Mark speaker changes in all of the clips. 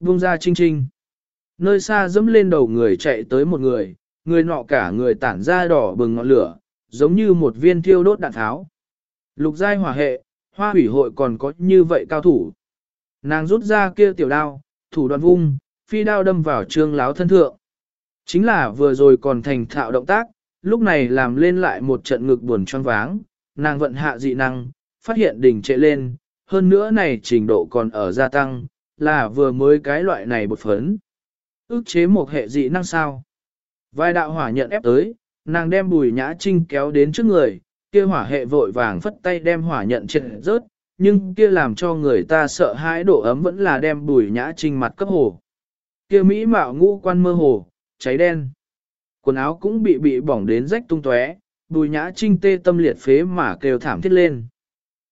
Speaker 1: Vung ra trinh trinh, Nơi xa dẫm lên đầu người chạy tới một người, người nọ cả người tản ra đỏ bừng ngọn lửa, giống như một viên thiêu đốt đạn tháo. Lục giai hỏa hệ, hoa hủy hội còn có như vậy cao thủ. Nàng rút ra kia tiểu đao, thủ đoạn vung, phi đao đâm vào trương láo thân thượng. Chính là vừa rồi còn thành thạo động tác, lúc này làm lên lại một trận ngực buồn choáng váng, nàng vận hạ dị năng, phát hiện đỉnh trệ lên, hơn nữa này trình độ còn ở gia tăng, là vừa mới cái loại này bột phấn. Ước chế một hệ dị năng sao. Vai đạo hỏa nhận ép tới, nàng đem bùi nhã trinh kéo đến trước người, kia hỏa hệ vội vàng phất tay đem hỏa nhận triệt rớt, nhưng kia làm cho người ta sợ hãi độ ấm vẫn là đem bùi nhã trinh mặt cấp hồ. Kia mỹ mạo ngũ quan mơ hồ, cháy đen. Quần áo cũng bị bị bỏng đến rách tung tóe, bùi nhã trinh tê tâm liệt phế mà kêu thảm thiết lên.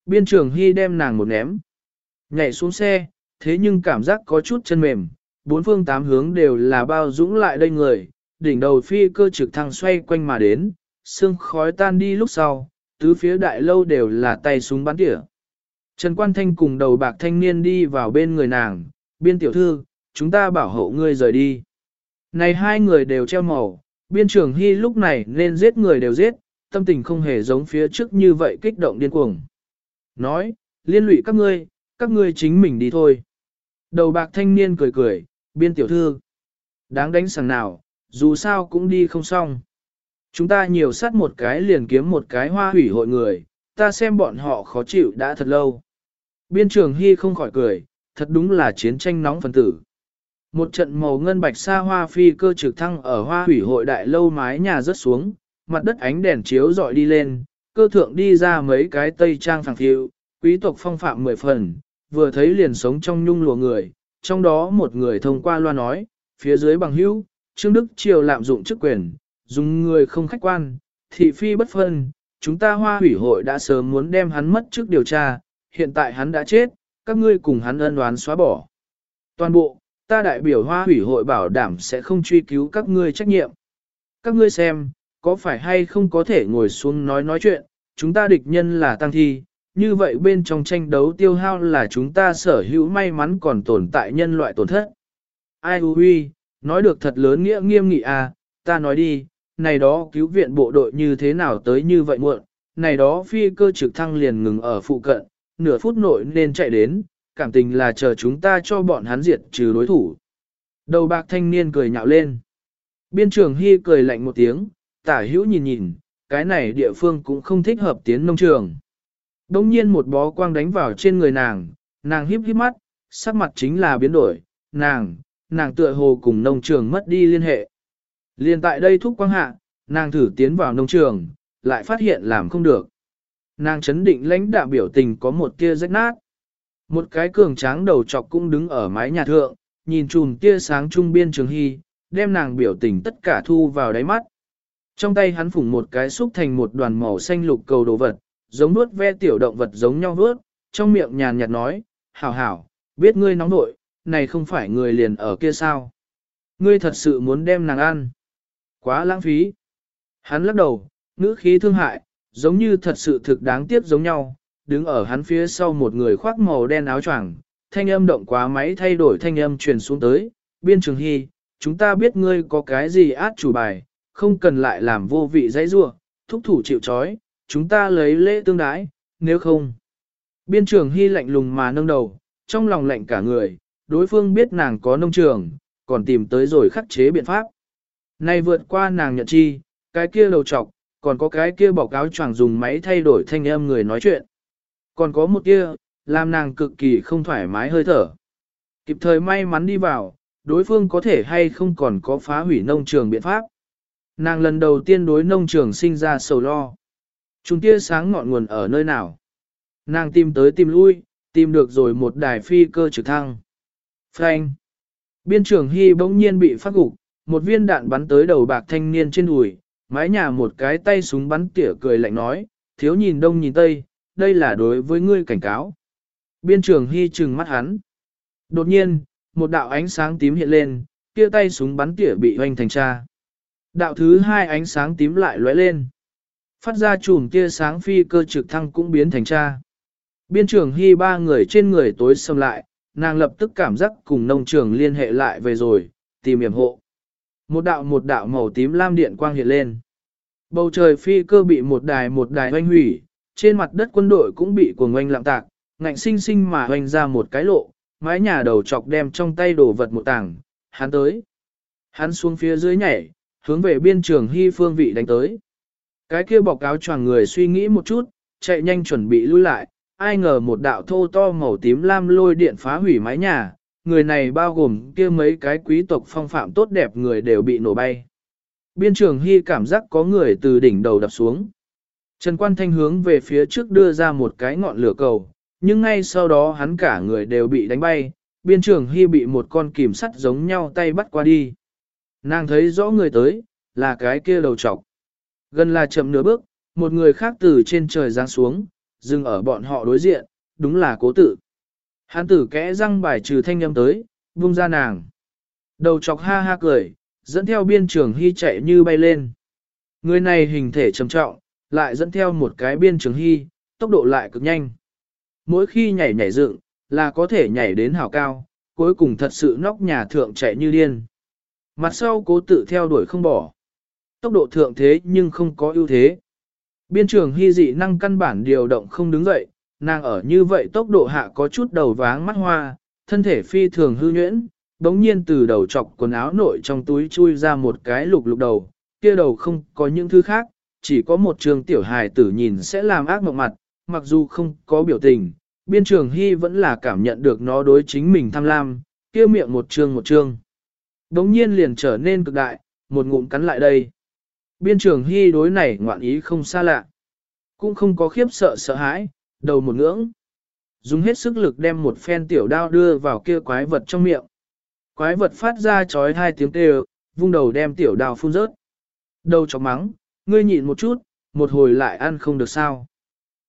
Speaker 1: Biên trường hy đem nàng một ném. Nhảy xuống xe, thế nhưng cảm giác có chút chân mềm, bốn phương tám hướng đều là bao dũng lại đây người, đỉnh đầu phi cơ trực thăng xoay quanh mà đến, sương khói tan đi lúc sau, tứ phía đại lâu đều là tay súng bắn tỉa. Trần Quan Thanh cùng đầu bạc thanh niên đi vào bên người nàng, biên tiểu thư, chúng ta bảo hộ ngươi rời đi. Này hai người đều treo màu, biên trưởng hy lúc này nên giết người đều giết, tâm tình không hề giống phía trước như vậy kích động điên cuồng. Nói, liên lụy các ngươi, các ngươi chính mình đi thôi. Đầu bạc thanh niên cười cười, biên tiểu thư. Đáng đánh sằng nào, dù sao cũng đi không xong. Chúng ta nhiều sát một cái liền kiếm một cái hoa hủy hội người, ta xem bọn họ khó chịu đã thật lâu. Biên trường Hy không khỏi cười, thật đúng là chiến tranh nóng phần tử. Một trận màu ngân bạch xa hoa phi cơ trực thăng ở hoa hủy hội đại lâu mái nhà rớt xuống, mặt đất ánh đèn chiếu dọi đi lên, cơ thượng đi ra mấy cái tây trang phẳng thiệu, quý tộc phong phạm mười phần, vừa thấy liền sống trong nhung lùa người, trong đó một người thông qua loa nói, phía dưới bằng hữu, Trương Đức Triều lạm dụng chức quyền, dùng người không khách quan, thị phi bất phân, chúng ta hoa hủy hội đã sớm muốn đem hắn mất trước điều tra, hiện tại hắn đã chết, các ngươi cùng hắn ân oán xóa bỏ. Toàn bộ, ta đại biểu hoa hủy hội bảo đảm sẽ không truy cứu các ngươi trách nhiệm. Các ngươi xem, có phải hay không có thể ngồi xuống nói nói chuyện, chúng ta địch nhân là tăng thi, như vậy bên trong tranh đấu tiêu hao là chúng ta sở hữu may mắn còn tồn tại nhân loại tổn thất. Ai huy, nói được thật lớn nghĩa nghiêm nghị à, ta nói đi, này đó cứu viện bộ đội như thế nào tới như vậy muộn, này đó phi cơ trực thăng liền ngừng ở phụ cận, nửa phút nội nên chạy đến, cảm tình là chờ chúng ta cho bọn hắn diệt trừ đối thủ. Đầu bạc thanh niên cười nhạo lên. Biên trưởng Hy cười lạnh một tiếng, tả hữu nhìn nhìn, cái này địa phương cũng không thích hợp tiến nông trường. Đông nhiên một bó quang đánh vào trên người nàng, nàng híp híp mắt, sắc mặt chính là biến đổi, nàng, nàng tựa hồ cùng nông trường mất đi liên hệ. Liên tại đây thúc quang hạ, nàng thử tiến vào nông trường, lại phát hiện làm không được. Nàng chấn định lãnh đạo biểu tình có một tia rách nát. Một cái cường tráng đầu trọc cũng đứng ở mái nhà thượng, nhìn chùm tia sáng trung biên trường hy, đem nàng biểu tình tất cả thu vào đáy mắt. Trong tay hắn phủng một cái xúc thành một đoàn màu xanh lục cầu đồ vật, giống nuốt ve tiểu động vật giống nhau nuốt, trong miệng nhàn nhạt nói, hảo hảo, biết ngươi nóng nội, này không phải người liền ở kia sao. Ngươi thật sự muốn đem nàng ăn. Quá lãng phí. Hắn lắc đầu, ngữ khí thương hại, giống như thật sự thực đáng tiếc giống nhau, đứng ở hắn phía sau một người khoác màu đen áo choàng, thanh âm động quá máy thay đổi thanh âm truyền xuống tới, biên trường hy, chúng ta biết ngươi có cái gì át chủ bài, không cần lại làm vô vị dãy rua, thúc thủ chịu chói, chúng ta lấy lễ tương đái, nếu không. Biên trưởng hy lạnh lùng mà nâng đầu, trong lòng lạnh cả người, đối phương biết nàng có nông trường, còn tìm tới rồi khắc chế biện pháp. Nay vượt qua nàng nhận chi, cái kia đầu trọc, còn có cái kia bỏ cáo choàng dùng máy thay đổi thanh âm người nói chuyện. Còn có một kia, làm nàng cực kỳ không thoải mái hơi thở. Kịp thời may mắn đi vào, đối phương có thể hay không còn có phá hủy nông trường biện pháp. Nàng lần đầu tiên đối nông trường sinh ra sầu lo chúng tia sáng ngọn nguồn ở nơi nào? Nàng tìm tới tìm lui, tìm được rồi một đài phi cơ trực thăng. Frank! Biên trưởng Hy bỗng nhiên bị phát gục, một viên đạn bắn tới đầu bạc thanh niên trên đùi, mái nhà một cái tay súng bắn tỉa cười lạnh nói, thiếu nhìn đông nhìn tây, đây là đối với ngươi cảnh cáo. Biên trưởng Hy trừng mắt hắn. Đột nhiên, một đạo ánh sáng tím hiện lên, kia tay súng bắn tỉa bị hoành thành cha. Đạo thứ hai ánh sáng tím lại lóe lên. Phát ra chùm tia sáng phi cơ trực thăng cũng biến thành cha. Biên trưởng Hy ba người trên người tối xâm lại, nàng lập tức cảm giác cùng nông trường liên hệ lại về rồi, tìm hiểm hộ. Một đạo một đạo màu tím lam điện quang hiện lên. Bầu trời phi cơ bị một đài một đài oanh hủy, trên mặt đất quân đội cũng bị cuồng oanh lạm tạc, ngạnh sinh sinh mà oanh ra một cái lộ, mái nhà đầu chọc đem trong tay đổ vật một tảng, hắn tới. Hắn xuống phía dưới nhảy, hướng về biên trường hy phương vị đánh tới. Cái kia bọc áo choàng người suy nghĩ một chút, chạy nhanh chuẩn bị lui lại, ai ngờ một đạo thô to màu tím lam lôi điện phá hủy mái nhà, người này bao gồm kia mấy cái quý tộc phong phạm tốt đẹp người đều bị nổ bay. Biên trường hy cảm giác có người từ đỉnh đầu đập xuống. Trần Quan Thanh hướng về phía trước đưa ra một cái ngọn lửa cầu, nhưng ngay sau đó hắn cả người đều bị đánh bay, biên trường hy bị một con kìm sắt giống nhau tay bắt qua đi. Nàng thấy rõ người tới, là cái kia đầu trọc. Gần là chậm nửa bước, một người khác từ trên trời giáng xuống, dừng ở bọn họ đối diện, đúng là cố tử. Hắn tử kẽ răng bài trừ thanh âm tới, vung ra nàng. Đầu chọc ha ha cười, dẫn theo biên trường hy chạy như bay lên. Người này hình thể trầm trọng, lại dẫn theo một cái biên trường hy, tốc độ lại cực nhanh. Mỗi khi nhảy nhảy dựng, là có thể nhảy đến hào cao, cuối cùng thật sự nóc nhà thượng chạy như điên. Mặt sau cố tự theo đuổi không bỏ. Tốc độ thượng thế nhưng không có ưu thế. Biên trường hy dị năng căn bản điều động không đứng dậy, nàng ở như vậy tốc độ hạ có chút đầu váng mắt hoa, thân thể phi thường hư nhuyễn, đống nhiên từ đầu chọc quần áo nội trong túi chui ra một cái lục lục đầu, kia đầu không có những thứ khác, chỉ có một trường tiểu hài tử nhìn sẽ làm ác mộng mặt, mặc dù không có biểu tình, biên trường hy vẫn là cảm nhận được nó đối chính mình tham lam, kia miệng một trường một trường. Đống nhiên liền trở nên cực đại, một ngụm cắn lại đây. Biên trường hy đối này ngoạn ý không xa lạ. Cũng không có khiếp sợ sợ hãi, đầu một ngưỡng. Dùng hết sức lực đem một phen tiểu đao đưa vào kia quái vật trong miệng. Quái vật phát ra chói hai tiếng kêu, vung đầu đem tiểu đao phun rớt. Đầu chọc mắng, ngươi nhịn một chút, một hồi lại ăn không được sao.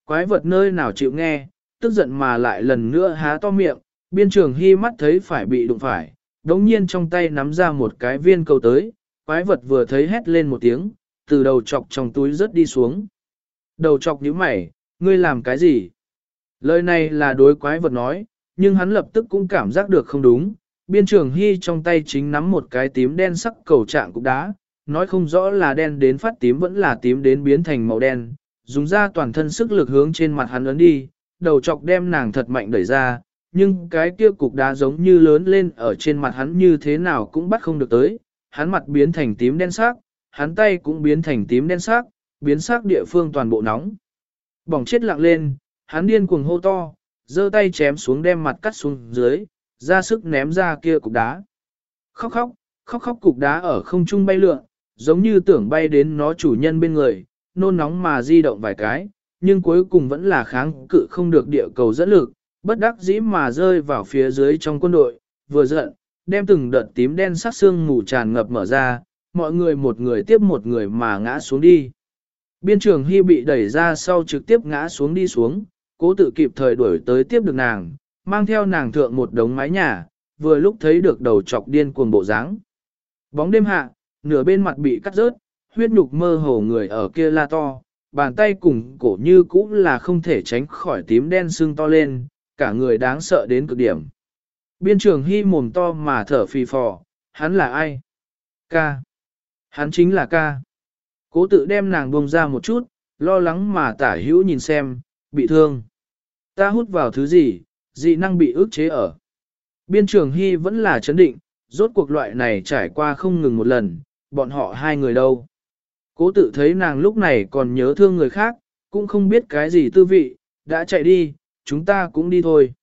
Speaker 1: Quái vật nơi nào chịu nghe, tức giận mà lại lần nữa há to miệng, biên trường hy mắt thấy phải bị đụng phải, đống nhiên trong tay nắm ra một cái viên cầu tới, quái vật vừa thấy hét lên một tiếng, từ đầu chọc trong túi rớt đi xuống. Đầu chọc nhíu mày, ngươi làm cái gì? Lời này là đối quái vật nói, nhưng hắn lập tức cũng cảm giác được không đúng. Biên trường hy trong tay chính nắm một cái tím đen sắc cầu trạng cục đá, nói không rõ là đen đến phát tím vẫn là tím đến biến thành màu đen, dùng ra toàn thân sức lực hướng trên mặt hắn ấn đi, đầu chọc đem nàng thật mạnh đẩy ra, nhưng cái kia cục đá giống như lớn lên ở trên mặt hắn như thế nào cũng bắt không được tới, hắn mặt biến thành tím đen sắc, hắn tay cũng biến thành tím đen sắc, biến sắc địa phương toàn bộ nóng. Bỏng chết lặng lên, hắn điên cuồng hô to, giơ tay chém xuống đem mặt cắt xuống dưới, ra sức ném ra kia cục đá. Khóc khóc, khóc khóc cục đá ở không trung bay lượn, giống như tưởng bay đến nó chủ nhân bên người, nôn nóng mà di động vài cái, nhưng cuối cùng vẫn là kháng cự không được địa cầu dẫn lực, bất đắc dĩ mà rơi vào phía dưới trong quân đội, vừa giận, đem từng đợt tím đen sắc xương mù tràn ngập mở ra, mọi người một người tiếp một người mà ngã xuống đi. Biên trường Hy bị đẩy ra sau trực tiếp ngã xuống đi xuống, cố tự kịp thời đuổi tới tiếp được nàng, mang theo nàng thượng một đống mái nhà, vừa lúc thấy được đầu chọc điên cuồng bộ dáng. Bóng đêm hạ, nửa bên mặt bị cắt rớt, huyết nhục mơ hồ người ở kia la to, bàn tay cùng cổ như cũ là không thể tránh khỏi tím đen sưng to lên, cả người đáng sợ đến cực điểm. Biên trường hy mồm to mà thở phì phò, hắn là ai? Ca. Hắn chính là ca. Cố tự đem nàng buông ra một chút, lo lắng mà tả hữu nhìn xem, bị thương. Ta hút vào thứ gì, dị năng bị ức chế ở. Biên trường hy vẫn là chấn định, rốt cuộc loại này trải qua không ngừng một lần, bọn họ hai người đâu. Cố tự thấy nàng lúc này còn nhớ thương người khác, cũng không biết cái gì tư vị, đã chạy đi, chúng ta cũng đi thôi.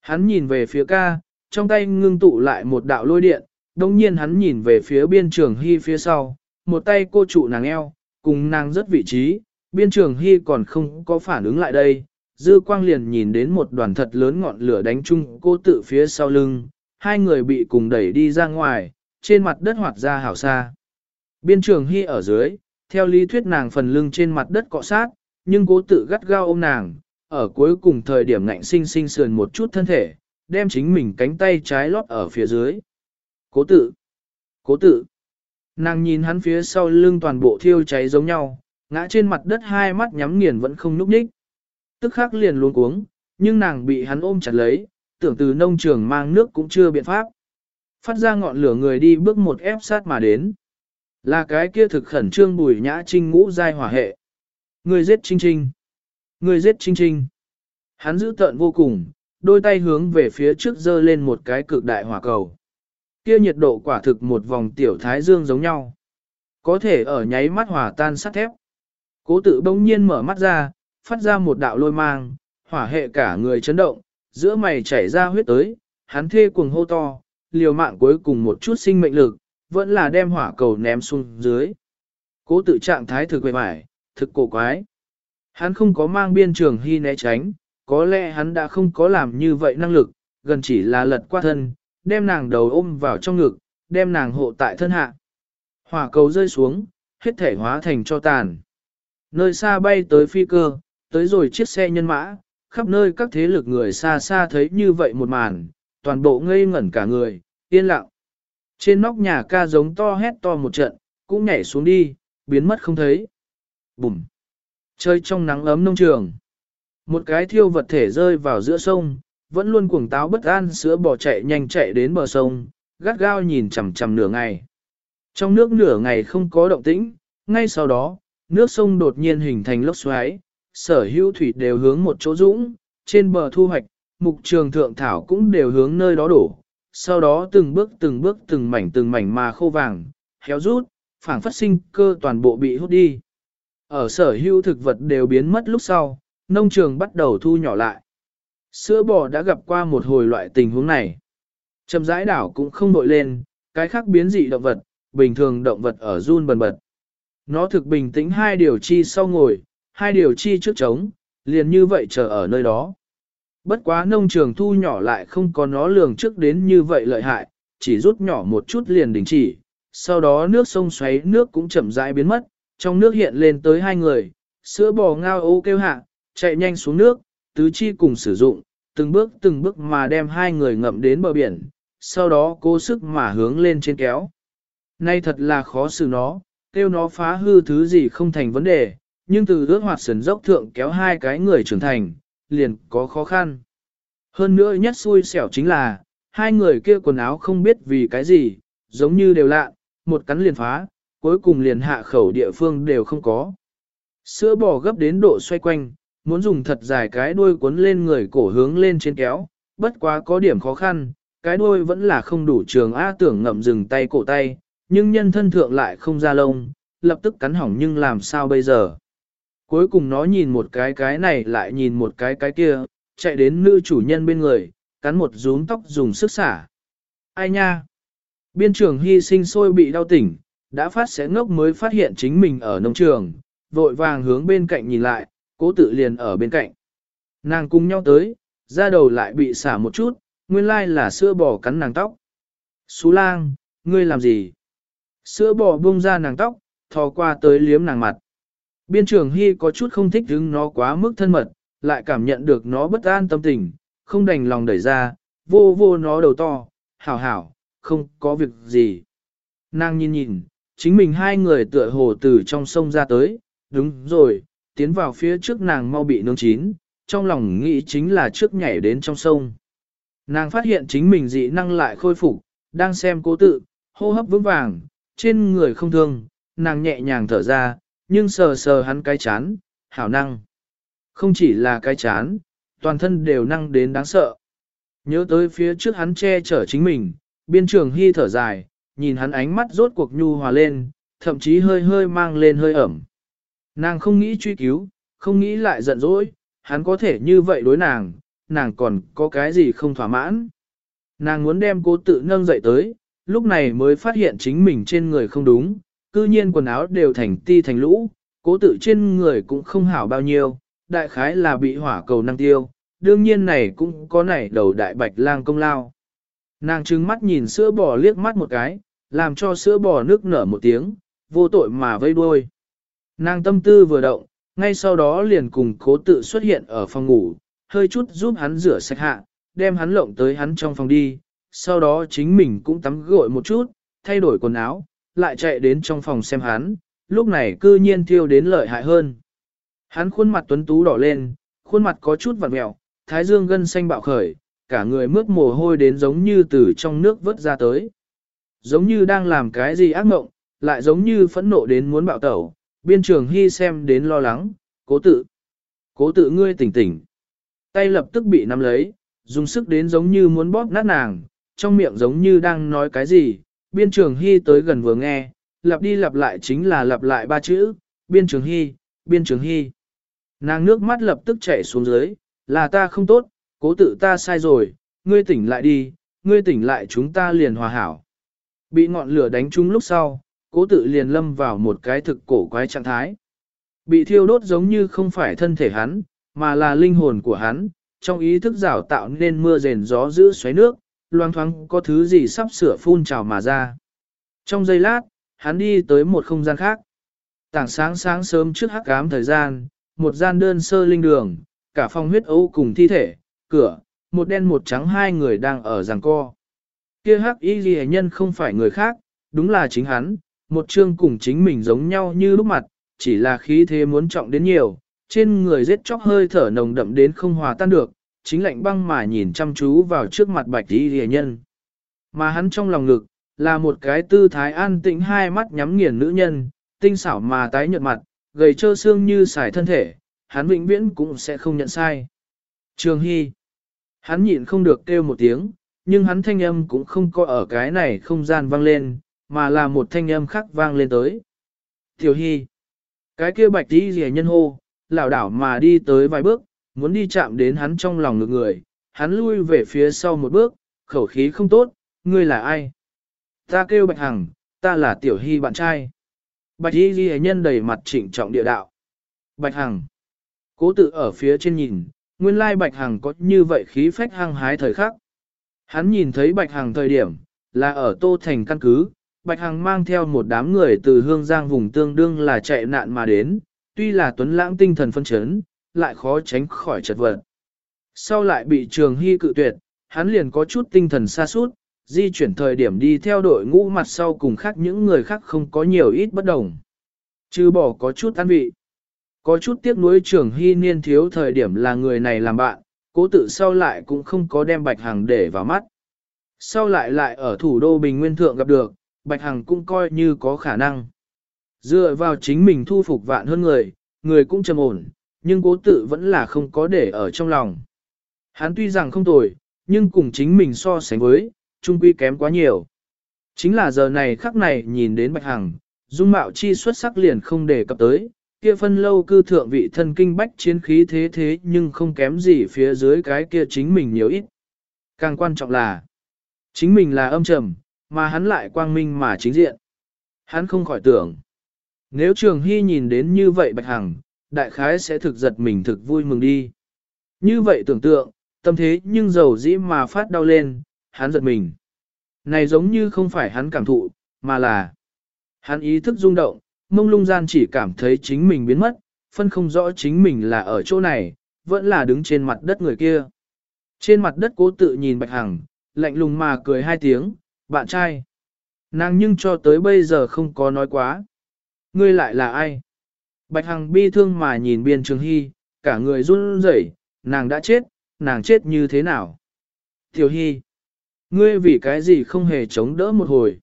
Speaker 1: Hắn nhìn về phía ca, trong tay ngưng tụ lại một đạo lôi điện, đồng nhiên hắn nhìn về phía biên trường hy phía sau, một tay cô trụ nàng eo, cùng nàng rất vị trí, biên trường hy còn không có phản ứng lại đây. Dư quang liền nhìn đến một đoàn thật lớn ngọn lửa đánh chung cô tự phía sau lưng, hai người bị cùng đẩy đi ra ngoài, trên mặt đất hoạt ra hảo xa. Biên trường hy ở dưới, theo lý thuyết nàng phần lưng trên mặt đất cọ sát, nhưng cố tự gắt gao ôm nàng, ở cuối cùng thời điểm ngạnh sinh sinh sườn một chút thân thể, đem chính mình cánh tay trái lót ở phía dưới. Cố tự, cố tự, nàng nhìn hắn phía sau lưng toàn bộ thiêu cháy giống nhau, ngã trên mặt đất hai mắt nhắm nghiền vẫn không núp nhích. Tức khắc liền luôn cuống, nhưng nàng bị hắn ôm chặt lấy, tưởng từ nông trường mang nước cũng chưa biện pháp. Phát ra ngọn lửa người đi bước một ép sát mà đến. Là cái kia thực khẩn trương bùi nhã trinh ngũ giai hỏa hệ. Người giết trinh trinh. Người giết trinh trinh. Hắn giữ tợn vô cùng, đôi tay hướng về phía trước dơ lên một cái cực đại hỏa cầu. Kia nhiệt độ quả thực một vòng tiểu thái dương giống nhau. Có thể ở nháy mắt hỏa tan sắt thép. Cố tự bỗng nhiên mở mắt ra, phát ra một đạo lôi mang, hỏa hệ cả người chấn động, giữa mày chảy ra huyết tới, hắn thê cuồng hô to, liều mạng cuối cùng một chút sinh mệnh lực, vẫn là đem hỏa cầu ném xuống dưới. Cố tự trạng thái thực quệ mải, thực cổ quái. Hắn không có mang biên trường hy né tránh, có lẽ hắn đã không có làm như vậy năng lực, gần chỉ là lật qua thân, đem nàng đầu ôm vào trong ngực, đem nàng hộ tại thân hạ. Hỏa cầu rơi xuống, hết thể hóa thành cho tàn. Nơi xa bay tới phi cơ, tới rồi chiếc xe nhân mã, khắp nơi các thế lực người xa xa thấy như vậy một màn, toàn bộ ngây ngẩn cả người, yên lặng. Trên nóc nhà ca giống to hét to một trận, cũng nhảy xuống đi, biến mất không thấy. Bùm! Chơi trong nắng ấm nông trường. Một cái thiêu vật thể rơi vào giữa sông, vẫn luôn cuồng táo bất an sữa bò chạy nhanh chạy đến bờ sông, gắt gao nhìn chằm chằm nửa ngày. Trong nước nửa ngày không có động tĩnh, ngay sau đó, nước sông đột nhiên hình thành lốc xoáy, sở hữu thủy đều hướng một chỗ dũng, trên bờ thu hoạch, mục trường thượng thảo cũng đều hướng nơi đó đổ, sau đó từng bước từng bước từng mảnh từng mảnh mà khô vàng, héo rút, phảng phát sinh cơ toàn bộ bị hút đi. Ở sở hữu thực vật đều biến mất lúc sau, nông trường bắt đầu thu nhỏ lại. Sữa bò đã gặp qua một hồi loại tình huống này. Chầm rãi đảo cũng không nổi lên, cái khác biến dị động vật, bình thường động vật ở run bần bật. Nó thực bình tĩnh hai điều chi sau ngồi, hai điều chi trước trống, liền như vậy chờ ở nơi đó. Bất quá nông trường thu nhỏ lại không có nó lường trước đến như vậy lợi hại, chỉ rút nhỏ một chút liền đình chỉ, sau đó nước sông xoáy nước cũng chậm rãi biến mất, trong nước hiện lên tới hai người, sữa bò ngao ô kêu hạ, chạy nhanh xuống nước, tứ chi cùng sử dụng, từng bước từng bước mà đem hai người ngậm đến bờ biển, sau đó cố sức mà hướng lên trên kéo. Nay thật là khó xử nó, kêu nó phá hư thứ gì không thành vấn đề, nhưng từ ước hoạt sườn dốc thượng kéo hai cái người trưởng thành, liền có khó khăn. Hơn nữa nhất xui xẻo chính là, hai người kia quần áo không biết vì cái gì, giống như đều lạ, một cắn liền phá, cuối cùng liền hạ khẩu địa phương đều không có. Sữa bò gấp đến độ xoay quanh, muốn dùng thật dài cái đuôi cuốn lên người cổ hướng lên trên kéo, bất quá có điểm khó khăn, cái đuôi vẫn là không đủ trường A tưởng ngậm dừng tay cổ tay, nhưng nhân thân thượng lại không ra lông, lập tức cắn hỏng nhưng làm sao bây giờ. Cuối cùng nó nhìn một cái cái này lại nhìn một cái cái kia, chạy đến nữ chủ nhân bên người, cắn một rúm tóc dùng sức xả. Ai nha? Biên trường hy sinh sôi bị đau tỉnh, đã phát sẽ ngốc mới phát hiện chính mình ở nông trường, vội vàng hướng bên cạnh nhìn lại, cố tự liền ở bên cạnh. Nàng cùng nhau tới, da đầu lại bị xả một chút, nguyên lai là sữa bò cắn nàng tóc. Xú lang, ngươi làm gì? Sữa bò bung ra nàng tóc, thò qua tới liếm nàng mặt. Biên trường Hy có chút không thích đứng nó quá mức thân mật, lại cảm nhận được nó bất an tâm tình, không đành lòng đẩy ra, vô vô nó đầu to, hảo hảo, không có việc gì. Nàng nhìn nhìn, chính mình hai người tựa hồ từ trong sông ra tới, đúng rồi, tiến vào phía trước nàng mau bị nướng chín, trong lòng nghĩ chính là trước nhảy đến trong sông. Nàng phát hiện chính mình dị năng lại khôi phục, đang xem cố tự, hô hấp vững vàng, trên người không thương, nàng nhẹ nhàng thở ra, nhưng sờ sờ hắn cái chán, hảo năng. Không chỉ là cái chán, toàn thân đều năng đến đáng sợ. Nhớ tới phía trước hắn che chở chính mình, biên trường hy thở dài, nhìn hắn ánh mắt rốt cuộc nhu hòa lên, thậm chí hơi hơi mang lên hơi ẩm. Nàng không nghĩ truy cứu, không nghĩ lại giận dỗi, hắn có thể như vậy đối nàng, nàng còn có cái gì không thỏa mãn. Nàng muốn đem cô tự nâng dậy tới, lúc này mới phát hiện chính mình trên người không đúng, cư nhiên quần áo đều thành ti thành lũ, cố tự trên người cũng không hảo bao nhiêu, đại khái là bị hỏa cầu năng tiêu, đương nhiên này cũng có nảy đầu đại bạch lang công lao. Nàng trừng mắt nhìn sữa bò liếc mắt một cái, làm cho sữa bò nước nở một tiếng, vô tội mà vây đuôi. Nàng tâm tư vừa động, ngay sau đó liền cùng cố tự xuất hiện ở phòng ngủ, hơi chút giúp hắn rửa sạch hạ, đem hắn lộng tới hắn trong phòng đi, sau đó chính mình cũng tắm gội một chút, thay đổi quần áo, lại chạy đến trong phòng xem hắn, lúc này cư nhiên thiêu đến lợi hại hơn. Hắn khuôn mặt tuấn tú đỏ lên, khuôn mặt có chút vặn mẹo, thái dương gân xanh bạo khởi, cả người mướt mồ hôi đến giống như từ trong nước vớt ra tới. Giống như đang làm cái gì ác mộng, lại giống như phẫn nộ đến muốn bạo tẩu, biên trường hy xem đến lo lắng, cố tự. Cố tự ngươi tỉnh tỉnh. Tay lập tức bị nắm lấy, dùng sức đến giống như muốn bóp nát nàng, trong miệng giống như đang nói cái gì, biên trường hy tới gần vừa nghe, lặp đi lặp lại chính là lặp lại ba chữ, biên trường hy, biên trường hy. Nàng nước mắt lập tức chảy xuống dưới, là ta không tốt, cố tự ta sai rồi, ngươi tỉnh lại đi, ngươi tỉnh lại chúng ta liền hòa hảo. Bị ngọn lửa đánh trúng lúc sau, cố tự liền lâm vào một cái thực cổ quái trạng thái. Bị thiêu đốt giống như không phải thân thể hắn, mà là linh hồn của hắn, trong ý thức rảo tạo nên mưa rền gió giữ xoáy nước, loang thoáng có thứ gì sắp sửa phun trào mà ra. Trong giây lát, hắn đi tới một không gian khác. Tảng sáng sáng sớm trước hắc ám thời gian, một gian đơn sơ linh đường, cả phòng huyết ấu cùng thi thể, cửa, một đen một trắng hai người đang ở giằng co. Kia hắc y ghi nhân không phải người khác, đúng là chính hắn, một chương cùng chính mình giống nhau như lúc mặt, chỉ là khí thế muốn trọng đến nhiều, trên người giết chóc hơi thở nồng đậm đến không hòa tan được, chính lạnh băng mà nhìn chăm chú vào trước mặt bạch y rìa nhân. Mà hắn trong lòng ngực, là một cái tư thái an tĩnh hai mắt nhắm nghiền nữ nhân, tinh xảo mà tái nhợt mặt, gầy trơ xương như xài thân thể, hắn vĩnh viễn cũng sẽ không nhận sai. Trường Hy. Hắn nhịn không được kêu một tiếng, nhưng hắn thanh âm cũng không có ở cái này không gian vang lên, mà là một thanh âm khác vang lên tới. Tiểu Hy. Cái kia bạch tí rìa nhân hô, lảo đảo mà đi tới vài bước, muốn đi chạm đến hắn trong lòng ngược người, hắn lui về phía sau một bước, khẩu khí không tốt, ngươi là ai? Ta kêu Bạch Hằng, ta là Tiểu Hy bạn trai. Bạch Y Ghi nhân đầy mặt trịnh trọng địa đạo. Bạch Hằng. Cố tự ở phía trên nhìn, nguyên lai Bạch Hằng có như vậy khí phách hăng hái thời khắc. Hắn nhìn thấy Bạch Hằng thời điểm, là ở Tô Thành căn cứ, Bạch Hằng mang theo một đám người từ hương giang vùng tương đương là chạy nạn mà đến, tuy là tuấn lãng tinh thần phân chấn, lại khó tránh khỏi chật vật. Sau lại bị trường hy cự tuyệt, hắn liền có chút tinh thần xa suốt, di chuyển thời điểm đi theo đội ngũ mặt sau cùng khác những người khác không có nhiều ít bất đồng. Chứ bỏ có chút an vị. Có chút tiếc nuối trường hy niên thiếu thời điểm là người này làm bạn, cố tự sau lại cũng không có đem Bạch Hằng để vào mắt. Sau lại lại ở thủ đô Bình Nguyên Thượng gặp được, Bạch Hằng cũng coi như có khả năng. Dựa vào chính mình thu phục vạn hơn người, người cũng trầm ổn, nhưng cố tự vẫn là không có để ở trong lòng. Hắn tuy rằng không tồi, nhưng cùng chính mình so sánh với, trung quy kém quá nhiều. Chính là giờ này khắc này nhìn đến Bạch Hằng, dung mạo chi xuất sắc liền không để cập tới, kia phân lâu cư thượng vị thân kinh bách chiến khí thế thế nhưng không kém gì phía dưới cái kia chính mình nhiều ít. Càng quan trọng là, chính mình là âm trầm, mà hắn lại quang minh mà chính diện. Hắn không khỏi tưởng, nếu Trường Hy nhìn đến như vậy Bạch Hằng, đại khái sẽ thực giật mình thực vui mừng đi. Như vậy tưởng tượng, tâm thế nhưng dầu dĩ mà phát đau lên, hắn giật mình. Này giống như không phải hắn cảm thụ, mà là hắn ý thức rung động, mông lung gian chỉ cảm thấy chính mình biến mất, phân không rõ chính mình là ở chỗ này, vẫn là đứng trên mặt đất người kia. Trên mặt đất cố tự nhìn Bạch Hằng, lạnh lùng mà cười hai tiếng, bạn trai. Nàng nhưng cho tới bây giờ không có nói quá. Ngươi lại là ai? Bạch Hằng bi thương mà nhìn biên trường hy, cả người run rẩy, nàng đã chết, nàng chết như thế nào? Tiểu hy, ngươi vì cái gì không hề chống đỡ một hồi?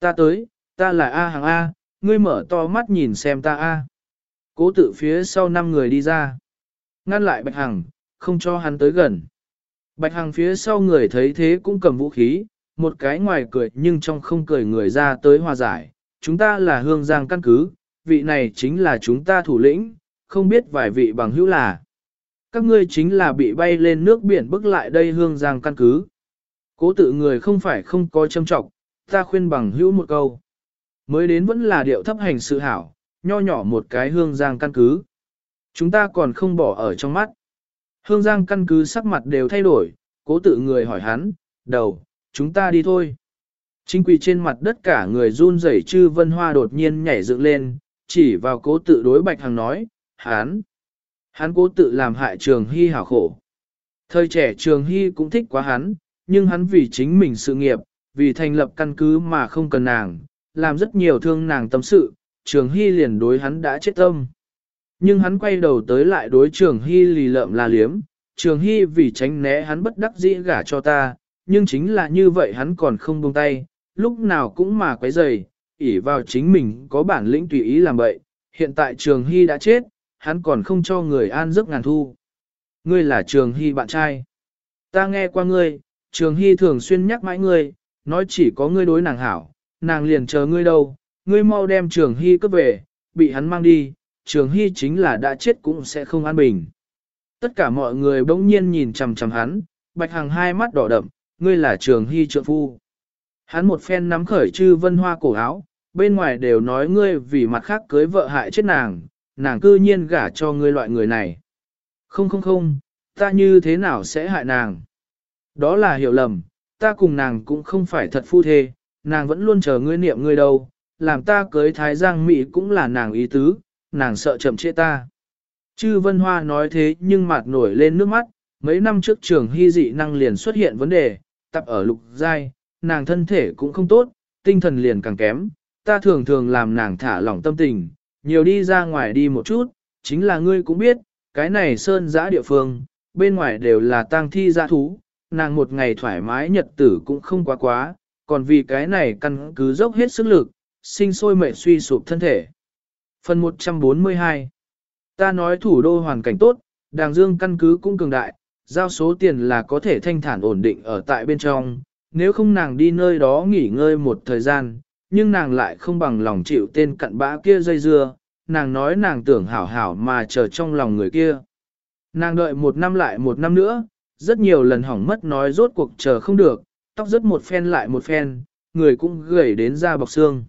Speaker 1: Ta tới, ta là A Hằng A, ngươi mở to mắt nhìn xem ta A. Cố tự phía sau năm người đi ra. Ngăn lại Bạch Hằng, không cho hắn tới gần. Bạch Hằng phía sau người thấy thế cũng cầm vũ khí, một cái ngoài cười nhưng trong không cười người ra tới hòa giải. Chúng ta là hương giang căn cứ, vị này chính là chúng ta thủ lĩnh, không biết vài vị bằng hữu là. Các ngươi chính là bị bay lên nước biển bức lại đây hương giang căn cứ. Cố tự người không phải không có châm trọng, ta khuyên bằng hữu một câu. Mới đến vẫn là điệu thấp hành sự hảo, nho nhỏ một cái hương giang căn cứ. Chúng ta còn không bỏ ở trong mắt. Hương giang căn cứ sắc mặt đều thay đổi, cố tự người hỏi hắn, đầu, chúng ta đi thôi. Chính quỳ trên mặt đất cả người run rẩy chư vân hoa đột nhiên nhảy dựng lên, chỉ vào cố tự đối bạch hằng nói, hắn, hắn cố tự làm hại trường hy hảo khổ. Thời trẻ trường hy cũng thích quá hắn, nhưng hắn vì chính mình sự nghiệp, vì thành lập căn cứ mà không cần nàng, làm rất nhiều thương nàng tâm sự, trường hy liền đối hắn đã chết tâm. Nhưng hắn quay đầu tới lại đối trường hy lì lợm la liếm, Trường Hy vì tránh né hắn bất đắc dĩ gả cho ta, nhưng chính là như vậy hắn còn không buông tay, lúc nào cũng mà quấy rầy, ỷ vào chính mình có bản lĩnh tùy ý làm vậy. Hiện tại Trường Hy đã chết, hắn còn không cho người an giấc ngàn thu. Ngươi là Trường Hy bạn trai. Ta nghe qua ngươi, Trường Hy thường xuyên nhắc mãi ngươi, nói chỉ có ngươi đối nàng hảo, nàng liền chờ ngươi đâu, ngươi mau đem Trường Hy cướp về, bị hắn mang đi, Trường Hy chính là đã chết cũng sẽ không an bình. Tất cả mọi người bỗng nhiên nhìn chằm chằm hắn, Bạch Hằng hai mắt đỏ đậm, ngươi là Trường Hy trượng phu. Hắn một phen nắm khởi chư vân hoa cổ áo, bên ngoài đều nói ngươi vì mặt khác cưới vợ hại chết nàng, nàng cư nhiên gả cho ngươi loại người này. Không không không, ta như thế nào sẽ hại nàng? Đó là hiểu lầm, ta cùng nàng cũng không phải thật phu thê, nàng vẫn luôn chờ ngươi niệm ngươi đâu, làm ta cưới Thái Giang Mỹ cũng là nàng ý tứ, nàng sợ chậm trễ ta. Chư Vân Hoa nói thế nhưng mặt nổi lên nước mắt, mấy năm trước trường hy dị năng liền xuất hiện vấn đề, tập ở lục giai, nàng thân thể cũng không tốt, tinh thần liền càng kém, ta thường thường làm nàng thả lỏng tâm tình, nhiều đi ra ngoài đi một chút, chính là ngươi cũng biết, cái này sơn giã địa phương, bên ngoài đều là tang thi giã thú, nàng một ngày thoải mái nhật tử cũng không quá quá, còn vì cái này căn cứ dốc hết sức lực, sinh sôi mệt suy sụp thân thể. Phần 142 Ta nói thủ đô hoàn cảnh tốt, đàng dương căn cứ cũng cường đại, giao số tiền là có thể thanh thản ổn định ở tại bên trong, nếu không nàng đi nơi đó nghỉ ngơi một thời gian, nhưng nàng lại không bằng lòng chịu tên cặn bã kia dây dưa, nàng nói nàng tưởng hảo hảo mà chờ trong lòng người kia. Nàng đợi một năm lại một năm nữa, rất nhiều lần hỏng mất nói rốt cuộc chờ không được, tóc rất một phen lại một phen, người cũng gầy đến da bọc xương.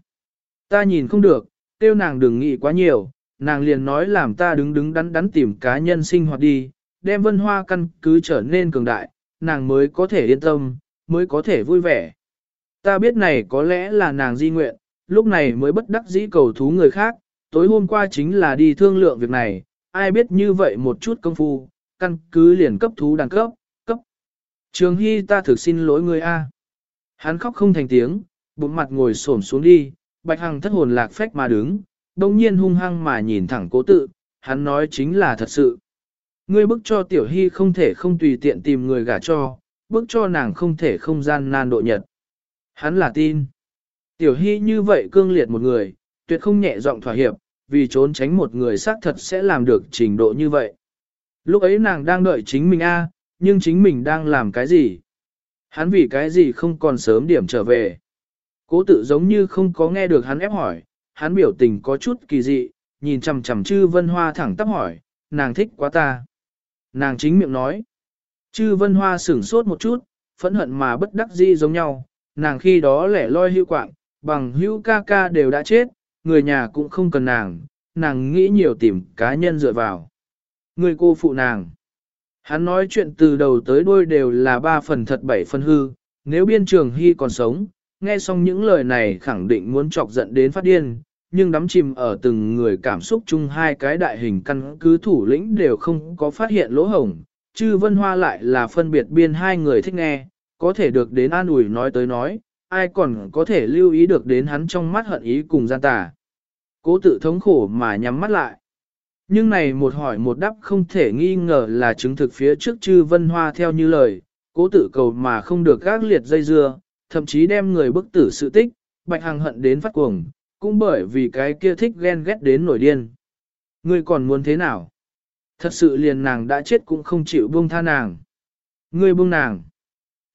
Speaker 1: Ta nhìn không được, tiêu nàng đừng nghĩ quá nhiều, nàng liền nói làm ta đứng đứng đắn đắn tìm cá nhân sinh hoạt đi, đem vân hoa căn cứ trở nên cường đại, nàng mới có thể yên tâm, mới có thể vui vẻ. Ta biết này có lẽ là nàng di nguyện, lúc này mới bất đắc dĩ cầu thú người khác, tối hôm qua chính là đi thương lượng việc này, ai biết như vậy một chút công phu, căn cứ liền cấp thú đẳng cấp, cấp. Trường Hy ta thực xin lỗi người A. Hắn khóc không thành tiếng, bụng mặt ngồi xổm xuống đi, bạch hằng thất hồn lạc phách mà đứng, đồng nhiên hung hăng mà nhìn thẳng cố tự, hắn nói chính là thật sự. Ngươi bức cho tiểu hy không thể không tùy tiện tìm người gả cho, bức cho nàng không thể không gian nan độ nhật. Hắn là tin. Tiểu hy như vậy cương liệt một người, tuyệt không nhẹ giọng thỏa hiệp, vì trốn tránh một người xác thật sẽ làm được trình độ như vậy. Lúc ấy nàng đang đợi chính mình a, nhưng chính mình đang làm cái gì? Hắn vì cái gì không còn sớm điểm trở về? Cố tự giống như không có nghe được hắn ép hỏi, hắn biểu tình có chút kỳ dị, nhìn chằm chằm chư vân hoa thẳng tắp hỏi, nàng thích quá ta. Nàng chính miệng nói. Chư vân hoa sửng sốt một chút, phẫn hận mà bất đắc di giống nhau, nàng khi đó lẻ loi hữu quạng, bằng hữu ca ca đều đã chết, người nhà cũng không cần nàng, nàng nghĩ nhiều tìm cá nhân dựa vào. Người cô phụ nàng. Hắn nói chuyện từ đầu tới đuôi đều là ba phần thật bảy phần hư, nếu biên trường hy còn sống, nghe xong những lời này khẳng định muốn chọc giận đến phát điên, nhưng đắm chìm ở từng người cảm xúc chung hai cái đại hình căn cứ thủ lĩnh đều không có phát hiện lỗ hổng, chư vân hoa lại là phân biệt biên hai người thích nghe, có thể được đến an ủi nói tới nói, ai còn có thể lưu ý được đến hắn trong mắt hận ý cùng gian tà. Cố tự thống khổ mà nhắm mắt lại. Nhưng này một hỏi một đáp không thể nghi ngờ là chứng thực phía trước chư vân hoa theo như lời, cố tự cầu mà không được gác liệt dây dưa, thậm chí đem người bức tử sự tích, bạch hằng hận đến phát cuồng, cũng bởi vì cái kia thích ghen ghét đến nổi điên. Ngươi còn muốn thế nào? Thật sự liền nàng đã chết cũng không chịu buông tha nàng. Ngươi buông nàng.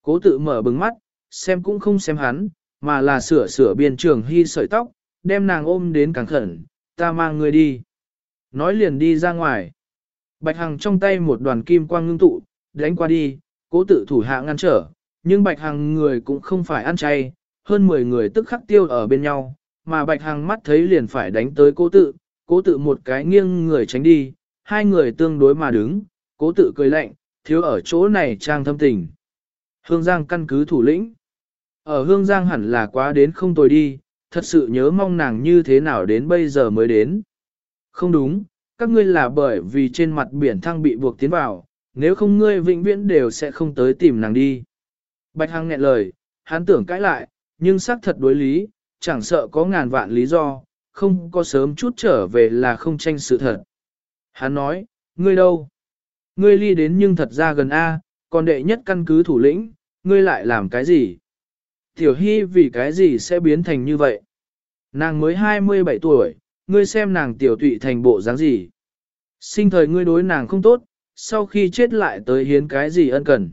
Speaker 1: Cố tự mở bừng mắt, xem cũng không xem hắn, mà là sửa sửa biên trường hy sợi tóc, đem nàng ôm đến càng khẩn, ta mang ngươi đi. Nói liền đi ra ngoài. Bạch Hằng trong tay một đoàn kim quang ngưng tụ, đánh qua đi, cố tự thủ hạ ngăn trở, nhưng Bạch Hằng người cũng không phải ăn chay, hơn 10 người tức khắc tiêu ở bên nhau, mà Bạch Hằng mắt thấy liền phải đánh tới cố tự, cố tự một cái nghiêng người tránh đi, hai người tương đối mà đứng, cố tự cười lạnh, thiếu ở chỗ này trang thâm tình. Hương Giang căn cứ thủ lĩnh. Ở Hương Giang hẳn là quá đến không tồi đi, thật sự nhớ mong nàng như thế nào đến bây giờ mới đến. Không đúng, các ngươi là bởi vì trên mặt biển thăng bị buộc tiến vào, nếu không ngươi vĩnh viễn đều sẽ không tới tìm nàng đi. Bạch Hằng nghẹn lời, hắn tưởng cãi lại, nhưng xác thật đối lý, chẳng sợ có ngàn vạn lý do, không có sớm chút trở về là không tranh sự thật. Hắn nói, ngươi đâu? Ngươi ly đến nhưng thật ra gần A, còn đệ nhất căn cứ thủ lĩnh, ngươi lại làm cái gì? Tiểu Hy vì cái gì sẽ biến thành như vậy? Nàng mới 27 tuổi, ngươi xem nàng tiểu tụy thành bộ dáng gì? Sinh thời ngươi đối nàng không tốt, sau khi chết lại tới hiến cái gì ân cần?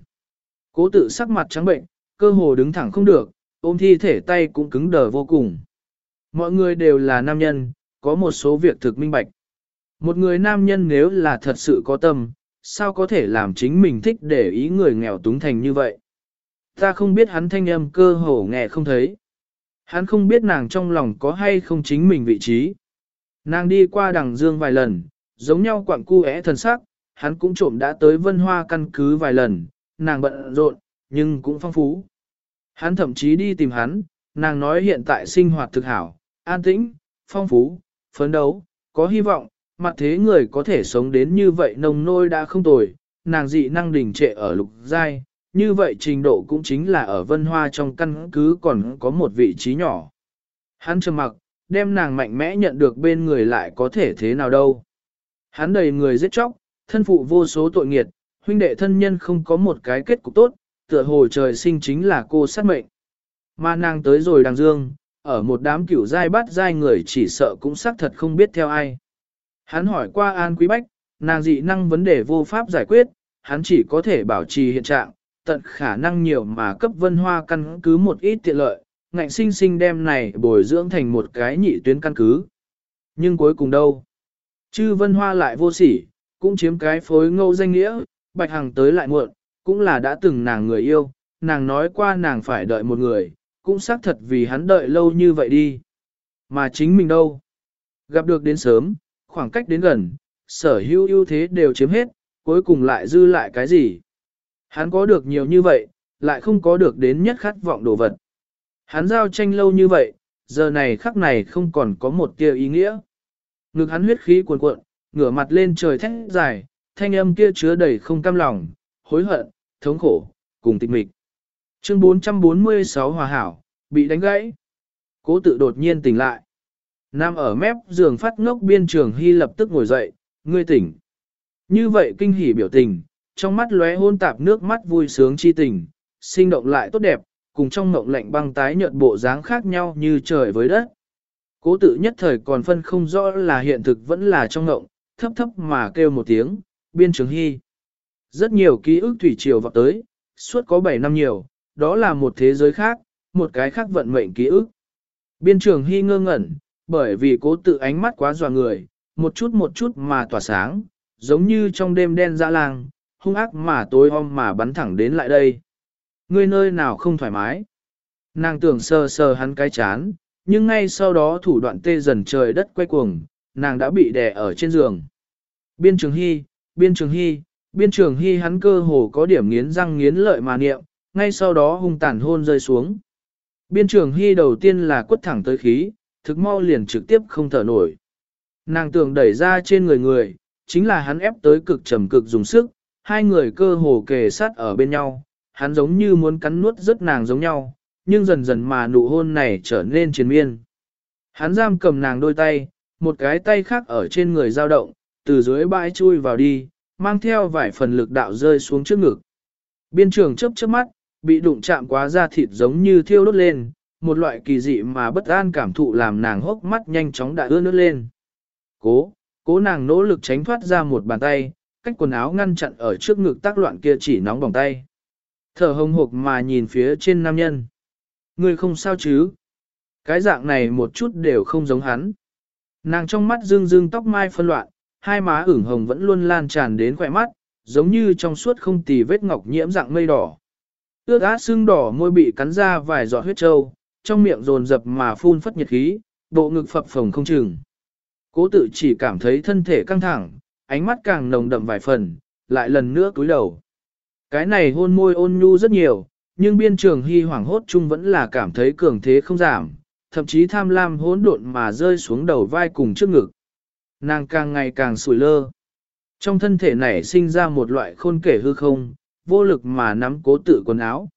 Speaker 1: Cố tự sắc mặt trắng bệnh, cơ hồ đứng thẳng không được, ôm thi thể tay cũng cứng đờ vô cùng. Mọi người đều là nam nhân, có một số việc thực minh bạch. Một người nam nhân nếu là thật sự có tâm, sao có thể làm chính mình thích để ý người nghèo túng thành như vậy? Ta không biết hắn thanh âm cơ hồ nghe không thấy. Hắn không biết nàng trong lòng có hay không chính mình vị trí. Nàng đi qua đằng dương vài lần, giống nhau quặng cu é thần sắc, hắn cũng trộm đã tới vân hoa căn cứ vài lần, nàng bận rộn, nhưng cũng phong phú. Hắn thậm chí đi tìm hắn, nàng nói hiện tại sinh hoạt thực hảo, an tĩnh, phong phú, phấn đấu, có hy vọng, mặt thế người có thể sống đến như vậy nồng nôi đã không tồi, nàng dị năng đỉnh trệ ở lục giai, như vậy trình độ cũng chính là ở vân hoa trong căn cứ còn có một vị trí nhỏ. Hắn trầm mặc, đem nàng mạnh mẽ nhận được bên người lại có thể thế nào đâu. Hắn đầy người giết chóc, thân phụ vô số tội nghiệt, huynh đệ thân nhân không có một cái kết cục tốt, tựa hồ trời sinh chính là cô sát mệnh. Mà nàng tới rồi đằng dương, ở một đám cửu giai bắt giai người chỉ sợ cũng xác thật không biết theo ai. Hắn hỏi qua An Quý Bách, nàng dị năng vấn đề vô pháp giải quyết, hắn chỉ có thể bảo trì hiện trạng, tận khả năng nhiều mà cấp vân hoa căn cứ một ít tiện lợi, ngạnh sinh sinh đem này bồi dưỡng thành một cái nhị tuyến căn cứ. Nhưng cuối cùng đâu? Chư vân hoa lại vô sỉ, cũng chiếm cái phối ngâu danh nghĩa, bạch hằng tới lại muộn, cũng là đã từng nàng người yêu, nàng nói qua nàng phải đợi một người, cũng xác thật vì hắn đợi lâu như vậy đi. Mà chính mình đâu? Gặp được đến sớm, khoảng cách đến gần, sở hữu ưu thế đều chiếm hết, cuối cùng lại dư lại cái gì? Hắn có được nhiều như vậy, lại không có được đến nhất khát vọng đồ vật. Hắn giao tranh lâu như vậy, giờ này khắc này không còn có một tia ý nghĩa. Ngực hắn huyết khí cuồn cuộn, ngửa mặt lên trời thét dài, thanh âm kia chứa đầy không cam lòng, hối hận, thống khổ, cùng tịch mịch. Chương 446 hòa hảo, bị đánh gãy. Cố tự đột nhiên tỉnh lại. Nam ở mép giường phát ngốc biên trường hy lập tức ngồi dậy, ngươi tỉnh. Như vậy kinh hỉ biểu tình, trong mắt lóe hôn tạp nước mắt vui sướng chi tình, sinh động lại tốt đẹp, cùng trong mộng lạnh băng tái nhợt bộ dáng khác nhau như trời với đất. Cố tự nhất thời còn phân không rõ là hiện thực vẫn là trong mộng, thấp thấp mà kêu một tiếng, biên trường hy. Rất nhiều ký ức thủy triều vọt tới, suốt có 7 năm nhiều, đó là một thế giới khác, một cái khác vận mệnh ký ức. Biên trường hy ngơ ngẩn, bởi vì cố tự ánh mắt quá dò người, một chút một chút mà tỏa sáng, giống như trong đêm đen dã lang, hung ác mà tối om mà bắn thẳng đến lại đây. Ngươi nơi nào không thoải mái? Nàng tưởng sờ sờ hắn cái chán, nhưng ngay sau đó thủ đoạn tê dần trời đất quay cuồng, nàng đã bị đè ở trên giường. Biên trường hy, biên trường hy, biên trường hy hắn cơ hồ có điểm nghiến răng nghiến lợi mà niệm, ngay sau đó hung tàn hôn rơi xuống. Biên trường hy đầu tiên là quất thẳng tới khí, thực mau liền trực tiếp không thở nổi. Nàng tưởng đẩy ra trên người người, chính là hắn ép tới cực trầm cực dùng sức, hai người cơ hồ kề sát ở bên nhau, hắn giống như muốn cắn nuốt rất nàng giống nhau, nhưng dần dần mà nụ hôn này trở nên triền miên. Hắn giam cầm nàng đôi tay, một cái tay khác ở trên người dao động, từ dưới bãi chui vào đi, mang theo vài phần lực đạo rơi xuống trước ngực. Biên trường chớp chớp mắt, bị đụng chạm quá da thịt giống như thiêu đốt lên, một loại kỳ dị mà bất an cảm thụ làm nàng hốc mắt nhanh chóng đã ướt nước lên. Cố, cố nàng nỗ lực tránh thoát ra một bàn tay, cách quần áo ngăn chặn ở trước ngực tác loạn kia chỉ nóng bỏng tay. Thở hồng hộc mà nhìn phía trên nam nhân. Người không sao chứ? Cái dạng này một chút đều không giống hắn. Nàng trong mắt dương dương tóc mai phân loạn, hai má ửng hồng vẫn luôn lan tràn đến khỏe mắt, giống như trong suốt không tì vết ngọc nhiễm dạng mây đỏ. Ước át xương đỏ môi bị cắn ra vài giọt huyết trâu, trong miệng rồn rập mà phun phất nhiệt khí, bộ ngực phập phồng không chừng. Cố tự chỉ cảm thấy thân thể căng thẳng, ánh mắt càng nồng đậm vài phần, lại lần nữa cúi đầu. Cái này hôn môi ôn nhu rất nhiều, nhưng biên trường hy hoảng hốt chung vẫn là cảm thấy cường thế không giảm, thậm chí tham lam hỗn độn mà rơi xuống đầu vai cùng trước ngực. Nàng càng ngày càng sủi lơ. Trong thân thể này sinh ra một loại khôn kể hư không, vô lực mà nắm cố tự quần áo.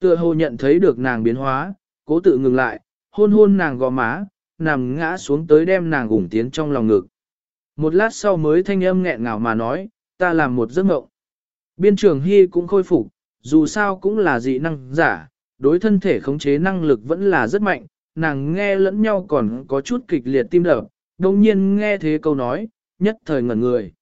Speaker 1: Tựa hồ nhận thấy được nàng biến hóa, cố tự ngừng lại, hôn hôn nàng gò má, nằm ngã xuống tới đem nàng ủng tiến trong lòng ngực. Một lát sau mới thanh âm nghẹn ngào mà nói, ta làm một giấc mộng. Biên trường Hy cũng khôi phục, dù sao cũng là dị năng giả, đối thân thể khống chế năng lực vẫn là rất mạnh, nàng nghe lẫn nhau còn có chút kịch liệt tim đập, đồng nhiên nghe thế câu nói, nhất thời ngẩn người.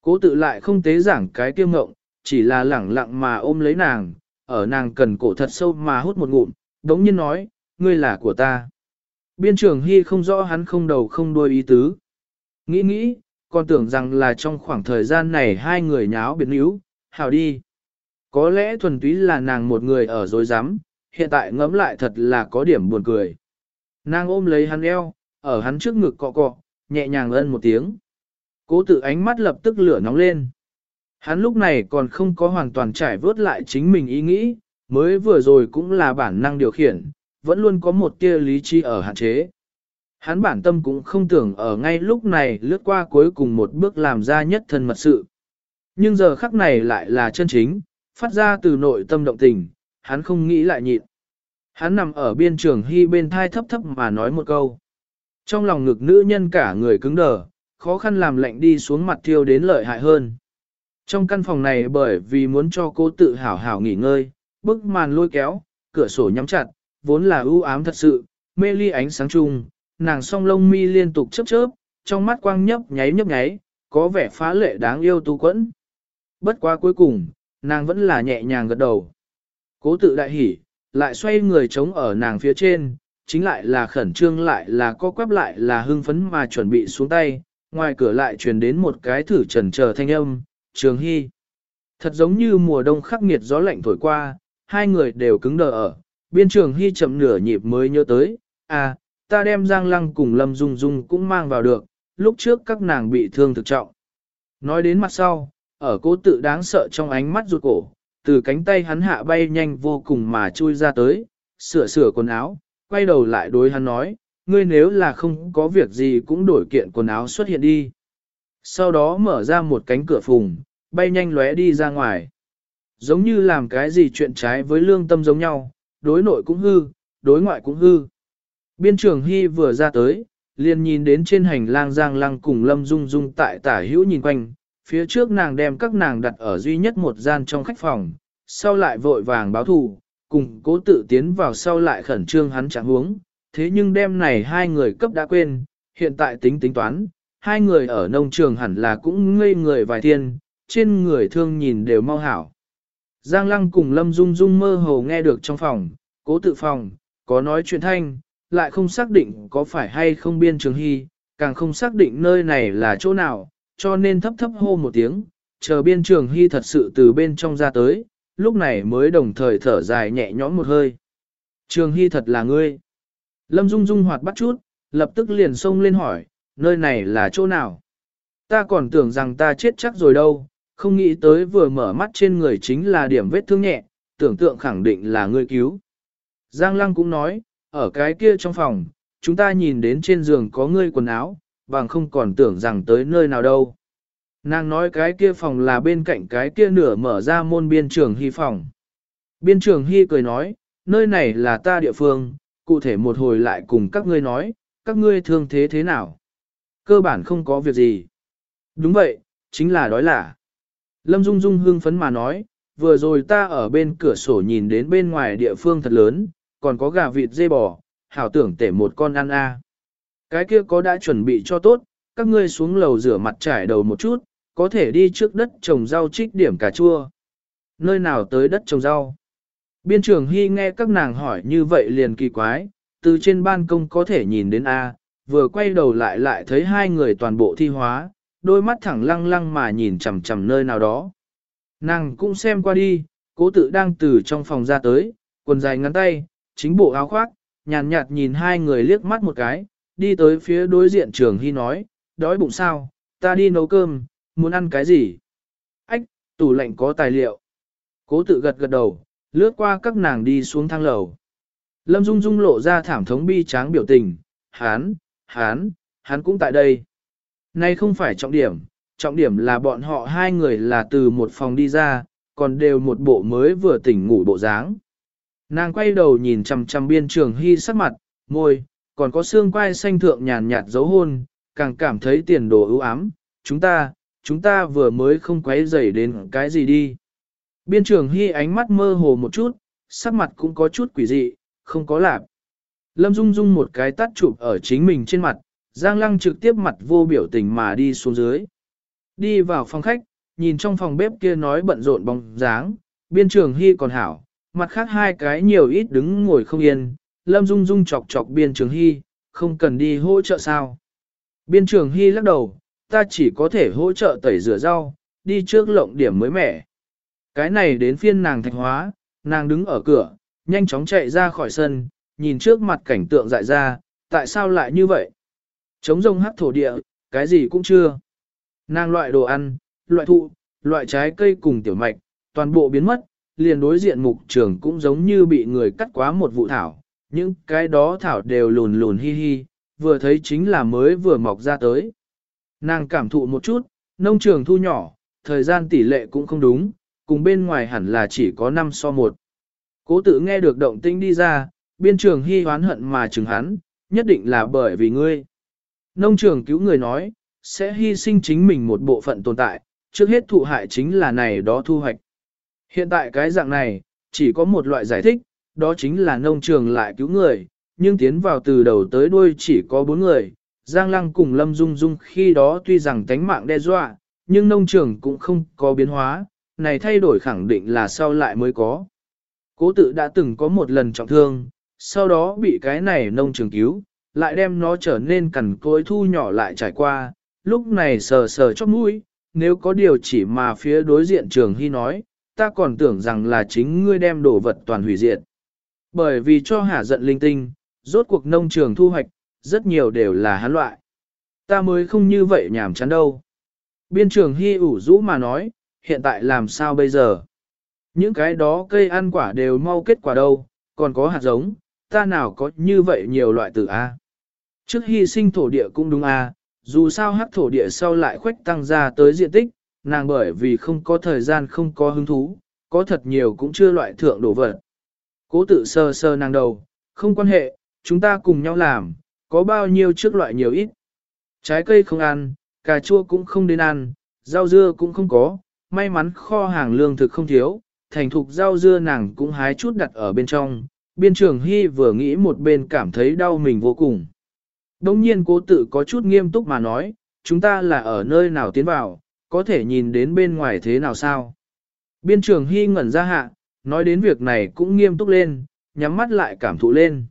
Speaker 1: Cố tự lại không tế giảng cái kiêu ngộng, chỉ là lẳng lặng mà ôm lấy nàng, ở nàng cần cổ thật sâu mà hút một ngụm, đống nhiên nói, ngươi là của ta. Biên trưởng Hy không rõ hắn không đầu không đuôi ý tứ. Nghĩ nghĩ, còn tưởng rằng là trong khoảng thời gian này hai người nháo biến níu, hào đi. Có lẽ thuần túy là nàng một người ở dối rắm hiện tại ngẫm lại thật là có điểm buồn cười. Nàng ôm lấy hắn eo, ở hắn trước ngực cọ cọ, nhẹ nhàng ân một tiếng. Cố tự ánh mắt lập tức lửa nóng lên. Hắn lúc này còn không có hoàn toàn trải vớt lại chính mình ý nghĩ, mới vừa rồi cũng là bản năng điều khiển, vẫn luôn có một tia lý trí ở hạn chế. Hắn bản tâm cũng không tưởng ở ngay lúc này lướt qua cuối cùng một bước làm ra nhất thân mật sự. Nhưng giờ khắc này lại là chân chính, phát ra từ nội tâm động tình, hắn không nghĩ lại nhịn. Hắn nằm ở biên trường hy bên thai thấp thấp mà nói một câu. Trong lòng ngực nữ nhân cả người cứng đờ, khó khăn làm lạnh đi xuống mặt thiêu đến lợi hại hơn. Trong căn phòng này bởi vì muốn cho cô tự hào hào nghỉ ngơi, bức màn lôi kéo, cửa sổ nhắm chặt, vốn là ưu ám thật sự, mê ly ánh sáng chung, nàng song lông mi liên tục chớp chớp, trong mắt quang nhấp nháy nhấp nháy, có vẻ phá lệ đáng yêu tu quẫn. Bất quá cuối cùng, nàng vẫn là nhẹ nhàng gật đầu. Cố tự đại hỉ, lại xoay người chống ở nàng phía trên, chính lại là khẩn trương lại là co quắp lại là hưng phấn mà chuẩn bị xuống tay, ngoài cửa lại truyền đến một cái thử trần chờ thanh âm, trường hy. Thật giống như mùa đông khắc nghiệt gió lạnh thổi qua, hai người đều cứng đờ ở, biên trường hy chậm nửa nhịp mới nhớ tới, à, ta đem Giang Lăng cùng Lâm Dung Dung cũng mang vào được, lúc trước các nàng bị thương thực trọng. Nói đến mặt sau, ở cố tự đáng sợ trong ánh mắt ruột cổ, từ cánh tay hắn hạ bay nhanh vô cùng mà chui ra tới, sửa sửa quần áo, quay đầu lại đối hắn nói, ngươi nếu là không có việc gì cũng đổi kiện quần áo xuất hiện đi. Sau đó mở ra một cánh cửa phùng, bay nhanh lóe đi ra ngoài. Giống như làm cái gì chuyện trái với lương tâm giống nhau, đối nội cũng hư, đối ngoại cũng hư. Biên trưởng Hy vừa ra tới, liền nhìn đến trên hành lang Giang Lăng cùng Lâm Dung Dung tại tả hữu nhìn quanh, phía trước nàng đem các nàng đặt ở duy nhất một gian trong khách phòng, sau lại vội vàng báo thù, cùng cố tự tiến vào sau lại khẩn trương hắn chẳng huống, thế nhưng đêm này hai người cấp đã quên, hiện tại tính tính toán, hai người ở nông trường hẳn là cũng ngây người vài thiên, trên người thương nhìn đều mau hảo. Giang Lăng cùng Lâm Dung Dung mơ hồ nghe được trong phòng, cố tự phòng, có nói chuyện thanh, lại không xác định có phải hay không biên trường hy, càng không xác định nơi này là chỗ nào, cho nên thấp thấp hô một tiếng, chờ biên trường hy thật sự từ bên trong ra tới, lúc này mới đồng thời thở dài nhẹ nhõm một hơi. Trường hy thật là ngươi. Lâm Dung Dung hoạt bắt chút, lập tức liền xông lên hỏi, nơi này là chỗ nào? Ta còn tưởng rằng ta chết chắc rồi đâu, không nghĩ tới vừa mở mắt trên người chính là điểm vết thương nhẹ, tưởng tượng khẳng định là ngươi cứu. Giang Lăng cũng nói, ở cái kia trong phòng, chúng ta nhìn đến trên giường có ngươi quần áo, bằng không còn tưởng rằng tới nơi nào đâu. Nàng nói cái kia phòng là bên cạnh cái kia nửa mở ra môn biên trường hy phòng. Biên trường hy cười nói, nơi này là ta địa phương, cụ thể một hồi lại cùng các ngươi nói, các ngươi thương thế thế nào. Cơ bản không có việc gì. Đúng vậy, chính là đói lả. Lâm Dung Dung hưng phấn mà nói, vừa rồi ta ở bên cửa sổ nhìn đến bên ngoài địa phương thật lớn, còn có gà vịt dê bò, hảo tưởng tể một con ăn a. Cái kia có đã chuẩn bị cho tốt, các ngươi xuống lầu rửa mặt trải đầu một chút, có thể đi trước đất trồng rau trích điểm cà chua. Nơi nào tới đất trồng rau? Biên trưởng Hy nghe các nàng hỏi như vậy liền kỳ quái, từ trên ban công có thể nhìn đến A, vừa quay đầu lại lại thấy hai người toàn bộ thi hóa, đôi mắt thẳng lăng lăng mà nhìn chằm chằm nơi nào đó. Nàng cũng xem qua đi, cố tự đang từ trong phòng ra tới, quần dài ngắn tay, chính bộ áo khoác, nhàn nhạt, nhìn hai người liếc mắt một cái, đi tới phía đối diện trường hy nói, đói bụng sao, ta đi nấu cơm, muốn ăn cái gì? Ách, tủ lạnh có tài liệu. Cố tự gật gật đầu, lướt qua các nàng đi xuống thang lầu. Lâm Dung Dung lộ ra thảm thống bi tráng biểu tình, hán, hán, hán cũng tại đây. Nay không phải trọng điểm, trọng điểm là bọn họ hai người là từ một phòng đi ra, còn đều một bộ mới vừa tỉnh ngủ bộ dáng. Nàng quay đầu nhìn chằm chằm biên trường hy sắc mặt, môi, còn có xương quai xanh thượng nhàn nhạt dấu hôn, càng cảm thấy tiền đồ ưu ám. Chúng ta, chúng ta vừa mới không quấy rầy đến cái gì đi. Biên trưởng Hy ánh mắt mơ hồ một chút, sắc mặt cũng có chút quỷ dị, không có lạp. Lâm Dung Dung một cái tắt chụp ở chính mình trên mặt, Giang Lăng trực tiếp mặt vô biểu tình mà đi xuống dưới. Đi vào phòng khách, nhìn trong phòng bếp kia nói bận rộn bóng dáng, biên trường Hy còn hảo, mặt khác hai cái nhiều ít đứng ngồi không yên, Lâm Dung Dung chọc chọc biên trường Hy, không cần đi hỗ trợ sao. Biên trường Hy lắc đầu, ta chỉ có thể hỗ trợ tẩy rửa rau, đi trước lộng điểm mới mẻ. Cái này đến phiên nàng thạch hóa, nàng đứng ở cửa, nhanh chóng chạy ra khỏi sân, nhìn trước mặt cảnh tượng dại ra, tại sao lại như vậy? Chống rông hắc thổ địa, cái gì cũng chưa. Nàng loại đồ ăn, loại thụ, loại trái cây cùng tiểu mạch, toàn bộ biến mất, liền đối diện mục trường cũng giống như bị người cắt quá một vụ thảo, những cái đó thảo đều lùn lùn hi hi, vừa thấy chính là mới vừa mọc ra tới. Nàng cảm thụ một chút, nông trường thu nhỏ, thời gian tỷ lệ cũng không đúng, cùng bên ngoài hẳn là chỉ có 5 so 1. Cố tự nghe được động tinh đi ra, biên trường hy hoán hận mà chừng hắn, nhất định là bởi vì ngươi. Nông trường cứu người nói, sẽ hy sinh chính mình một bộ phận tồn tại, trước hết thụ hại chính là này đó thu hoạch. Hiện tại cái dạng này, chỉ có một loại giải thích, đó chính là nông trường lại cứu người, nhưng tiến vào từ đầu tới đuôi chỉ có bốn người. Giang Lăng cùng Lâm Dung Dung khi đó tuy rằng tánh mạng đe dọa, nhưng nông trường cũng không có biến hóa, này thay đổi khẳng định là sau lại mới có. Cố tự đã từng có một lần trọng thương, sau đó bị cái này nông trường cứu, lại đem nó trở nên cằn cối thu nhỏ lại trải qua, lúc này sờ sờ chóp mũi, nếu có điều chỉ mà phía đối diện trường hy nói, ta còn tưởng rằng là chính ngươi đem đồ vật toàn hủy diệt. Bởi vì cho hả giận linh tinh, rốt cuộc nông trường thu hoạch, rất nhiều đều là hắn loại. Ta mới không như vậy nhảm chán đâu. Biên trường hy ủ rũ mà nói, hiện tại làm sao bây giờ? Những cái đó cây ăn quả đều mau kết quả đâu, còn có hạt giống, ta nào có như vậy nhiều loại tử A. Trước hy sinh thổ địa cũng đúng A, dù sao hắc thổ địa sau lại khuếch tăng ra tới diện tích, nàng bởi vì không có thời gian không có hứng thú, có thật nhiều cũng chưa loại thượng đồ vật. Cố tự sơ sơ nàng đầu, không quan hệ, chúng ta cùng nhau làm, có bao nhiêu trước loại nhiều ít. Trái cây không ăn, cà chua cũng không đến ăn, rau dưa cũng không có, may mắn kho hàng lương thực không thiếu, thành thục rau dưa nàng cũng hái chút đặt ở bên trong. Biên trường Hy vừa nghĩ một bên cảm thấy đau mình vô cùng. Đông nhiên cố tự có chút nghiêm túc mà nói, chúng ta là ở nơi nào tiến vào, có thể nhìn đến bên ngoài thế nào sao. Biên trường Hy ngẩn ra hạ, nói đến việc này cũng nghiêm túc lên, nhắm mắt lại cảm thụ lên.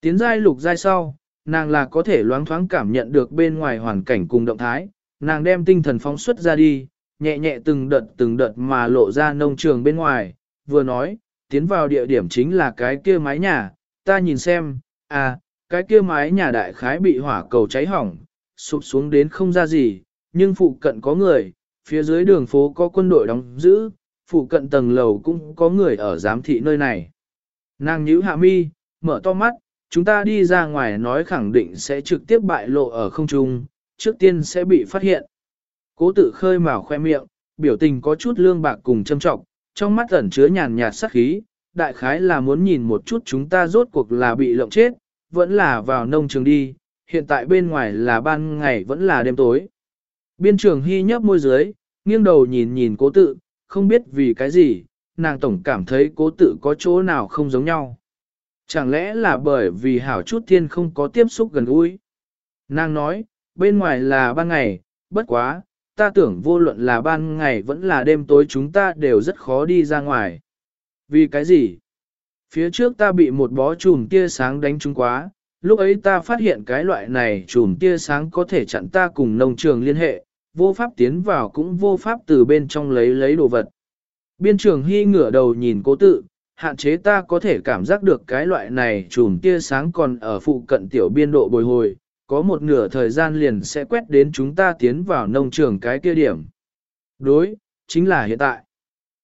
Speaker 1: Tiến giai lục giai sau, nàng là có thể loáng thoáng cảm nhận được bên ngoài hoàn cảnh cùng động thái, nàng đem tinh thần phóng xuất ra đi, nhẹ nhẹ từng đợt từng đợt mà lộ ra nông trường bên ngoài, vừa nói, tiến vào địa điểm chính là cái kia mái nhà, ta nhìn xem, à, cái kia mái nhà đại khái bị hỏa cầu cháy hỏng, sụp xuống đến không ra gì, nhưng phụ cận có người, phía dưới đường phố có quân đội đóng giữ, phụ cận tầng lầu cũng có người ở giám thị nơi này. Nàng nhíu hạ mi, mở to mắt, chúng ta đi ra ngoài nói khẳng định sẽ trực tiếp bại lộ ở không trung, trước tiên sẽ bị phát hiện. Cố tự khơi mào khoe miệng, biểu tình có chút lương bạc cùng châm trọng, trong mắt ẩn chứa nhàn nhạt sắc khí, đại khái là muốn nhìn một chút chúng ta rốt cuộc là bị lộng chết, vẫn là vào nông trường đi, hiện tại bên ngoài là ban ngày vẫn là đêm tối. Biên trường hy nhấp môi dưới, nghiêng đầu nhìn nhìn cố tự, không biết vì cái gì, nàng tổng cảm thấy cố tự có chỗ nào không giống nhau. Chẳng lẽ là bởi vì hảo chút thiên không có tiếp xúc gần gũi? Nàng nói, bên ngoài là ban ngày, bất quá, ta tưởng vô luận là ban ngày vẫn là đêm tối chúng ta đều rất khó đi ra ngoài. Vì cái gì? Phía trước ta bị một bó chùm tia sáng đánh trúng quá, lúc ấy ta phát hiện cái loại này chùm tia sáng có thể chặn ta cùng nông trường liên hệ, vô pháp tiến vào cũng vô pháp từ bên trong lấy lấy đồ vật. Biên trường hy ngửa đầu nhìn cố tự, hạn chế ta có thể cảm giác được cái loại này chùm tia sáng còn ở phụ cận tiểu biên độ bồi hồi, có một nửa thời gian liền sẽ quét đến chúng ta tiến vào nông trường cái kia điểm. Đối, chính là hiện tại.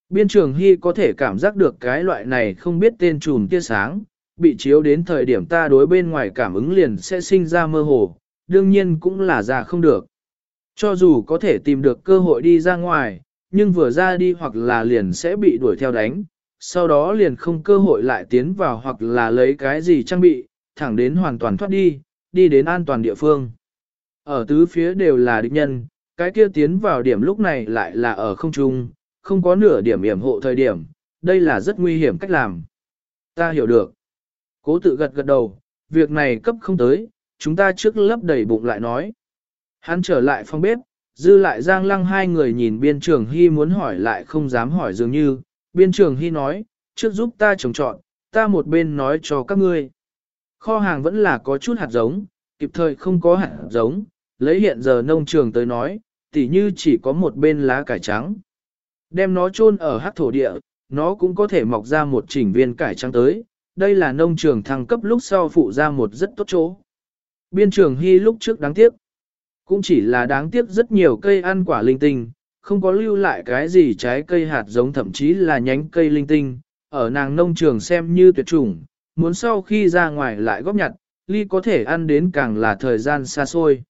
Speaker 1: Biên trường Hy có thể cảm giác được cái loại này không biết tên chùm tia sáng, bị chiếu đến thời điểm ta đối bên ngoài cảm ứng liền sẽ sinh ra mơ hồ, đương nhiên cũng là ra không được. Cho dù có thể tìm được cơ hội đi ra ngoài, nhưng vừa ra đi hoặc là liền sẽ bị đuổi theo đánh, sau đó liền không cơ hội lại tiến vào hoặc là lấy cái gì trang bị, thẳng đến hoàn toàn thoát đi, đi đến an toàn địa phương. Ở tứ phía đều là địch nhân, cái kia tiến vào điểm lúc này lại là ở không trung, không có nửa điểm yểm hộ thời điểm, đây là rất nguy hiểm cách làm. Ta hiểu được. Cố tự gật gật đầu, việc này cấp không tới, chúng ta trước lấp đầy bụng lại nói. Hắn trở lại phòng bếp, dư lại giang lăng hai người nhìn biên trường hy muốn hỏi lại không dám hỏi dường như, biên trường hy nói, trước giúp ta trồng trọn, ta một bên nói cho các ngươi. Kho hàng vẫn là có chút hạt giống, kịp thời không có hạt giống, lấy hiện giờ nông trường tới nói, tỉ như chỉ có một bên lá cải trắng. Đem nó chôn ở hắc thổ địa, nó cũng có thể mọc ra một chỉnh viên cải trắng tới, đây là nông trường thăng cấp lúc sau phụ ra một rất tốt chỗ. Biên trường hy lúc trước đáng tiếc, cũng chỉ là đáng tiếc rất nhiều cây ăn quả linh tinh, không có lưu lại cái gì trái cây hạt giống thậm chí là nhánh cây linh tinh, ở nàng nông trường xem như tuyệt chủng, muốn sau khi ra ngoài lại góp nhặt, ly có thể ăn đến càng là thời gian xa xôi.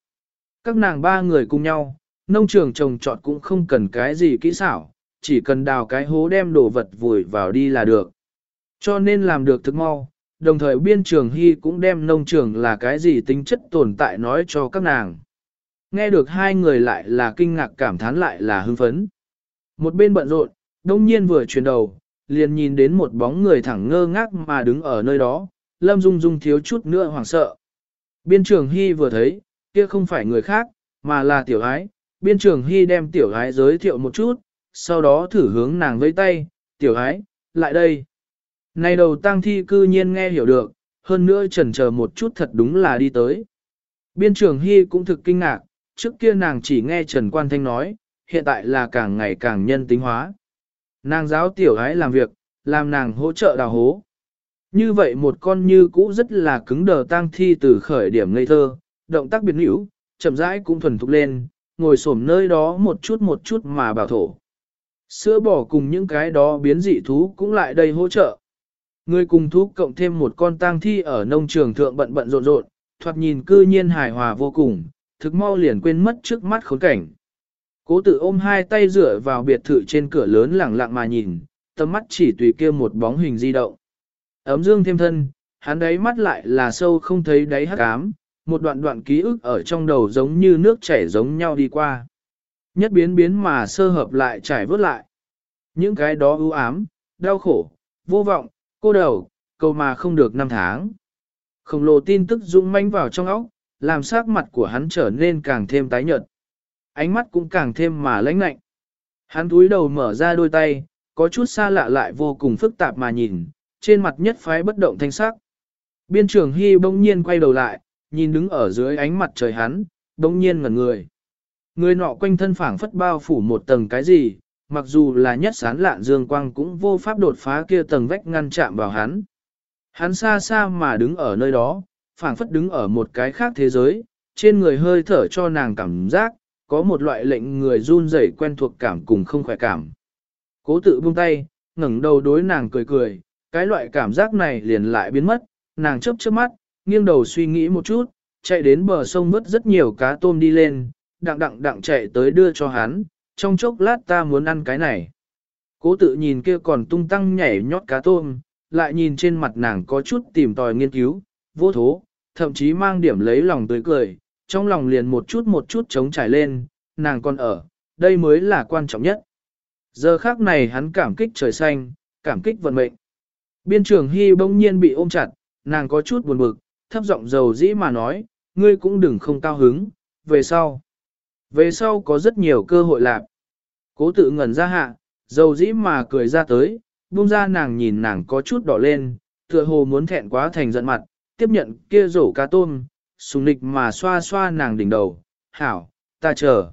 Speaker 1: Các nàng ba người cùng nhau, nông trường trồng trọt cũng không cần cái gì kỹ xảo, chỉ cần đào cái hố đem đồ vật vùi vào đi là được. Cho nên làm được thực mau, đồng thời biên trường hy cũng đem nông trường là cái gì tính chất tồn tại nói cho các nàng. Nghe được hai người lại là kinh ngạc cảm thán lại là hưng phấn. Một bên bận rộn, đông nhiên vừa chuyển đầu, liền nhìn đến một bóng người thẳng ngơ ngác mà đứng ở nơi đó, Lâm Dung Dung thiếu chút nữa hoảng sợ. Biên trường Hy vừa thấy, kia không phải người khác, mà là tiểu ái. Biên trường Hy đem tiểu ái giới thiệu một chút, sau đó thử hướng nàng với tay, tiểu ái, lại đây. Này đầu tang thi cư nhiên nghe hiểu được, hơn nữa chần chờ một chút thật đúng là đi tới. Biên trường Hy cũng thực kinh ngạc, trước kia nàng chỉ nghe Trần Quan Thanh nói, hiện tại là càng ngày càng nhân tính hóa. Nàng giáo tiểu ái làm việc, làm nàng hỗ trợ đào hố. Như vậy một con như cũ rất là cứng đờ tang thi từ khởi điểm ngây thơ, động tác biến hữu, chậm rãi cũng thuần thục lên, ngồi xổm nơi đó một chút một chút mà bảo thổ. Sữa bò cùng những cái đó biến dị thú cũng lại đây hỗ trợ. Người cùng thú cộng thêm một con tang thi ở nông trường thượng bận bận rộn rộn, thoạt nhìn cư nhiên hài hòa vô cùng, thực mau liền quên mất trước mắt khốn cảnh. Cố tự ôm hai tay dựa vào biệt thự trên cửa lớn lẳng lặng mà nhìn, tầm mắt chỉ tùy kia một bóng hình di động. Ấm dương thêm thân, hắn đáy mắt lại là sâu không thấy đáy hắc ám, một đoạn đoạn ký ức ở trong đầu giống như nước chảy giống nhau đi qua. Nhất biến biến mà sơ hợp lại trải vớt lại. Những cái đó ưu ám, đau khổ, vô vọng, cô đầu, cầu mà không được năm tháng. Khổng lồ tin tức rung manh vào trong óc, làm sắc mặt của hắn trở nên càng thêm tái nhợt. Ánh mắt cũng càng thêm mà lãnh lạnh. Hắn túi đầu mở ra đôi tay, có chút xa lạ lại vô cùng phức tạp mà nhìn, trên mặt nhất phái bất động thanh sắc. Biên trưởng Hy bỗng nhiên quay đầu lại, nhìn đứng ở dưới ánh mặt trời hắn, bỗng nhiên ngẩn người. Người nọ quanh thân phảng phất bao phủ một tầng cái gì, mặc dù là nhất sán lạn dương quang cũng vô pháp đột phá kia tầng vách ngăn chạm vào hắn. Hắn xa xa mà đứng ở nơi đó, phảng phất đứng ở một cái khác thế giới, trên người hơi thở cho nàng cảm giác, có một loại lệnh người run rẩy quen thuộc cảm cùng không khỏe cảm. Cố tự buông tay, ngẩng đầu đối nàng cười cười, cái loại cảm giác này liền lại biến mất, nàng chớp chớp mắt, nghiêng đầu suy nghĩ một chút, chạy đến bờ sông vớt rất nhiều cá tôm đi lên, đặng đặng đặng chạy tới đưa cho hắn, trong chốc lát ta muốn ăn cái này. Cố tự nhìn kia còn tung tăng nhảy nhót cá tôm, lại nhìn trên mặt nàng có chút tìm tòi nghiên cứu, vô thố, thậm chí mang điểm lấy lòng tươi cười, trong lòng liền một chút một chút trống trải lên, nàng còn ở, đây mới là quan trọng nhất. Giờ khác này hắn cảm kích trời xanh, cảm kích vận mệnh. Biên trưởng Hy bỗng nhiên bị ôm chặt, nàng có chút buồn bực, thấp giọng dầu dĩ mà nói, ngươi cũng đừng không cao hứng, về sau. Về sau có rất nhiều cơ hội lạc. Cố tự ngẩn ra hạ, dầu dĩ mà cười ra tới, buông ra nàng nhìn nàng có chút đỏ lên, tựa hồ muốn thẹn quá thành giận mặt, tiếp nhận kia rổ cá tôm, sùng nịch mà xoa xoa nàng đỉnh đầu, hảo, ta chờ.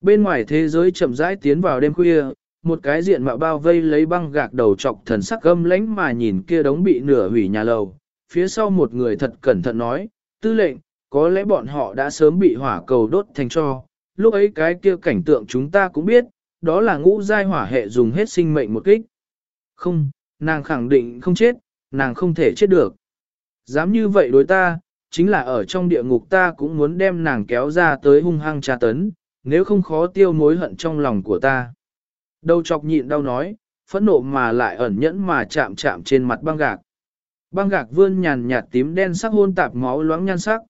Speaker 1: Bên ngoài thế giới chậm rãi tiến vào đêm khuya, một cái diện mạo bao vây lấy băng gạc đầu trọc thần sắc gâm lánh mà nhìn kia đống bị nửa hủy nhà lầu. Phía sau một người thật cẩn thận nói, tư lệnh, có lẽ bọn họ đã sớm bị hỏa cầu đốt thành cho. Lúc ấy cái kia cảnh tượng chúng ta cũng biết, đó là ngũ giai hỏa hệ dùng hết sinh mệnh một kích. Không, nàng khẳng định không chết, nàng không thể chết được. Dám như vậy đối ta, chính là ở trong địa ngục ta cũng muốn đem nàng kéo ra tới hung hăng tra tấn, nếu không khó tiêu mối hận trong lòng của ta. Đầu chọc nhịn đau nói, phẫn nộ mà lại ẩn nhẫn mà chạm chạm trên mặt băng gạc. Băng gạc vươn nhàn nhạt tím đen sắc hôn tạp máu loãng nhan sắc.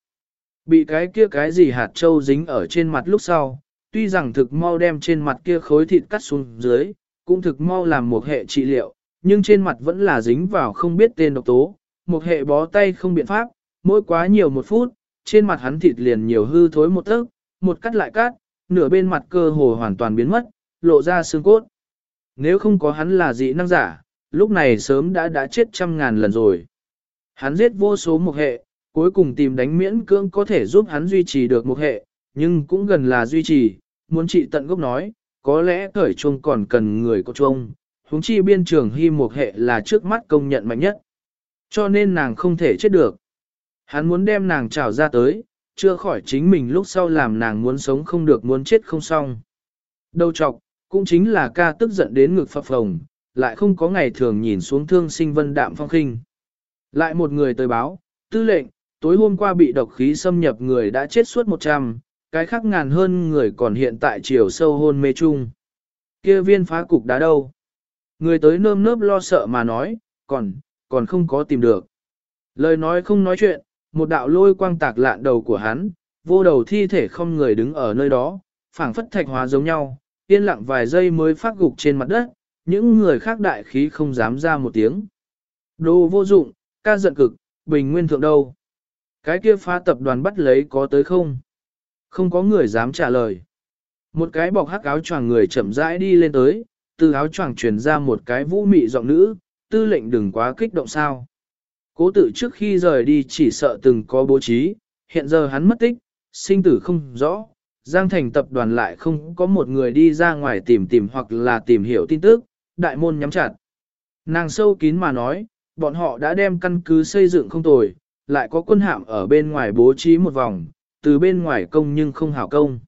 Speaker 1: Bị cái kia cái gì hạt trâu dính ở trên mặt lúc sau, tuy rằng thực mau đem trên mặt kia khối thịt cắt xuống dưới, cũng thực mau làm một hệ trị liệu, nhưng trên mặt vẫn là dính vào không biết tên độc tố, một hệ bó tay không biện pháp, mỗi quá nhiều một phút, trên mặt hắn thịt liền nhiều hư thối một tấc, một cắt lại cắt, nửa bên mặt cơ hồ hoàn toàn biến mất, lộ ra xương cốt. Nếu không có hắn là dị năng giả, lúc này sớm đã đã chết trăm ngàn lần rồi. Hắn giết vô số một hệ, cuối cùng tìm đánh miễn cưỡng có thể giúp hắn duy trì được một hệ, nhưng cũng gần là duy trì, muốn trị tận gốc nói, có lẽ cởi chuông còn cần người có chuông, huống chi biên trường hy một hệ là trước mắt công nhận mạnh nhất. Cho nên nàng không thể chết được. Hắn muốn đem nàng trào ra tới, chưa khỏi chính mình lúc sau làm nàng muốn sống không được muốn chết không xong. Đầu chọc, cũng chính là ca tức giận đến ngực phập phồng, lại không có ngày thường nhìn xuống thương sinh vân đạm phong khinh. Lại một người tới báo, tư lệnh, tối hôm qua bị độc khí xâm nhập người đã chết suốt 100, cái khác ngàn hơn người còn hiện tại chiều sâu hôn mê chung. kia viên phá cục đá đâu? Người tới nơm nớp lo sợ mà nói, còn, còn không có tìm được. Lời nói không nói chuyện, một đạo lôi quang tạc lạn đầu của hắn, vô đầu thi thể không người đứng ở nơi đó, phảng phất thạch hóa giống nhau, yên lặng vài giây mới phát gục trên mặt đất, những người khác đại khí không dám ra một tiếng. Đồ vô dụng, ca giận cực, bình nguyên thượng đâu? Cái kia phá tập đoàn bắt lấy có tới không? Không có người dám trả lời. Một cái bọc hắc áo choàng người chậm rãi đi lên tới, từ áo choàng truyền ra một cái vũ mị giọng nữ, tư lệnh đừng quá kích động sao. Cố tự trước khi rời đi chỉ sợ từng có bố trí, hiện giờ hắn mất tích, sinh tử không rõ, Giang Thành tập đoàn lại không có một người đi ra ngoài tìm tìm hoặc là tìm hiểu tin tức, đại môn nhắm chặt. Nàng sâu kín mà nói, bọn họ đã đem căn cứ xây dựng không tồi, lại có quân hạm ở bên ngoài bố trí một vòng, từ bên ngoài công nhưng không hảo công.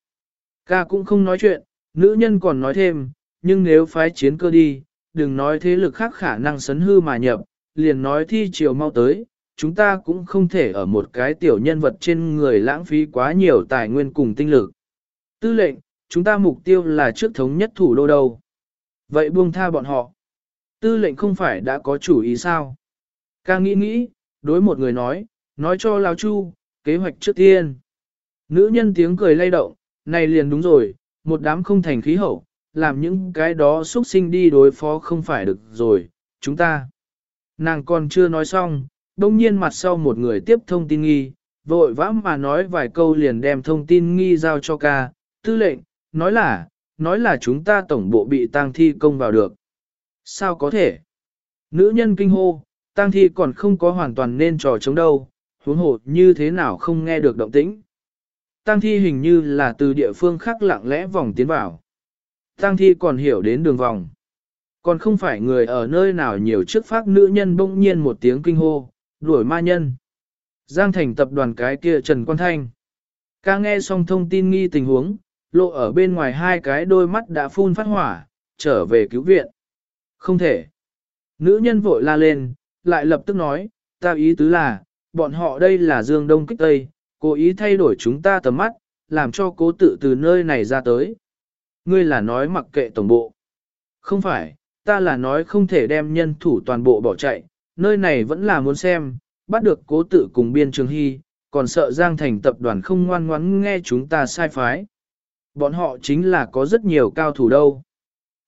Speaker 1: Ca cũng không nói chuyện, nữ nhân còn nói thêm, nhưng nếu phái chiến cơ đi, đừng nói thế lực khác khả năng sấn hư mà nhập, liền nói thi chiều mau tới, chúng ta cũng không thể ở một cái tiểu nhân vật trên người lãng phí quá nhiều tài nguyên cùng tinh lực. Tư lệnh, chúng ta mục tiêu là trước thống nhất thủ đô đâu. Vậy buông tha bọn họ. Tư lệnh không phải đã có chủ ý sao? Càng nghĩ nghĩ, đối một người nói, nói cho Lao Chu, kế hoạch trước tiên. Nữ nhân tiếng cười lay động, này liền đúng rồi, một đám không thành khí hậu, làm những cái đó xuất sinh đi đối phó không phải được rồi, chúng ta. Nàng còn chưa nói xong, đông nhiên mặt sau một người tiếp thông tin nghi, vội vã mà nói vài câu liền đem thông tin nghi giao cho ca, tư lệnh, nói là, nói là chúng ta tổng bộ bị tang thi công vào được. Sao có thể? Nữ nhân kinh hô, tang thi còn không có hoàn toàn nên trò chống đâu, huống hồ như thế nào không nghe được động tĩnh. Tang thi hình như là từ địa phương khác lặng lẽ vòng tiến vào. Tang thi còn hiểu đến đường vòng. Còn không phải người ở nơi nào nhiều trước phát nữ nhân bỗng nhiên một tiếng kinh hô, đuổi ma nhân. Giang thành tập đoàn cái kia Trần Quan Thanh. Ca nghe xong thông tin nghi tình huống, lộ ở bên ngoài hai cái đôi mắt đã phun phát hỏa, trở về cứu viện. Không thể. Nữ nhân vội la lên, lại lập tức nói, ta ý tứ là, bọn họ đây là dương đông kích tây, cố ý thay đổi chúng ta tầm mắt, làm cho cố tự từ nơi này ra tới. Ngươi là nói mặc kệ tổng bộ. Không phải, ta là nói không thể đem nhân thủ toàn bộ bỏ chạy, nơi này vẫn là muốn xem, bắt được cố tự cùng biên trường hy, còn sợ Giang Thành tập đoàn không ngoan ngoãn nghe chúng ta sai phái. Bọn họ chính là có rất nhiều cao thủ đâu.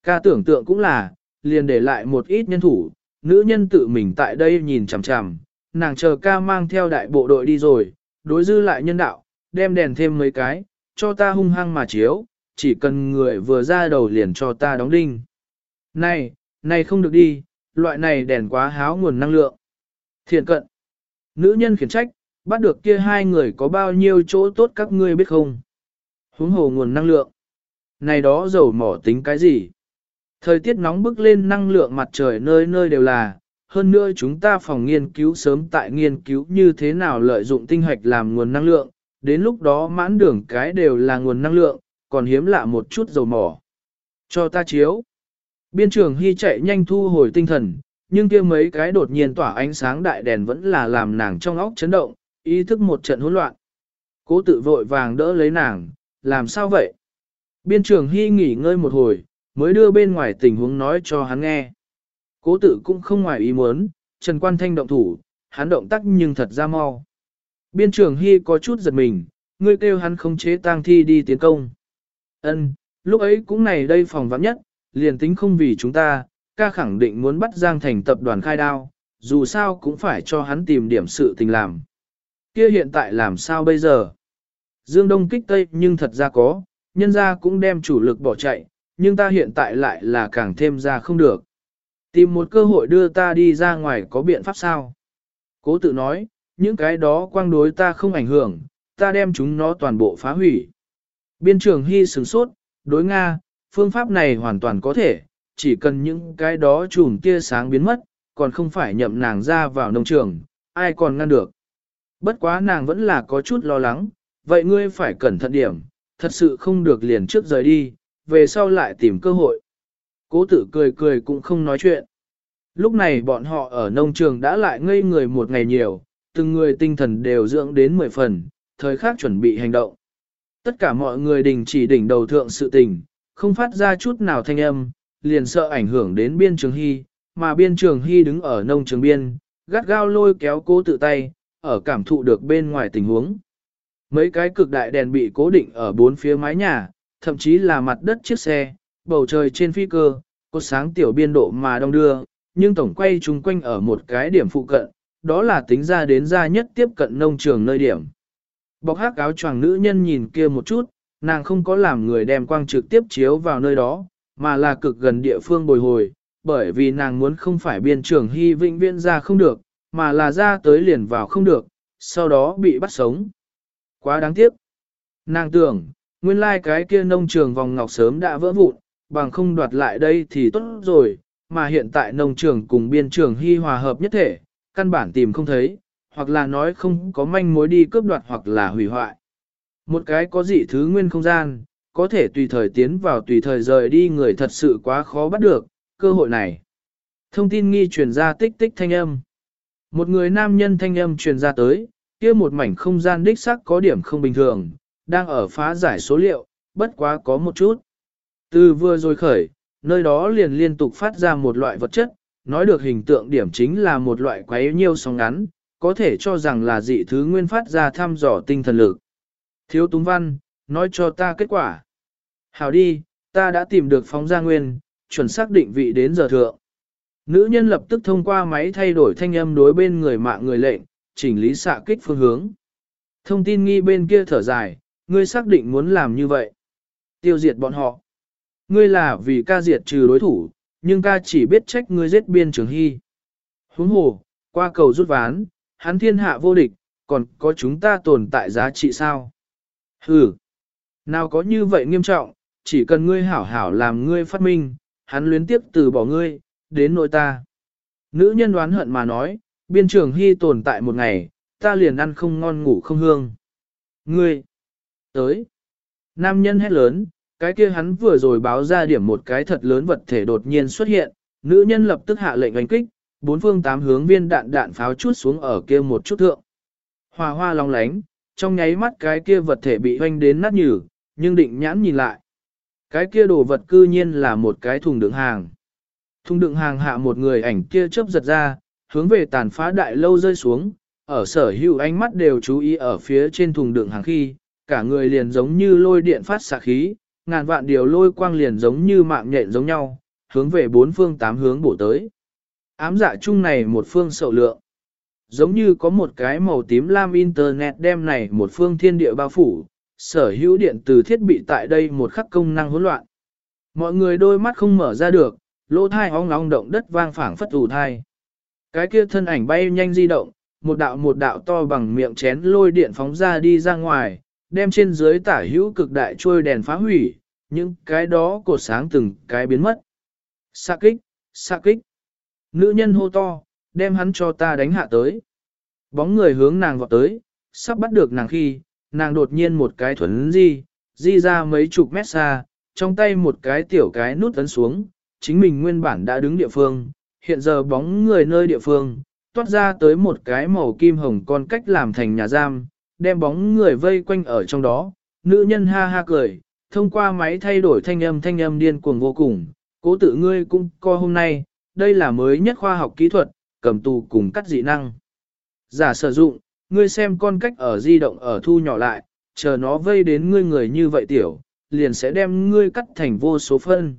Speaker 1: Ca tưởng tượng cũng là, liền để lại một ít nhân thủ, nữ nhân tự mình tại đây nhìn chằm chằm, nàng chờ ca mang theo đại bộ đội đi rồi, đối dư lại nhân đạo, đem đèn thêm mấy cái, cho ta hung hăng mà chiếu, chỉ cần người vừa ra đầu liền cho ta đóng đinh. Này, này không được đi, loại này đèn quá háo nguồn năng lượng. Thiện cận. Nữ nhân khiển trách, bắt được kia hai người có bao nhiêu chỗ tốt các ngươi biết không? Huống hồ nguồn năng lượng. Này đó dầu mỏ tính cái gì? Thời tiết nóng bức lên năng lượng mặt trời nơi nơi đều là, hơn nữa chúng ta phòng nghiên cứu sớm tại nghiên cứu như thế nào lợi dụng tinh hoạch làm nguồn năng lượng, đến lúc đó mãn đường cái đều là nguồn năng lượng, còn hiếm lạ một chút dầu mỏ. Cho ta chiếu. Biên trường Hy chạy nhanh thu hồi tinh thần, nhưng kia mấy cái đột nhiên tỏa ánh sáng đại đèn vẫn là làm nàng trong óc chấn động, ý thức một trận hỗn loạn. Cố tự vội vàng đỡ lấy nàng, làm sao vậy? Biên trường Hy nghỉ ngơi một hồi, mới đưa bên ngoài tình huống nói cho hắn nghe. Cố tự cũng không ngoài ý muốn, Trần Quan Thanh động thủ, hắn động tác nhưng thật ra mau. Biên trường Hy có chút giật mình, ngươi kêu hắn không chế tang thi đi tiến công. Ân, lúc ấy cũng này đây phòng vắng nhất, liền tính không vì chúng ta, ca khẳng định muốn bắt Giang Thành tập đoàn khai đao, dù sao cũng phải cho hắn tìm điểm sự tình làm. Kia hiện tại làm sao bây giờ? Dương Đông kích Tây nhưng thật ra có, nhân ra cũng đem chủ lực bỏ chạy, nhưng ta hiện tại lại là càng thêm ra không được. Tìm một cơ hội đưa ta đi ra ngoài có biện pháp sao? Cố tự nói, những cái đó quang đối ta không ảnh hưởng, ta đem chúng nó toàn bộ phá hủy. Biên trường Hy sửng sốt, đối Nga, phương pháp này hoàn toàn có thể, chỉ cần những cái đó chùm tia sáng biến mất, còn không phải nhậm nàng ra vào nông trường, ai còn ngăn được. Bất quá nàng vẫn là có chút lo lắng, vậy ngươi phải cẩn thận điểm, thật sự không được liền trước rời đi, về sau lại tìm cơ hội. Cố tử cười cười cũng không nói chuyện. Lúc này bọn họ ở nông trường đã lại ngây người một ngày nhiều, từng người tinh thần đều dưỡng đến 10 phần, thời khắc chuẩn bị hành động. Tất cả mọi người đình chỉ đỉnh đầu thượng sự tình, không phát ra chút nào thanh âm, liền sợ ảnh hưởng đến biên trường hy, mà biên trường hy đứng ở nông trường biên, gắt gao lôi kéo cố tự tay, ở cảm thụ được bên ngoài tình huống. Mấy cái cực đại đèn bị cố định ở bốn phía mái nhà, thậm chí là mặt đất chiếc xe, bầu trời trên phi cơ, có sáng tiểu biên độ mà đông đưa, nhưng tổng quay chung quanh ở một cái điểm phụ cận, đó là tính ra đến ra nhất tiếp cận nông trường nơi điểm. Bọc hát áo choàng nữ nhân nhìn kia một chút, nàng không có làm người đem quang trực tiếp chiếu vào nơi đó, mà là cực gần địa phương bồi hồi, bởi vì nàng muốn không phải biên trưởng hy vĩnh viễn ra không được, mà là ra tới liền vào không được, sau đó bị bắt sống. Quá đáng tiếc. Nàng tưởng, nguyên lai like cái kia nông trường vòng ngọc sớm đã vỡ vụn, bằng không đoạt lại đây thì tốt rồi, mà hiện tại nông trường cùng biên trường hy hòa hợp nhất thể, căn bản tìm không thấy, hoặc là nói không có manh mối đi cướp đoạt hoặc là hủy hoại. Một cái có dị thứ nguyên không gian, có thể tùy thời tiến vào tùy thời rời đi người thật sự quá khó bắt được, cơ hội này. Thông tin nghi truyền ra tích tích thanh âm. Một người nam nhân thanh âm truyền ra tới, kia một mảnh không gian đích sắc có điểm không bình thường, đang ở phá giải số liệu, bất quá có một chút. Từ vừa rồi khởi, nơi đó liền liên tục phát ra một loại vật chất, nói được hình tượng điểm chính là một loại quái nhiêu sóng ngắn, có thể cho rằng là dị thứ nguyên phát ra thăm dò tinh thần lực. Thiếu Túng Văn, nói cho ta kết quả. Hảo đi, ta đã tìm được phóng gia nguyên, chuẩn xác định vị đến giờ thượng. Nữ nhân lập tức thông qua máy thay đổi thanh âm đối bên người mạng người lệnh, chỉnh lý xạ kích phương hướng. Thông tin nghi bên kia thở dài, ngươi xác định muốn làm như vậy. Tiêu diệt bọn họ. Ngươi là vì ca diệt trừ đối thủ, nhưng ca chỉ biết trách ngươi giết biên trường hy. Huống hồ, qua cầu rút ván, hắn thiên hạ vô địch, còn có chúng ta tồn tại giá trị sao? Hừ, nào có như vậy nghiêm trọng, chỉ cần ngươi hảo hảo làm ngươi phát minh, hắn luyến tiếp từ bỏ ngươi, đến nội ta. Nữ nhân đoán hận mà nói, biên trường hy tồn tại một ngày, ta liền ăn không ngon ngủ không hương. Ngươi, tới. Nam nhân hét lớn, cái kia hắn vừa rồi báo ra điểm một cái thật lớn vật thể đột nhiên xuất hiện, nữ nhân lập tức hạ lệnh đánh kích, bốn phương tám hướng viên đạn đạn pháo chút xuống ở kia một chút thượng. Hòa hoa long lánh, trong nháy mắt cái kia vật thể bị hoanh đến nát nhừ, nhưng định nhãn nhìn lại. Cái kia đồ vật cư nhiên là một cái thùng đựng hàng. Thùng đựng hàng hạ một người ảnh kia chớp giật ra, hướng về tàn phá đại lâu rơi xuống, ở sở hữu ánh mắt đều chú ý ở phía trên thùng đựng hàng khi, cả người liền giống như lôi điện phát xạ khí, ngàn vạn điều lôi quang liền giống như mạng nhện giống nhau, hướng về bốn phương tám hướng bổ tới. Ám dạ chung này một phương sậu lượng. Giống như có một cái màu tím lam internet đem này một phương thiên địa bao phủ, sở hữu điện từ thiết bị tại đây một khắc công năng hỗn loạn. Mọi người đôi mắt không mở ra được, lỗ thai ong ong động đất vang phảng phất ủ thai. Cái kia thân ảnh bay nhanh di động, một đạo một đạo to bằng miệng chén lôi điện phóng ra đi ra ngoài, đem trên dưới tả hữu cực đại trôi đèn phá hủy, những cái đó cột sáng từng cái biến mất. Xa kích, xa kích. Nữ nhân hô to, đem hắn cho ta đánh hạ tới. Bóng người hướng nàng vọt tới, sắp bắt được nàng khi, nàng đột nhiên một cái thuấn di, di ra mấy chục mét xa, trong tay một cái tiểu cái nút ấn xuống, chính mình nguyên bản đã đứng địa phương, hiện giờ bóng người nơi địa phương, toát ra tới một cái màu kim hồng con cách làm thành nhà giam, đem bóng người vây quanh ở trong đó, nữ nhân ha ha cười, thông qua máy thay đổi thanh âm thanh âm điên cuồng vô cùng, cố tự ngươi cũng co hôm nay, đây là mới nhất khoa học kỹ thuật, cầm tù cùng cắt dị năng. Giả sử dụng, ngươi xem con cách ở di động ở thu nhỏ lại, chờ nó vây đến ngươi người như vậy tiểu, liền sẽ đem ngươi cắt thành vô số phân.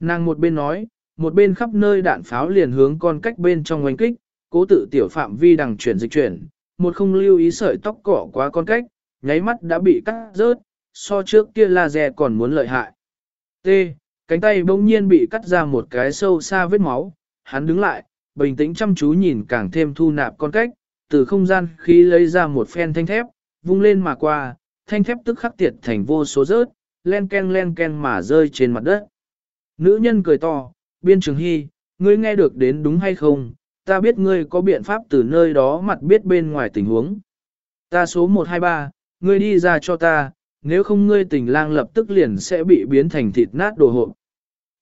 Speaker 1: Nàng một bên nói, một bên khắp nơi đạn pháo liền hướng con cách bên trong oanh kích, cố tự tiểu phạm vi đằng chuyển dịch chuyển, một không lưu ý sợi tóc cỏ quá con cách, nháy mắt đã bị cắt rớt, so trước kia laser còn muốn lợi hại. T. Cánh tay bỗng nhiên bị cắt ra một cái sâu xa vết máu, hắn đứng lại, bình tĩnh chăm chú nhìn càng thêm thu nạp con cách, từ không gian khi lấy ra một phen thanh thép, vung lên mà qua, thanh thép tức khắc tiệt thành vô số rớt, len ken len ken mà rơi trên mặt đất. Nữ nhân cười to, biên trường hy, ngươi nghe được đến đúng hay không, ta biết ngươi có biện pháp từ nơi đó mặt biết bên ngoài tình huống. Ta số 123, ngươi đi ra cho ta, nếu không ngươi tình lang lập tức liền sẽ bị biến thành thịt nát đồ hộp.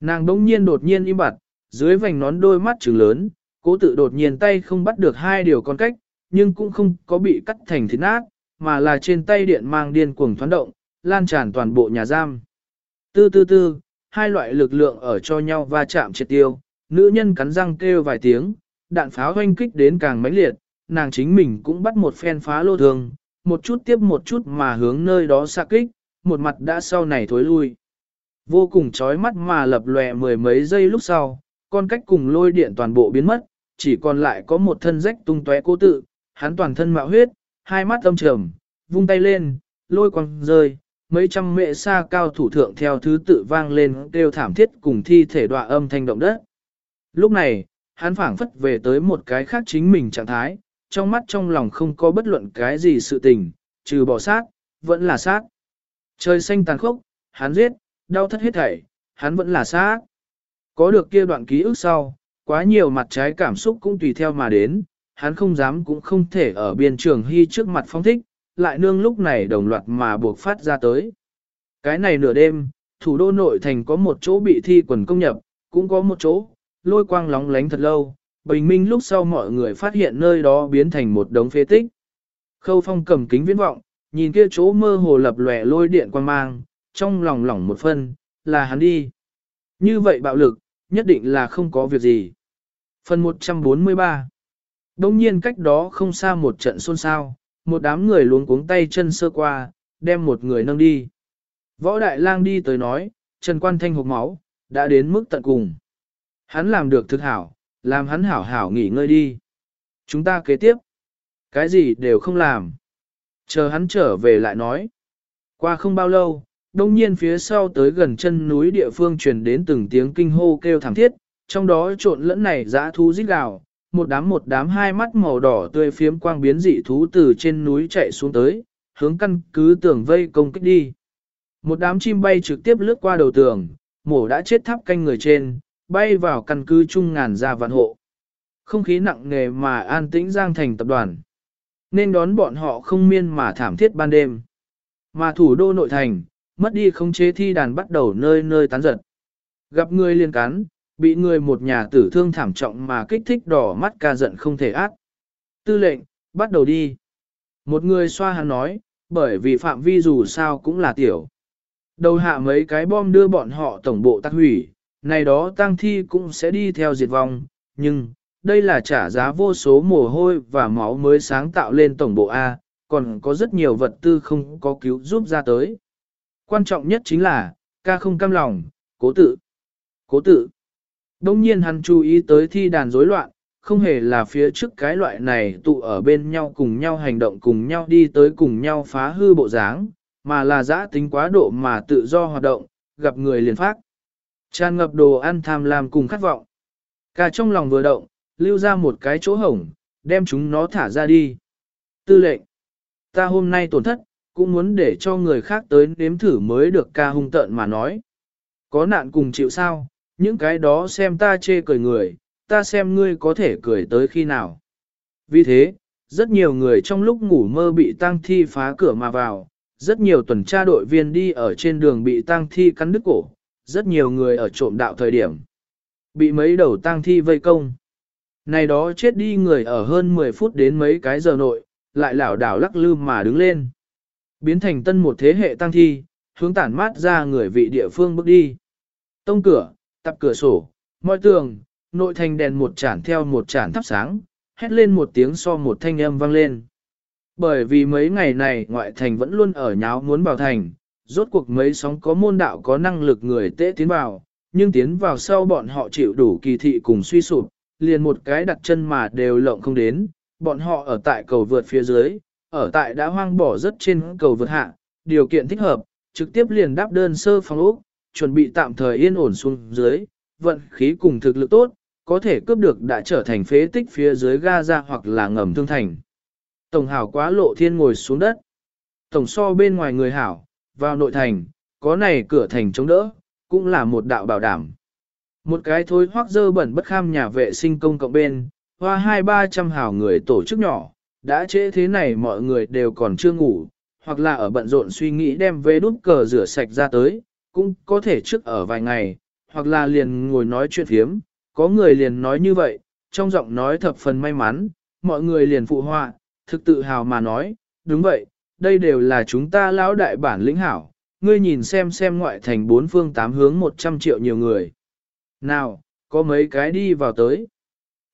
Speaker 1: Nàng đống nhiên đột nhiên im bặt, dưới vành nón đôi mắt trừng lớn, cố tự đột nhiên tay không bắt được hai điều con cách, nhưng cũng không có bị cắt thành thịt nát, mà là trên tay điện mang điên cuồng thoán động, lan tràn toàn bộ nhà giam. Tư tư tư, hai loại lực lượng ở cho nhau va chạm triệt tiêu, nữ nhân cắn răng kêu vài tiếng, đạn pháo hoanh kích đến càng mãnh liệt, nàng chính mình cũng bắt một phen phá lô thường, một chút tiếp một chút mà hướng nơi đó xa kích, một mặt đã sau này thối lui. Vô cùng chói mắt mà lập lòe mười mấy giây lúc sau, con cách cùng lôi điện toàn bộ biến mất, chỉ còn lại có một thân rách tung tóe cố tự, hắn toàn thân mạo huyết, hai mắt âm trầm, vung tay lên, lôi quăng rơi, mấy trăm mệ xa cao thủ thượng theo thứ tự vang lên kêu thảm thiết cùng thi thể đọa âm thanh động đất. Lúc này, hắn phảng phất về tới một cái khác chính mình trạng thái, trong mắt trong lòng không có bất luận cái gì sự tình, trừ bỏ sát, vẫn là sát. Trời xanh tàn khốc, hắn giết, đau thất hết thảy, hắn vẫn là sát. Có được kia đoạn ký ức sau, quá nhiều mặt trái cảm xúc cũng tùy theo mà đến, hắn không dám cũng không thể ở biên trường hy trước mặt phong thích, lại nương lúc này đồng loạt mà buộc phát ra tới. Cái này nửa đêm, thủ đô nội thành có một chỗ bị thi quần công nhập, cũng có một chỗ, lôi quang lóng lánh thật lâu, bình minh lúc sau mọi người phát hiện nơi đó biến thành một đống phế tích. Khâu phong cầm kính viễn vọng, nhìn kia chỗ mơ hồ lập lòe lôi điện quang mang, trong lòng lỏng một phân, là hắn đi. Như vậy bạo lực, nhất định là không có việc gì. Phần 143 Đông nhiên cách đó không xa một trận xôn xao, một đám người luống cuống tay chân sơ qua, đem một người nâng đi. Võ Đại Lang đi tới nói, Trần Quan Thanh hộp máu, đã đến mức tận cùng. Hắn làm được thực hảo, làm hắn hảo hảo nghỉ ngơi đi. Chúng ta kế tiếp. Cái gì đều không làm. Chờ hắn trở về lại nói. Qua không bao lâu, đông nhiên phía sau tới gần chân núi địa phương truyền đến từng tiếng kinh hô kêu thảm thiết, trong đó trộn lẫn này dã thú rít gào, một đám một đám hai mắt màu đỏ tươi phiếm quang biến dị thú từ trên núi chạy xuống tới, hướng căn cứ tường vây công kích đi. Một đám chim bay trực tiếp lướt qua đầu tường, mổ đã chết tháp canh người trên, bay vào căn cứ trung ngàn gia vạn hộ. Không khí nặng nề mà an tĩnh giang thành tập đoàn. Nên đón bọn họ không miên mà thảm thiết ban đêm. Mà thủ đô nội thành, mất đi không chế thi đàn bắt đầu nơi nơi tán giật. Gặp người liên cắn, bị người một nhà tử thương thảm trọng mà kích thích đỏ mắt ca giận không thể ác. Tư lệnh, bắt đầu đi. Một người xoa hắn nói, bởi vì phạm vi dù sao cũng là tiểu. Đầu hạ mấy cái bom đưa bọn họ tổng bộ tắc hủy, này đó tang thi cũng sẽ đi theo diệt vong, nhưng, đây là trả giá vô số mồ hôi và máu mới sáng tạo lên tổng bộ A, còn có rất nhiều vật tư không có cứu giúp ra tới. Quan trọng nhất chính là, ca không cam lòng, cố tự. Cố tự. Đông nhiên hắn chú ý tới thi đàn rối loạn, không hề là phía trước cái loại này tụ ở bên nhau cùng nhau hành động cùng nhau đi tới cùng nhau phá hư bộ dáng, mà là giã tính quá độ mà tự do hoạt động, gặp người liền phát. Tràn ngập đồ ăn tham lam cùng khát vọng. Cả trong lòng vừa động, lưu ra một cái chỗ hổng, đem chúng nó thả ra đi. Tư lệnh, ta hôm nay tổn thất, cũng muốn để cho người khác tới nếm thử mới được ca hung tợn mà nói. Có nạn cùng chịu sao, những cái đó xem ta chê cười người, ta xem ngươi có thể cười tới khi nào. Vì thế, rất nhiều người trong lúc ngủ mơ bị tang thi phá cửa mà vào, rất nhiều tuần tra đội viên đi ở trên đường bị tang thi cắn đứt cổ, rất nhiều người ở trộm đạo thời điểm. Bị mấy đầu tang thi vây công. Này đó chết đi người ở hơn 10 phút đến mấy cái giờ nội, lại lảo đảo lắc lư mà đứng lên. Biến thành tân một thế hệ tăng thi, hướng tản mát ra người vị địa phương bước đi. Tông cửa, tập cửa sổ, mọi tường, nội thành đèn một chản theo một chản thắp sáng, hét lên một tiếng so một thanh âm vang lên. Bởi vì mấy ngày này ngoại thành vẫn luôn ở nháo muốn vào thành, rốt cuộc mấy sóng có môn đạo có năng lực người tễ tiến vào, nhưng tiến vào sau bọn họ chịu đủ kỳ thị cùng suy sụp, liền một cái đặt chân mà đều lộng không đến, bọn họ ở tại cầu vượt phía dưới, ở tại đã hoang bỏ rất trên cầu vượt hạ, điều kiện thích hợp, trực tiếp liền đáp đơn sơ phòng ốc, chuẩn bị tạm thời yên ổn xuống dưới, vận khí cùng thực lực tốt, có thể cướp được đã trở thành phế tích phía dưới Gaza hoặc là ngầm thương thành. Tổng hảo quá lộ thiên ngồi xuống đất. Tổng so bên ngoài người hảo, vào nội thành, có này cửa thành chống đỡ, cũng là một đạo bảo đảm. Một cái thối hoác dơ bẩn bất kham nhà vệ sinh công cộng bên, hoa hai ba trăm hào người tổ chức nhỏ, đã trễ thế này mọi người đều còn chưa ngủ, hoặc là ở bận rộn suy nghĩ đem về đút cờ rửa sạch ra tới, cũng có thể trước ở vài ngày, hoặc là liền ngồi nói chuyện phiếm, có người liền nói như vậy, trong giọng nói thập phần may mắn, mọi người liền phụ họa, thực tự hào mà nói, đúng vậy, đây đều là chúng ta lão đại bản lĩnh hảo, ngươi nhìn xem xem ngoại thành bốn phương tám hướng 100 triệu nhiều người. Nào, có mấy cái đi vào tới.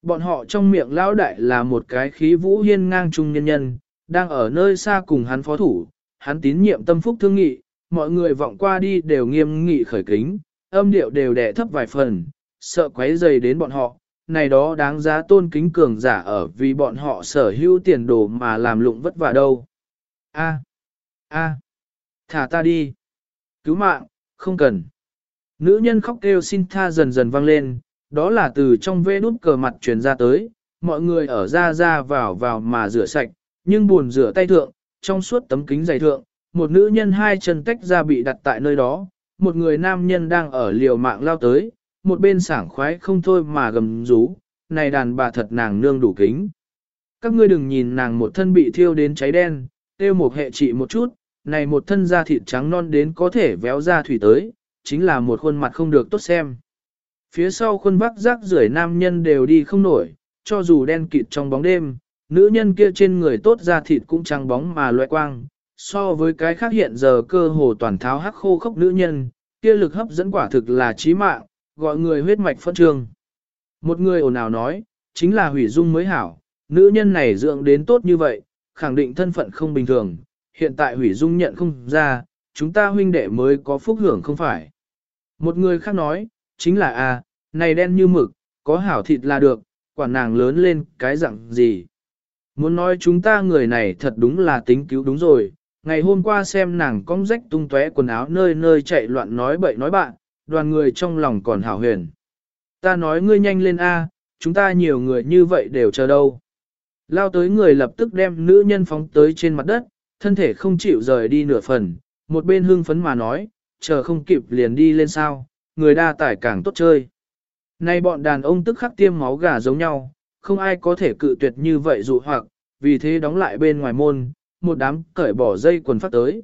Speaker 1: Bọn họ trong miệng lão đại là một cái khí vũ hiên ngang trung nhân nhân, đang ở nơi xa cùng hắn phó thủ, hắn tín nhiệm tâm phúc thương nghị, mọi người vọng qua đi đều nghiêm nghị khởi kính, âm điệu đều đẻ thấp vài phần, sợ quấy dày đến bọn họ, này đó đáng giá tôn kính cường giả ở vì bọn họ sở hữu tiền đồ mà làm lụng vất vả đâu. A, a, thả ta đi. Cứu mạng, không cần. Nữ nhân khóc kêu xin tha dần dần vang lên, đó là từ trong vê nút cờ mặt truyền ra tới, mọi người ở ra ra vào vào mà rửa sạch, nhưng buồn rửa tay thượng, trong suốt tấm kính dày thượng, một nữ nhân hai chân tách ra bị đặt tại nơi đó, một người nam nhân đang ở liều mạng lao tới, một bên sảng khoái không thôi mà gầm rú, này đàn bà thật nàng nương đủ kính. Các ngươi đừng nhìn nàng một thân bị thiêu đến cháy đen, tiêu một hệ trị một chút, này một thân da thịt trắng non đến có thể véo ra thủy tới, chính là một khuôn mặt không được tốt xem. Phía sau khuôn bắc rác rưởi nam nhân đều đi không nổi, cho dù đen kịt trong bóng đêm, nữ nhân kia trên người tốt da thịt cũng trắng bóng mà loại quang, so với cái khác hiện giờ cơ hồ toàn tháo hắc khô khốc nữ nhân, kia lực hấp dẫn quả thực là chí mạng, gọi người huyết mạch phân trương. Một người ồn ào nói, chính là hủy dung mới hảo, nữ nhân này dưỡng đến tốt như vậy, khẳng định thân phận không bình thường, hiện tại hủy dung nhận không ra, chúng ta huynh đệ mới có phúc hưởng không phải. Một người khác nói, chính là a, này đen như mực, có hảo thịt là được, quả nàng lớn lên cái dạng gì. Muốn nói chúng ta người này thật đúng là tính cứu đúng rồi, ngày hôm qua xem nàng cong rách tung tóe quần áo nơi nơi chạy loạn nói bậy nói bạn, đoàn người trong lòng còn hảo huyền. Ta nói ngươi nhanh lên A, chúng ta nhiều người như vậy đều chờ đâu. Lao tới người lập tức đem nữ nhân phóng tới trên mặt đất, thân thể không chịu rời đi nửa phần, một bên hưng phấn mà nói, chờ không kịp liền đi lên sao, người đa tải càng tốt chơi. Nay bọn đàn ông tức khắc tiêm máu gà giống nhau, không ai có thể cự tuyệt như vậy dụ hoặc, vì thế đóng lại bên ngoài môn, một đám cởi bỏ dây quần phát tới.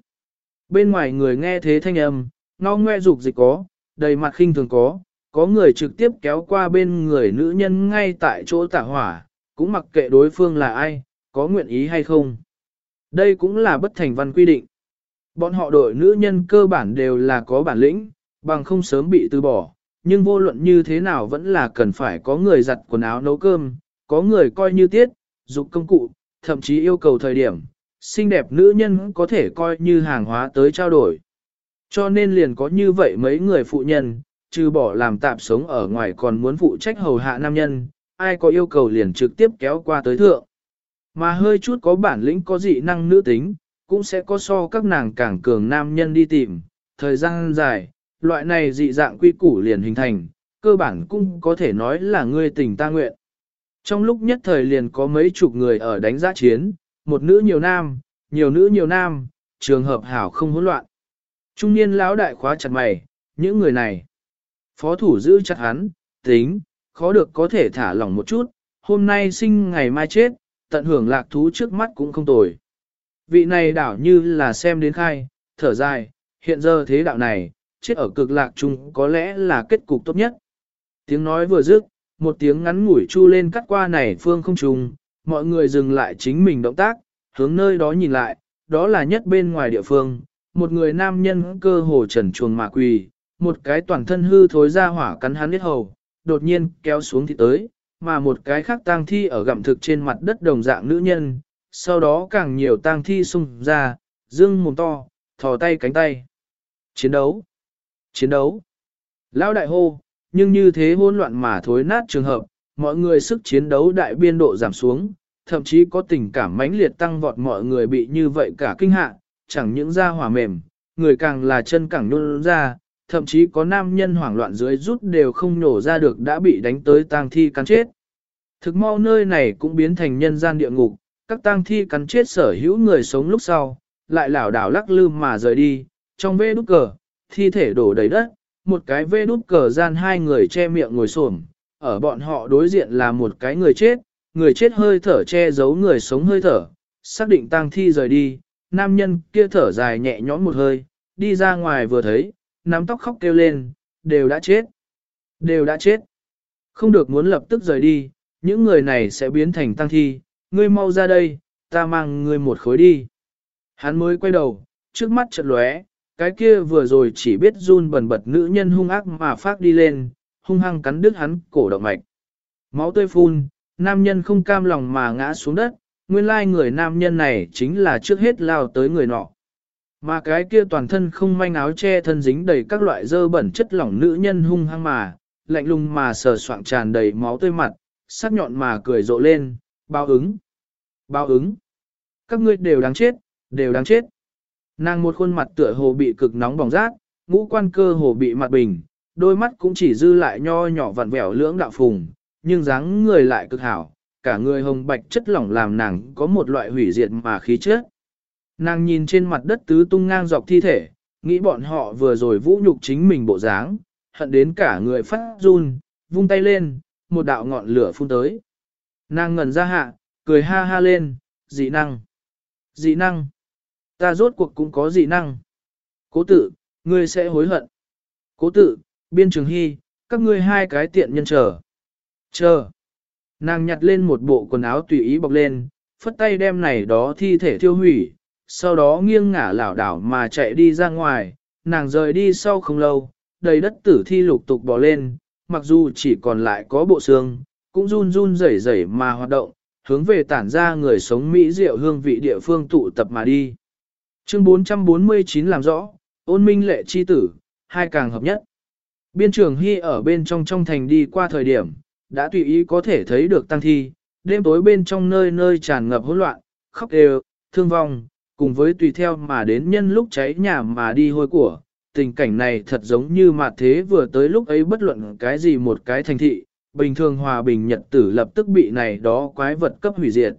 Speaker 1: Bên ngoài người nghe thế thanh âm, ngao ngoe dục dịch có, đầy mặt khinh thường có, có người trực tiếp kéo qua bên người nữ nhân ngay tại chỗ tả hỏa, cũng mặc kệ đối phương là ai, có nguyện ý hay không. Đây cũng là bất thành văn quy định. Bọn họ đội nữ nhân cơ bản đều là có bản lĩnh, bằng không sớm bị từ bỏ, nhưng vô luận như thế nào vẫn là cần phải có người giặt quần áo nấu cơm, có người coi như tiết, dục công cụ, thậm chí yêu cầu thời điểm, xinh đẹp nữ nhân có thể coi như hàng hóa tới trao đổi. Cho nên liền có như vậy mấy người phụ nhân, trừ bỏ làm tạm sống ở ngoài còn muốn phụ trách hầu hạ nam nhân, ai có yêu cầu liền trực tiếp kéo qua tới thượng. Mà hơi chút có bản lĩnh có dị năng nữ tính, cũng sẽ có so các nàng càng cường nam nhân đi tìm, thời gian dài, loại này dị dạng quy củ liền hình thành, cơ bản cũng có thể nói là ngươi tình ta nguyện. Trong lúc nhất thời liền có mấy chục người ở đánh giá chiến, một nữ nhiều nam, nhiều nữ nhiều nam, trường hợp hảo không hỗn loạn. Trung niên lão đại khóa chặt mày, những người này. Phó thủ giữ chặt hắn, tính, khó được có thể thả lỏng một chút, hôm nay sinh ngày mai chết, tận hưởng lạc thú trước mắt cũng không tồi. Vị này đảo như là xem đến khai, thở dài, hiện giờ thế đạo này, chết ở cực lạc chung có lẽ là kết cục tốt nhất. Tiếng nói vừa dứt, một tiếng ngắn ngủi chu lên cắt qua này phương không trùng, mọi người dừng lại chính mình động tác, hướng nơi đó nhìn lại, đó là nhất bên ngoài địa phương, một người nam nhân cơ hồ trần chuồng mà quỳ, một cái toàn thân hư thối ra hỏa cắn hắn hết hầu, đột nhiên kéo xuống thì tới, mà một cái khác tang thi ở gặm thực trên mặt đất đồng dạng nữ nhân, sau đó càng nhiều tang thi xung ra, dương mồm to, thò tay cánh tay. Chiến đấu. Chiến đấu. Lão đại hô, nhưng như thế hỗn loạn mà thối nát trường hợp, mọi người sức chiến đấu đại biên độ giảm xuống, thậm chí có tình cảm mãnh liệt tăng vọt mọi người bị như vậy cả kinh hạ, chẳng những da hỏa mềm, người càng là chân càng nôn ra, thậm chí có nam nhân hoảng loạn dưới rút đều không nổ ra được đã bị đánh tới tang thi cắn chết. Thực mau nơi này cũng biến thành nhân gian địa ngục, các tang thi cắn chết sở hữu người sống lúc sau, lại lảo đảo lắc lư mà rời đi, trong vê đút cờ, thi thể đổ đầy đất, một cái vê đút cờ gian hai người che miệng ngồi xổm, ở bọn họ đối diện là một cái người chết, người chết hơi thở che giấu người sống hơi thở, xác định tang thi rời đi, nam nhân kia thở dài nhẹ nhõm một hơi, đi ra ngoài vừa thấy, nắm tóc khóc kêu lên, đều đã chết, đều đã chết. Không được muốn lập tức rời đi, những người này sẽ biến thành tăng thi, ngươi mau ra đây, ta mang ngươi một khối đi. Hắn mới quay đầu, trước mắt chợt lóe, cái kia vừa rồi chỉ biết run bẩn bật nữ nhân hung ác mà phát đi lên, hung hăng cắn đứt hắn cổ động mạch. Máu tươi phun, nam nhân không cam lòng mà ngã xuống đất, nguyên lai người nam nhân này chính là trước hết lao tới người nọ. Mà cái kia toàn thân không manh áo che thân dính đầy các loại dơ bẩn chất lỏng nữ nhân hung hăng mà, lạnh lùng mà sờ soạng tràn đầy máu tươi mặt, sắc nhọn mà cười rộ lên, bao ứng, bao ứng. Các ngươi đều đáng chết, đều đáng chết. Nàng một khuôn mặt tựa hồ bị cực nóng bỏng rát, ngũ quan cơ hồ bị mặt bình, đôi mắt cũng chỉ dư lại nho nhỏ vặn vẹo lưỡng đạo phùng, nhưng dáng người lại cực hảo, cả người hồng bạch chất lỏng làm nàng có một loại hủy diệt mà khí chất. Nàng nhìn trên mặt đất tứ tung ngang dọc thi thể, nghĩ bọn họ vừa rồi vũ nhục chính mình bộ dáng, hận đến cả người phát run, vung tay lên, một đạo ngọn lửa phun tới. Nàng ngẩn ra hạ, cười ha ha lên, dị năng. Dị năng. Ta rốt cuộc cũng có dị năng. Cố tự, ngươi sẽ hối hận. Cố tự, biên trường hy, các ngươi hai cái tiện nhân chờ. Chờ. Nàng nhặt lên một bộ quần áo tùy ý bọc lên, phất tay đem này đó thi thể thiêu hủy, sau đó nghiêng ngả lảo đảo mà chạy đi ra ngoài, nàng rời đi sau không lâu, đầy đất tử thi lục tục bò lên, mặc dù chỉ còn lại có bộ xương, cũng run run rẩy rẩy mà hoạt động, hướng về tản ra người sống Mỹ diệu hương vị địa phương tụ tập mà đi. Chương 449 làm rõ, ôn minh lệ chi tử, hai càng hợp nhất. Biên trường Hy ở bên trong trong thành đi qua thời điểm, đã tùy ý có thể thấy được tăng thi, đêm tối bên trong nơi nơi tràn ngập hỗn loạn, khóc đều, thương vong, cùng với tùy theo mà đến nhân lúc cháy nhà mà đi hôi của. Tình cảnh này thật giống như mà thế vừa tới lúc ấy bất luận cái gì một cái thành thị, bình thường hòa bình nhật tử lập tức bị này đó quái vật cấp hủy diệt.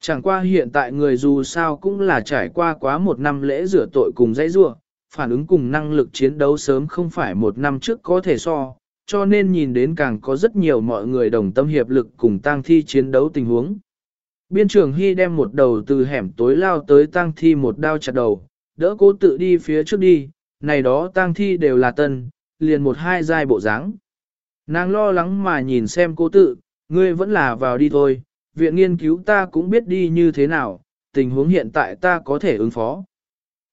Speaker 1: Chẳng qua hiện tại người dù sao cũng là trải qua quá một năm lễ rửa tội cùng dãy rua, phản ứng cùng năng lực chiến đấu sớm không phải một năm trước có thể so, cho nên nhìn đến càng có rất nhiều mọi người đồng tâm hiệp lực cùng tang thi chiến đấu tình huống. Biên trưởng Hy đem một đầu từ hẻm tối lao tới tang thi một đao chặt đầu, đỡ cố tự đi phía trước đi, này đó tang thi đều là tân, liền một hai giai bộ dáng. Nàng lo lắng mà nhìn xem cố tự, ngươi vẫn là vào đi thôi, viện nghiên cứu ta cũng biết đi như thế nào, tình huống hiện tại ta có thể ứng phó.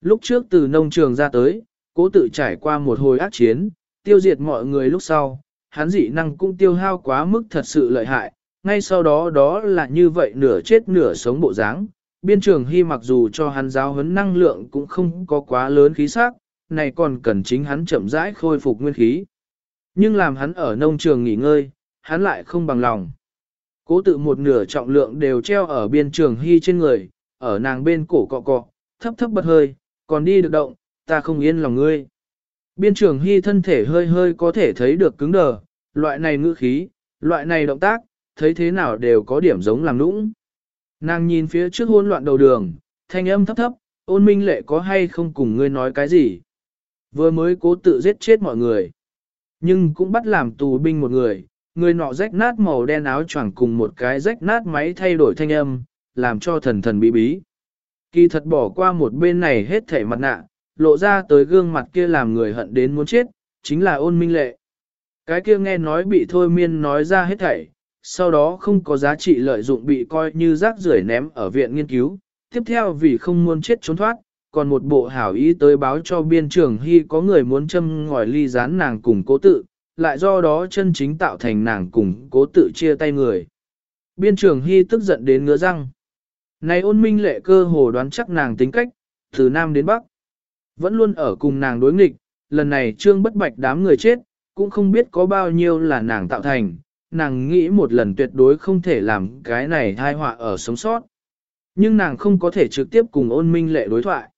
Speaker 1: Lúc trước từ nông trường ra tới, cố tự trải qua một hồi ác chiến, tiêu diệt mọi người lúc sau, hắn dị năng cũng tiêu hao quá mức thật sự lợi hại, ngay sau đó đó là như vậy nửa chết nửa sống bộ dáng. Biên trường hy mặc dù cho hắn giáo huấn năng lượng cũng không có quá lớn khí sắc, này còn cần chính hắn chậm rãi khôi phục nguyên khí. Nhưng làm hắn ở nông trường nghỉ ngơi, hắn lại không bằng lòng. Cố tự một nửa trọng lượng đều treo ở biên trường hy trên người, ở nàng bên cổ cọ cọ, thấp thấp bật hơi, còn đi được động, ta không yên lòng ngươi. Biên trường hy thân thể hơi hơi có thể thấy được cứng đờ, loại này ngữ khí, loại này động tác, thấy thế nào đều có điểm giống làm nũng. Nàng nhìn phía trước hỗn loạn đầu đường, thanh âm thấp thấp, ôn minh lệ có hay không cùng ngươi nói cái gì. Vừa mới cố tự giết chết mọi người, nhưng cũng bắt làm tù binh một người, người nọ rách nát màu đen áo choàng cùng một cái rách nát máy thay đổi thanh âm, làm cho thần thần bí bí. Kỳ thật bỏ qua một bên này hết thể mặt nạ, lộ ra tới gương mặt kia làm người hận đến muốn chết, chính là ôn minh lệ. Cái kia nghe nói bị thôi miên nói ra hết thảy, sau đó không có giá trị lợi dụng bị coi như rác rưởi ném ở viện nghiên cứu. Tiếp theo vì không muốn chết trốn thoát, còn một bộ hảo ý tới báo cho biên trưởng hy có người muốn châm ngòi ly gián nàng cùng cố tự, lại do đó chân chính tạo thành nàng cùng cố tự chia tay người. Biên trưởng hy tức giận đến ngứa răng. Này ôn minh lệ cơ hồ đoán chắc nàng tính cách, từ Nam đến Bắc. Vẫn luôn ở cùng nàng đối nghịch, lần này trương bất bạch đám người chết, cũng không biết có bao nhiêu là nàng tạo thành, nàng nghĩ một lần tuyệt đối không thể làm cái này thai họa ở sống sót. Nhưng nàng không có thể trực tiếp cùng ôn minh lệ đối thoại.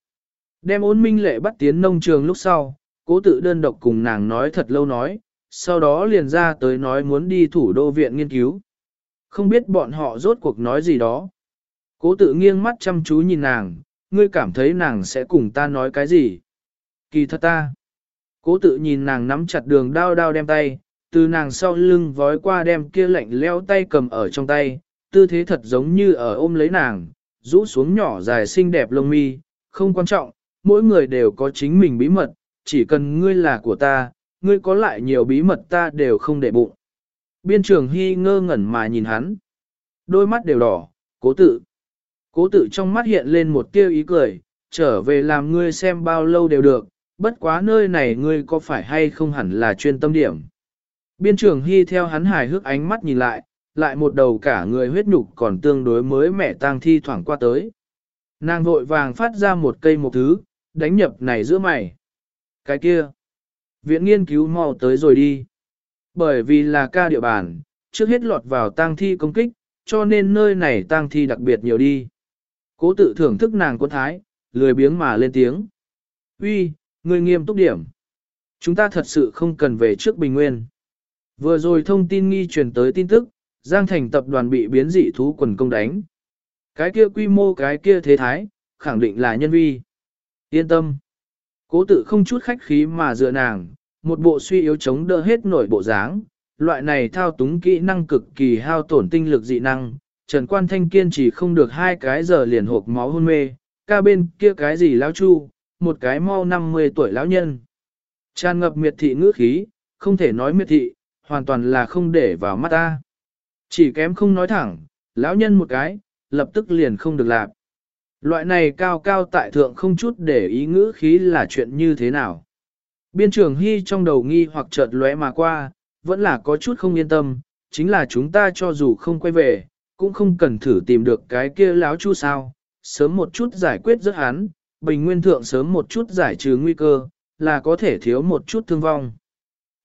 Speaker 1: Đem ôn minh lệ bắt tiến nông trường lúc sau, cố tự đơn độc cùng nàng nói thật lâu nói, sau đó liền ra tới nói muốn đi thủ đô viện nghiên cứu. Không biết bọn họ rốt cuộc nói gì đó. Cố tự nghiêng mắt chăm chú nhìn nàng, ngươi cảm thấy nàng sẽ cùng ta nói cái gì? Kỳ thật ta. Cố tự nhìn nàng nắm chặt đường đao đao đem tay, từ nàng sau lưng vói qua đem kia lạnh leo tay cầm ở trong tay, tư thế thật giống như ở ôm lấy nàng, rũ xuống nhỏ dài xinh đẹp lông mi, không quan trọng, mỗi người đều có chính mình bí mật, chỉ cần ngươi là của ta, ngươi có lại nhiều bí mật ta đều không để bụng. Biên trường Hy ngơ ngẩn mà nhìn hắn. Đôi mắt đều đỏ, cố tự. Cố tự trong mắt hiện lên một tia ý cười, trở về làm ngươi xem bao lâu đều được, bất quá nơi này ngươi có phải hay không hẳn là chuyên tâm điểm. Biên trường Hy theo hắn hài hước ánh mắt nhìn lại, lại một đầu cả người huyết nhục còn tương đối mới mẻ tang thi thoảng qua tới. Nàng vội vàng phát ra một cây một thứ, đánh nhập này giữa mày. Cái kia, viện nghiên cứu mau tới rồi đi. Bởi vì là ca địa bàn, trước hết lọt vào tang thi công kích, cho nên nơi này tang thi đặc biệt nhiều đi. Cố tự thưởng thức nàng quân thái, lười biếng mà lên tiếng. Uy, người nghiêm túc điểm. Chúng ta thật sự không cần về trước Bình Nguyên. Vừa rồi thông tin nghi truyền tới tin tức, Giang Thành tập đoàn bị biến dị thú quần công đánh. Cái kia quy mô cái kia thế thái, khẳng định là nhân vi. Yên tâm. Cố tự không chút khách khí mà dựa nàng, một bộ suy yếu chống đỡ hết nổi bộ dáng. Loại này thao túng kỹ năng cực kỳ hao tổn tinh lực dị năng. Trần Quan Thanh kiên chỉ không được hai cái giờ liền hộp máu hôn mê, ca bên kia cái gì lão chu, một cái mau 50 tuổi lão nhân. Tràn ngập miệt thị ngữ khí, không thể nói miệt thị, hoàn toàn là không để vào mắt ta. Chỉ kém không nói thẳng, lão nhân một cái, lập tức liền không được làm. Loại này cao cao tại thượng không chút để ý ngữ khí là chuyện như thế nào. Biên trưởng Hy trong đầu nghi hoặc chợt lóe mà qua, vẫn là có chút không yên tâm, chính là chúng ta cho dù không quay về, cũng không cần thử tìm được cái kia láo chu sao, sớm một chút giải quyết rất hắn, bình nguyên thượng sớm một chút giải trừ nguy cơ, là có thể thiếu một chút thương vong.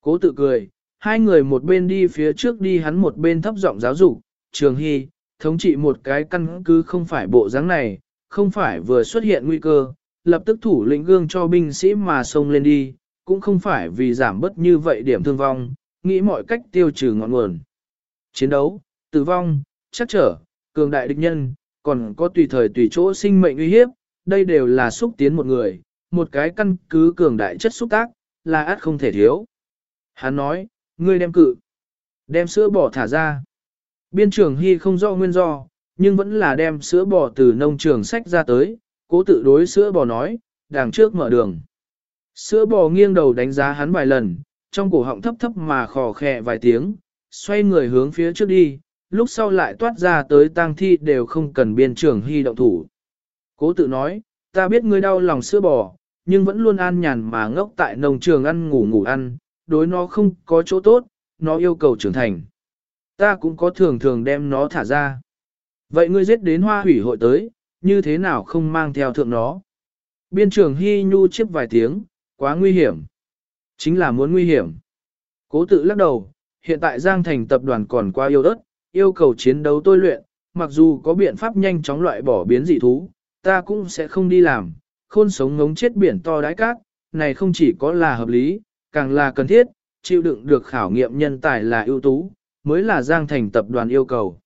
Speaker 1: Cố tự cười, hai người một bên đi phía trước đi hắn một bên thấp giọng giáo dục, trường hy, thống trị một cái căn cứ không phải bộ dáng này, không phải vừa xuất hiện nguy cơ, lập tức thủ lĩnh gương cho binh sĩ mà xông lên đi, cũng không phải vì giảm bớt như vậy điểm thương vong, nghĩ mọi cách tiêu trừ ngọn nguồn. Chiến đấu, tử vong, chắc trở, cường đại địch nhân, còn có tùy thời tùy chỗ sinh mệnh uy hiếp, đây đều là xúc tiến một người, một cái căn cứ cường đại chất xúc tác, là át không thể thiếu. Hắn nói, ngươi đem cự, đem sữa bò thả ra. Biên trưởng Hy không rõ nguyên do, nhưng vẫn là đem sữa bò từ nông trường sách ra tới, cố tự đối sữa bò nói, đằng trước mở đường. Sữa bò nghiêng đầu đánh giá hắn vài lần, trong cổ họng thấp thấp mà khò khè vài tiếng, xoay người hướng phía trước đi, lúc sau lại toát ra tới tang thi đều không cần biên trưởng hy động thủ. Cố tự nói, ta biết ngươi đau lòng sữa bò, nhưng vẫn luôn an nhàn mà ngốc tại nông trường ăn ngủ ngủ ăn, đối nó không có chỗ tốt, nó yêu cầu trưởng thành. Ta cũng có thường thường đem nó thả ra. Vậy ngươi giết đến hoa hủy hội tới, như thế nào không mang theo thượng nó? Biên trưởng Hy Nhu chiếp vài tiếng, quá nguy hiểm. Chính là muốn nguy hiểm. Cố tự lắc đầu, hiện tại Giang Thành tập đoàn còn quá yêu đất, yêu cầu chiến đấu tôi luyện, mặc dù có biện pháp nhanh chóng loại bỏ biến dị thú, ta cũng sẽ không đi làm, khôn sống ngống chết biển to đái cát, này không chỉ có là hợp lý, càng là cần thiết, chịu đựng được khảo nghiệm nhân tài là ưu tú, mới là Giang Thành tập đoàn yêu cầu.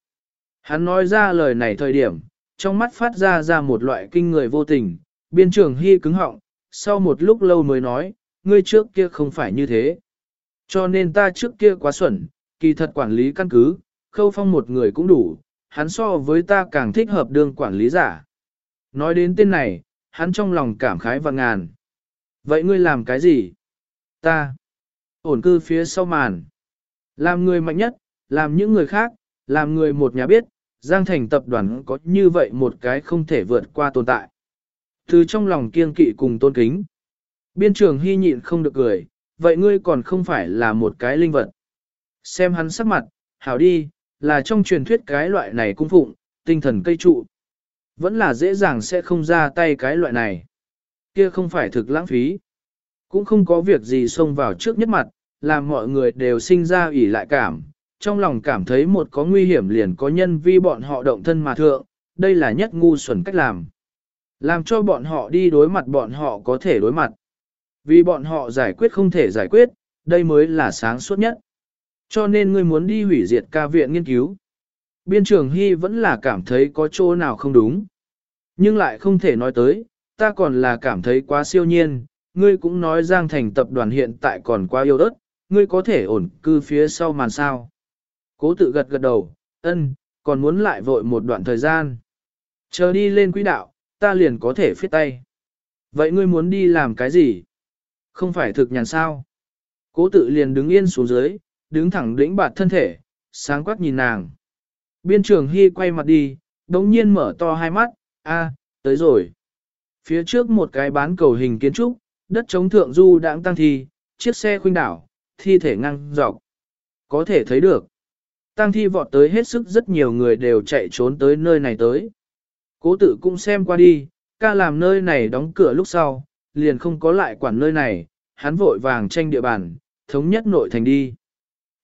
Speaker 1: Hắn nói ra lời này thời điểm, trong mắt phát ra ra một loại kinh người vô tình, biên trưởng hy cứng họng, sau một lúc lâu mới nói, ngươi trước kia không phải như thế. Cho nên ta trước kia quá xuẩn, kỳ thật quản lý căn cứ, khâu phong một người cũng đủ, hắn so với ta càng thích hợp đương quản lý giả. Nói đến tên này, hắn trong lòng cảm khái và ngàn. Vậy ngươi làm cái gì? Ta. Ổn cư phía sau màn. Làm người mạnh nhất, làm những người khác, làm người một nhà biết, Giang Thành tập đoàn có như vậy một cái không thể vượt qua tồn tại. Từ trong lòng kiên kỵ cùng tôn kính. Biên trường hy nhịn không được cười, vậy ngươi còn không phải là một cái linh vật. Xem hắn sắc mặt, hảo đi, là trong truyền thuyết cái loại này cung phụng, tinh thần cây trụ. Vẫn là dễ dàng sẽ không ra tay cái loại này. Kia không phải thực lãng phí. Cũng không có việc gì xông vào trước nhất mặt, làm mọi người đều sinh ra ủy lại cảm, trong lòng cảm thấy một có nguy hiểm liền có nhân vi bọn họ động thân mà thượng, đây là nhất ngu xuẩn cách làm. Làm cho bọn họ đi đối mặt bọn họ có thể đối mặt. Vì bọn họ giải quyết không thể giải quyết, đây mới là sáng suốt nhất. Cho nên ngươi muốn đi hủy diệt ca viện nghiên cứu. Biên trường Hy vẫn là cảm thấy có chỗ nào không đúng. Nhưng lại không thể nói tới, ta còn là cảm thấy quá siêu nhiên, ngươi cũng nói Giang Thành tập đoàn hiện tại còn quá yêu đất, ngươi có thể ổn cư phía sau màn sao. Cố tự gật gật đầu, ân, còn muốn lại vội một đoạn thời gian. Chờ đi lên quỹ đạo, ta liền có thể phiết tay. Vậy ngươi muốn đi làm cái gì? Không phải thực nhàn sao? Cố tự liền đứng yên xuống dưới, đứng thẳng đĩnh bạt thân thể, sáng quắc nhìn nàng. Biên trường Hy quay mặt đi, đống nhiên mở to hai mắt, a, tới rồi. Phía trước một cái bán cầu hình kiến trúc, đất chống thượng du đãng tăng thi, chiếc xe khuynh đảo, thi thể ngang dọc. Có thể thấy được. Tăng thi vọt tới hết sức rất nhiều người đều chạy trốn tới nơi này tới. Cố tử cũng xem qua đi, ca làm nơi này đóng cửa lúc sau, liền không có lại quản nơi này, hắn vội vàng tranh địa bàn, thống nhất nội thành đi.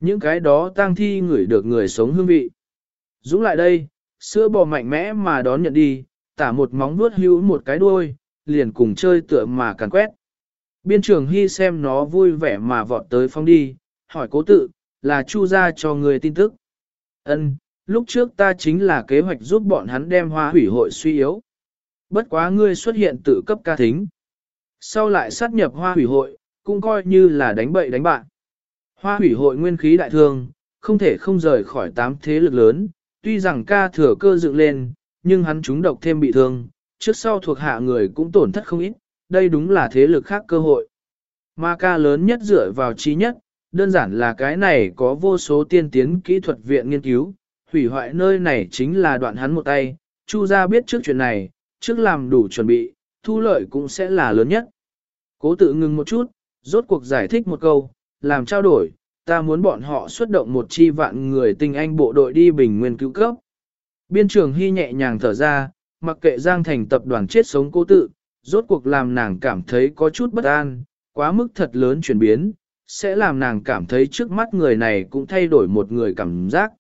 Speaker 1: Những cái đó tang thi ngửi được người sống hương vị. Dũng lại đây, sữa bò mạnh mẽ mà đón nhận đi, tả một móng vuốt hữu một cái đuôi, liền cùng chơi tựa mà càn quét. Biên trường Hy xem nó vui vẻ mà vọt tới phong đi, hỏi cố tự, là chu ra cho người tin tức. Ân, lúc trước ta chính là kế hoạch giúp bọn hắn đem hoa hủy hội suy yếu. Bất quá ngươi xuất hiện tự cấp ca thính. Sau lại sát nhập hoa hủy hội, cũng coi như là đánh bậy đánh bạn. Hoa hủy hội nguyên khí đại thương, không thể không rời khỏi tám thế lực lớn, tuy rằng ca thừa cơ dựng lên, nhưng hắn chúng độc thêm bị thương, trước sau thuộc hạ người cũng tổn thất không ít, đây đúng là thế lực khác cơ hội. Ma ca lớn nhất dựa vào trí nhất, đơn giản là cái này có vô số tiên tiến kỹ thuật viện nghiên cứu, hủy hoại nơi này chính là đoạn hắn một tay, Chu gia biết trước chuyện này, trước làm đủ chuẩn bị, thu lợi cũng sẽ là lớn nhất. Cố tự ngừng một chút, rốt cuộc giải thích một câu, làm trao đổi, ta muốn bọn họ xuất động một chi vạn người tinh anh bộ đội đi bình nguyên cứu cấp. Biên trường hy nhẹ nhàng thở ra, mặc kệ Giang Thành tập đoàn chết sống cố tự, rốt cuộc làm nàng cảm thấy có chút bất an, quá mức thật lớn chuyển biến, sẽ làm nàng cảm thấy trước mắt người này cũng thay đổi một người cảm giác.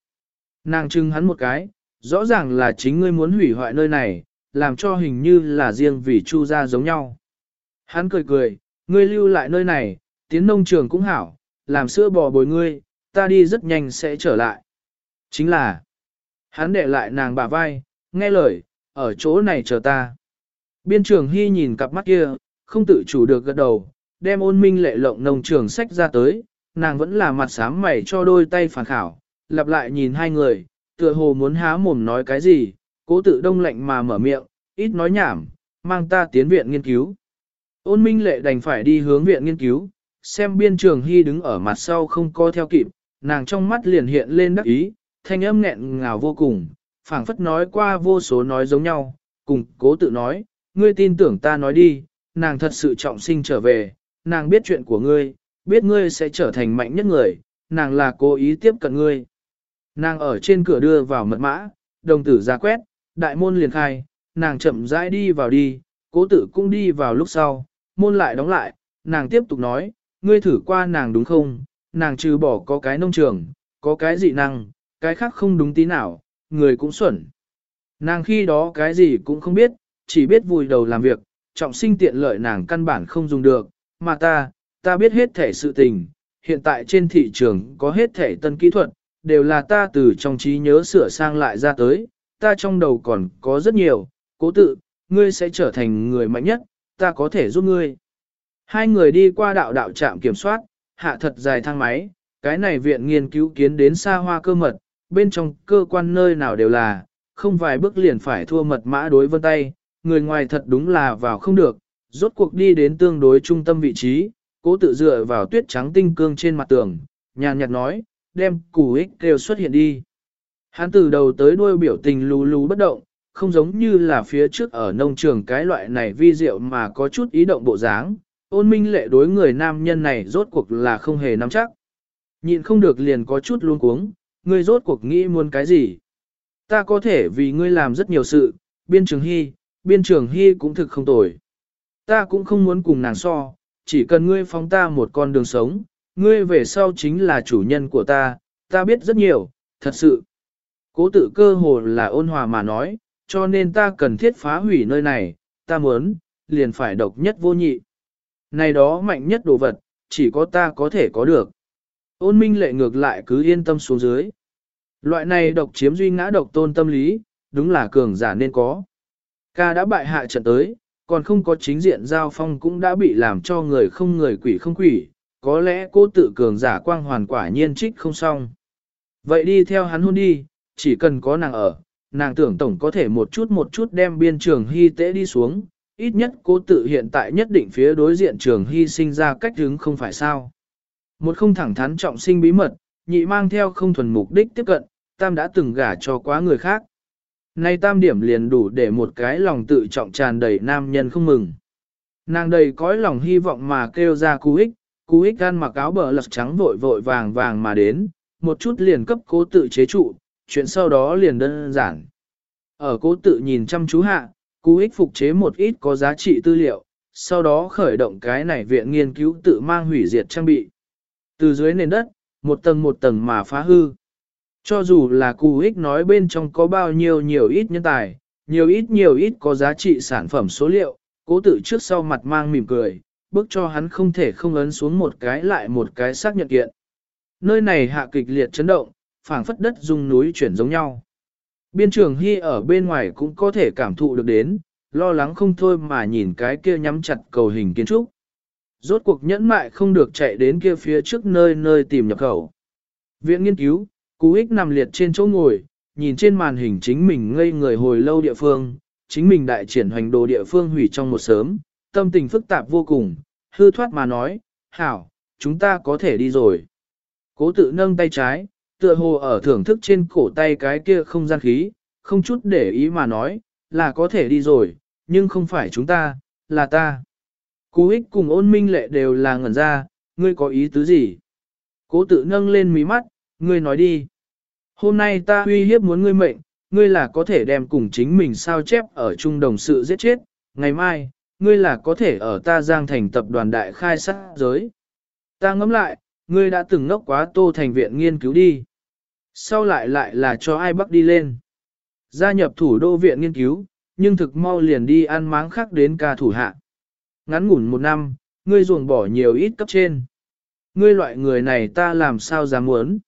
Speaker 1: Nàng trưng hắn một cái, rõ ràng là chính ngươi muốn hủy hoại nơi này, làm cho hình như là riêng vì chu gia giống nhau. Hắn cười cười, ngươi lưu lại nơi này, tiến nông trường cũng hảo, làm sữa bò bồi ngươi, ta đi rất nhanh sẽ trở lại. Chính là, hắn để lại nàng bà vai, nghe lời, ở chỗ này chờ ta. Biên trường Hy nhìn cặp mắt kia, không tự chủ được gật đầu, đem ôn minh lệ lộng nồng trường sách ra tới, nàng vẫn là mặt sám mày cho đôi tay phản khảo, lặp lại nhìn hai người, tựa hồ muốn há mồm nói cái gì, cố tự đông lạnh mà mở miệng, ít nói nhảm, mang ta tiến viện nghiên cứu. Ôn minh lệ đành phải đi hướng viện nghiên cứu, xem biên trường hy đứng ở mặt sau không co theo kịp, nàng trong mắt liền hiện lên đắc ý, thanh âm nghẹn ngào vô cùng, phảng phất nói qua vô số nói giống nhau, cùng cố tự nói, ngươi tin tưởng ta nói đi, nàng thật sự trọng sinh trở về, nàng biết chuyện của ngươi, biết ngươi sẽ trở thành mạnh nhất người, nàng là cố ý tiếp cận ngươi. Nàng ở trên cửa đưa vào mật mã, đồng tử ra quét, đại môn liền khai, nàng chậm rãi đi vào đi, cố tử cũng đi vào lúc sau, môn lại đóng lại, nàng tiếp tục nói, ngươi thử qua nàng đúng không, nàng trừ bỏ có cái nông trường, có cái dị năng, cái khác không đúng tí nào, người cũng xuẩn. Nàng khi đó cái gì cũng không biết, chỉ biết vùi đầu làm việc, trọng sinh tiện lợi nàng căn bản không dùng được, mà ta, ta biết hết thể sự tình, hiện tại trên thị trường có hết thể tân kỹ thuật, đều là ta từ trong trí nhớ sửa sang lại ra tới, ta trong đầu còn có rất nhiều, cố tự, ngươi sẽ trở thành người mạnh nhất, ta có thể giúp ngươi. Hai người đi qua đạo đạo trạm kiểm soát, hạ thật dài thang máy, cái này viện nghiên cứu kiến đến xa hoa cơ mật, bên trong cơ quan nơi nào đều là, không vài bước liền phải thua mật mã đối vân tay, người ngoài thật đúng là vào không được, rốt cuộc đi đến tương đối trung tâm vị trí, cố tự dựa vào tuyết trắng tinh cương trên mặt tường, nhàn nhạt nói, đem củ ích kêu xuất hiện đi. Hắn từ đầu tới đuôi biểu tình lú lú bất động, không giống như là phía trước ở nông trường cái loại này vi diệu mà có chút ý động bộ dáng, ôn minh lệ đối người nam nhân này rốt cuộc là không hề nắm chắc. Nhịn không được liền có chút luống cuống, ngươi rốt cuộc nghĩ muốn cái gì? Ta có thể vì ngươi làm rất nhiều sự, biên trường hy, biên trường hy cũng thực không tồi. Ta cũng không muốn cùng nàng so, chỉ cần ngươi phóng ta một con đường sống, ngươi về sau chính là chủ nhân của ta, ta biết rất nhiều, thật sự. Cố tự cơ hồ là ôn hòa mà nói, cho nên ta cần thiết phá hủy nơi này, ta muốn, liền phải độc nhất vô nhị. Này đó mạnh nhất đồ vật, chỉ có ta có thể có được. Ôn minh lệ ngược lại cứ yên tâm xuống dưới. Loại này độc chiếm duy ngã độc tôn tâm lý, đúng là cường giả nên có. Ca đã bại hạ trận tới, còn không có chính diện giao phong cũng đã bị làm cho người không người quỷ không quỷ, có lẽ cô tự cường giả quang hoàn quả nhiên trích không xong. Vậy đi theo hắn hôn đi, chỉ cần có nàng ở, nàng tưởng tổng có thể một chút một chút đem biên trường hy tế đi xuống, ít nhất cô tự hiện tại nhất định phía đối diện trường hy sinh ra cách hứng không phải sao. Một không thẳng thắn trọng sinh bí mật, nhị mang theo không thuần mục đích tiếp cận, tam đã từng gả cho quá người khác. Nay tam điểm liền đủ để một cái lòng tự trọng tràn đầy nam nhân không mừng. Nàng đầy cõi lòng hy vọng mà kêu ra cú ích, cú ích gan mặc áo bờ lật trắng vội vội vàng vàng mà đến, một chút liền cấp cố tự chế trụ, chuyện sau đó liền đơn giản. Ở cố tự nhìn chăm chú hạ, cú ích phục chế một ít có giá trị tư liệu, sau đó khởi động cái này viện nghiên cứu tự mang hủy diệt trang bị. Từ dưới nền đất, một tầng một tầng mà phá hư. Cho dù là cú ích nói bên trong có bao nhiêu nhiều ít nhân tài, nhiều ít nhiều ít có giá trị sản phẩm số liệu, cố tự trước sau mặt mang mỉm cười, bước cho hắn không thể không ấn xuống một cái lại một cái xác nhận kiện. Nơi này hạ kịch liệt chấn động, phảng phất đất dung núi chuyển giống nhau. Biên trường Hy ở bên ngoài cũng có thể cảm thụ được đến, lo lắng không thôi mà nhìn cái kia nhắm chặt cầu hình kiến trúc. Rốt cuộc nhẫn mại không được chạy đến kia phía trước nơi nơi tìm nhập khẩu. Viện nghiên cứu, Cú ích nằm liệt trên chỗ ngồi, nhìn trên màn hình chính mình ngây người hồi lâu địa phương, chính mình đại triển hoành đồ địa phương hủy trong một sớm, tâm tình phức tạp vô cùng, hư thoát mà nói, hảo, chúng ta có thể đi rồi. Cố tự nâng tay trái, tựa hồ ở thưởng thức trên cổ tay cái kia không gian khí, không chút để ý mà nói, là có thể đi rồi, nhưng không phải chúng ta, là ta. Cú ích cùng ôn minh lệ đều là ngẩn ra, ngươi có ý tứ gì? Cố tự nâng lên mí mắt, Ngươi nói đi. Hôm nay ta uy hiếp muốn ngươi mệnh, ngươi là có thể đem cùng chính mình sao chép ở chung đồng sự giết chết. Ngày mai, ngươi là có thể ở ta giang thành tập đoàn đại khai sát giới. Ta ngẫm lại, ngươi đã từng ngốc quá tô thành viện nghiên cứu đi. Sau lại lại là cho ai bắt đi lên. Gia nhập thủ đô viện nghiên cứu, nhưng thực mau liền đi ăn máng khác đến ca thủ hạ. Ngắn ngủn một năm, ngươi ruồng bỏ nhiều ít cấp trên. Ngươi loại người này ta làm sao dám muốn.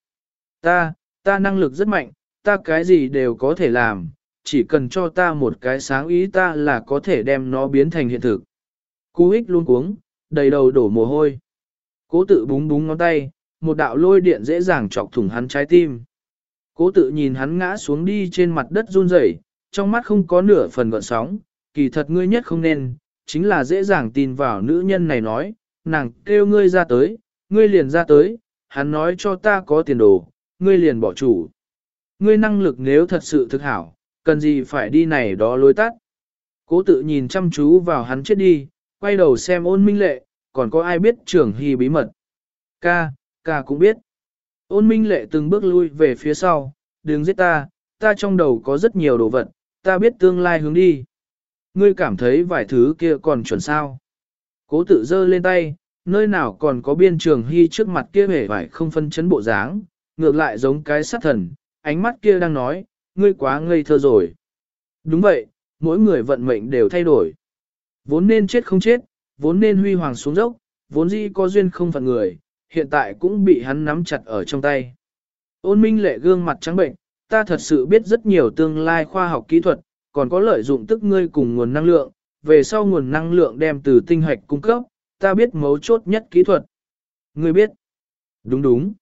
Speaker 1: Ta, ta năng lực rất mạnh, ta cái gì đều có thể làm, chỉ cần cho ta một cái sáng ý ta là có thể đem nó biến thành hiện thực. Cú ích luôn cuống, đầy đầu đổ mồ hôi. Cố tự búng búng ngón tay, một đạo lôi điện dễ dàng chọc thủng hắn trái tim. Cố tự nhìn hắn ngã xuống đi trên mặt đất run rẩy, trong mắt không có nửa phần gợn sóng, kỳ thật ngươi nhất không nên, chính là dễ dàng tin vào nữ nhân này nói, nàng kêu ngươi ra tới, ngươi liền ra tới, hắn nói cho ta có tiền đồ, ngươi liền bỏ chủ. Ngươi năng lực nếu thật sự thực hảo, cần gì phải đi này đó lối tắt. Cố tự nhìn chăm chú vào hắn chết đi, quay đầu xem ôn minh lệ, còn có ai biết trưởng hy bí mật. Ca, ca cũng biết. Ôn minh lệ từng bước lui về phía sau, đừng giết ta, ta trong đầu có rất nhiều đồ vật, ta biết tương lai hướng đi. Ngươi cảm thấy vài thứ kia còn chuẩn sao. Cố tự giơ lên tay, nơi nào còn có biên trường hy trước mặt kia vẻ vải không phân chấn bộ dáng, ngược lại giống cái sát thần, ánh mắt kia đang nói, ngươi quá ngây thơ rồi. Đúng vậy, mỗi người vận mệnh đều thay đổi. Vốn nên chết không chết, vốn nên huy hoàng xuống dốc, vốn dĩ có duyên không phận người, hiện tại cũng bị hắn nắm chặt ở trong tay. Ôn minh lệ gương mặt trắng bệnh, ta thật sự biết rất nhiều tương lai khoa học kỹ thuật, còn có lợi dụng tức ngươi cùng nguồn năng lượng, về sau nguồn năng lượng đem từ tinh hoạch cung cấp, ta biết mấu chốt nhất kỹ thuật. Ngươi biết? Đúng đúng.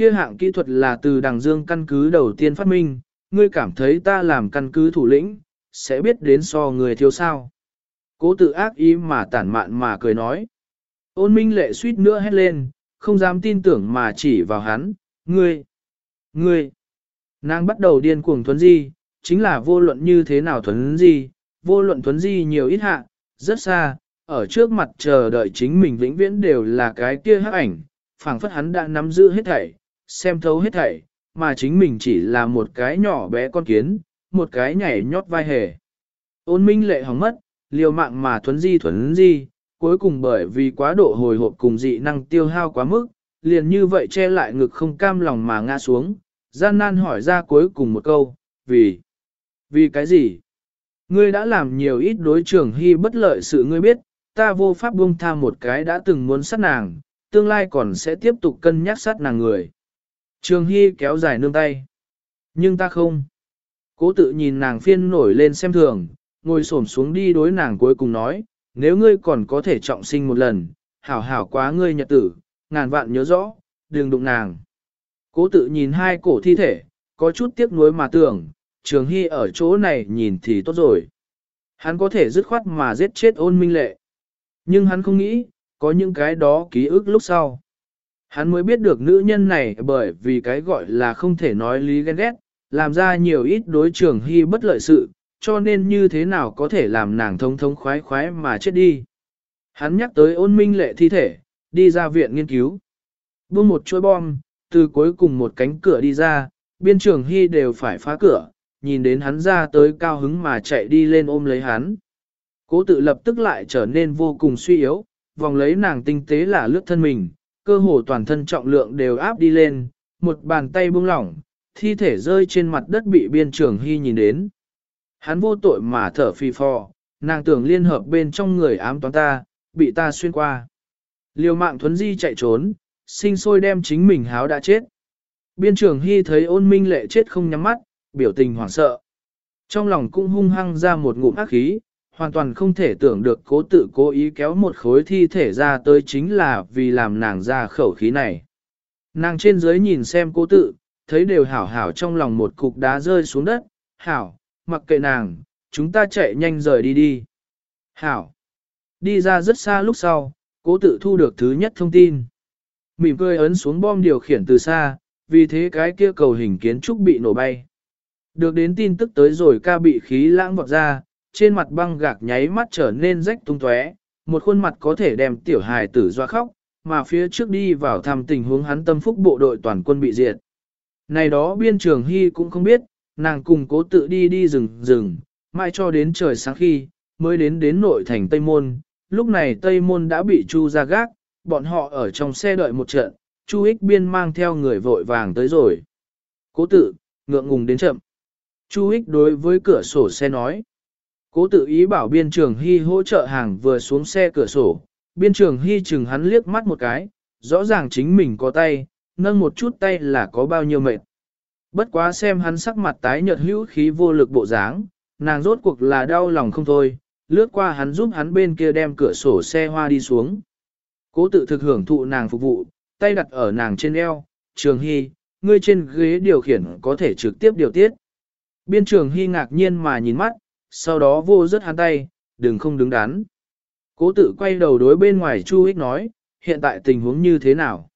Speaker 1: Kia hạng kỹ thuật là từ đằng dương căn cứ đầu tiên phát minh, ngươi cảm thấy ta làm căn cứ thủ lĩnh, sẽ biết đến so người thiếu sao. Cố tự ác ý mà tản mạn mà cười nói. Ôn minh lệ suýt nữa hét lên, không dám tin tưởng mà chỉ vào hắn, ngươi, ngươi. Nàng bắt đầu điên cuồng thuấn di, chính là vô luận như thế nào thuấn di, vô luận thuấn di nhiều ít hạ, rất xa, ở trước mặt chờ đợi chính mình vĩnh viễn đều là cái kia hắc ảnh, phảng phất hắn đã nắm giữ hết thảy, xem thấu hết thảy, mà chính mình chỉ là một cái nhỏ bé con kiến, một cái nhảy nhót vai hề. Ôn minh lệ hóng mất, liều mạng mà thuấn di thuấn di, cuối cùng bởi vì quá độ hồi hộp cùng dị năng tiêu hao quá mức, liền như vậy che lại ngực không cam lòng mà ngã xuống, gian nan hỏi ra cuối cùng một câu, vì, vì cái gì? Ngươi đã làm nhiều ít đối trưởng hy bất lợi sự ngươi biết, ta vô pháp buông tha một cái đã từng muốn sát nàng, tương lai còn sẽ tiếp tục cân nhắc sát nàng người. Trường Hy kéo dài nương tay. Nhưng ta không. Cố tự nhìn nàng phiên nổi lên xem thường, ngồi xổm xuống đi đối nàng cuối cùng nói, nếu ngươi còn có thể trọng sinh một lần, hảo hảo quá ngươi nhật tử, ngàn vạn nhớ rõ, đừng đụng nàng. Cố tự nhìn hai cổ thi thể, có chút tiếc nuối mà tưởng, Trường Hy ở chỗ này nhìn thì tốt rồi. Hắn có thể dứt khoát mà giết chết ôn minh lệ. Nhưng hắn không nghĩ, có những cái đó ký ức lúc sau. Hắn mới biết được nữ nhân này bởi vì cái gọi là không thể nói lý ghen ghét, làm ra nhiều ít đối trường hy bất lợi sự, cho nên như thế nào có thể làm nàng thông thông khoái khoái mà chết đi. Hắn nhắc tới ôn minh lệ thi thể, đi ra viện nghiên cứu. Buông một chuỗi bom, từ cuối cùng một cánh cửa đi ra, biên trường hy đều phải phá cửa, nhìn đến hắn ra tới cao hứng mà chạy đi lên ôm lấy hắn. Cố tự lập tức lại trở nên vô cùng suy yếu, vòng lấy nàng tinh tế là lướt thân mình, cơ hồ toàn thân trọng lượng đều áp đi lên, một bàn tay buông lỏng, thi thể rơi trên mặt đất bị biên trường hy nhìn đến. Hắn vô tội mà thở phì phò, nàng tưởng liên hợp bên trong người ám toán ta, bị ta xuyên qua. Liều mạng thuấn di chạy trốn, sinh sôi đem chính mình háo đã chết. Biên trường hy thấy ôn minh lệ chết không nhắm mắt, biểu tình hoảng sợ. Trong lòng cũng hung hăng ra một ngụm ác khí, hoàn toàn không thể tưởng được cố tự cố ý kéo một khối thi thể ra tới chính là vì làm nàng ra khẩu khí này. Nàng trên dưới nhìn xem cố tự, thấy đều hảo hảo trong lòng một cục đá rơi xuống đất, hảo, mặc kệ nàng, chúng ta chạy nhanh rời đi đi. Hảo, đi ra rất xa lúc sau, cố tự thu được thứ nhất thông tin. Mỉm cười ấn xuống bom điều khiển từ xa, vì thế cái kia cầu hình kiến trúc bị nổ bay. Được đến tin tức tới rồi ca bị khí lãng vọt ra, trên mặt băng gạc nháy mắt trở nên rách tung tóe, một khuôn mặt có thể đem tiểu hài tử doa khóc, mà phía trước đi vào thăm tình huống hắn tâm phúc bộ đội toàn quân bị diệt. Này đó biên trường hy cũng không biết, nàng cùng cố tự đi đi rừng rừng, mãi cho đến trời sáng khi, mới đến đến nội thành Tây Môn, lúc này Tây Môn đã bị Chu ra gác, bọn họ ở trong xe đợi một trận, Chu ích biên mang theo người vội vàng tới rồi. Cố tự, ngượng ngùng đến chậm. Chu ích đối với cửa sổ xe nói. Cố tự ý bảo biên trường hy hỗ trợ hàng vừa xuống xe cửa sổ, biên trường hy chừng hắn liếc mắt một cái, rõ ràng chính mình có tay, nâng một chút tay là có bao nhiêu mệt. Bất quá xem hắn sắc mặt tái nhợt hữu khí vô lực bộ dáng, nàng rốt cuộc là đau lòng không thôi, lướt qua hắn giúp hắn bên kia đem cửa sổ xe hoa đi xuống. Cố tự thực hưởng thụ nàng phục vụ, tay đặt ở nàng trên eo, trường hy, ngươi trên ghế điều khiển có thể trực tiếp điều tiết. Biên trường hy ngạc nhiên mà nhìn mắt, sau đó vô rất hắn tay, đừng không đứng đắn. Cố tự quay đầu đối bên ngoài Chu Ích nói, hiện tại tình huống như thế nào?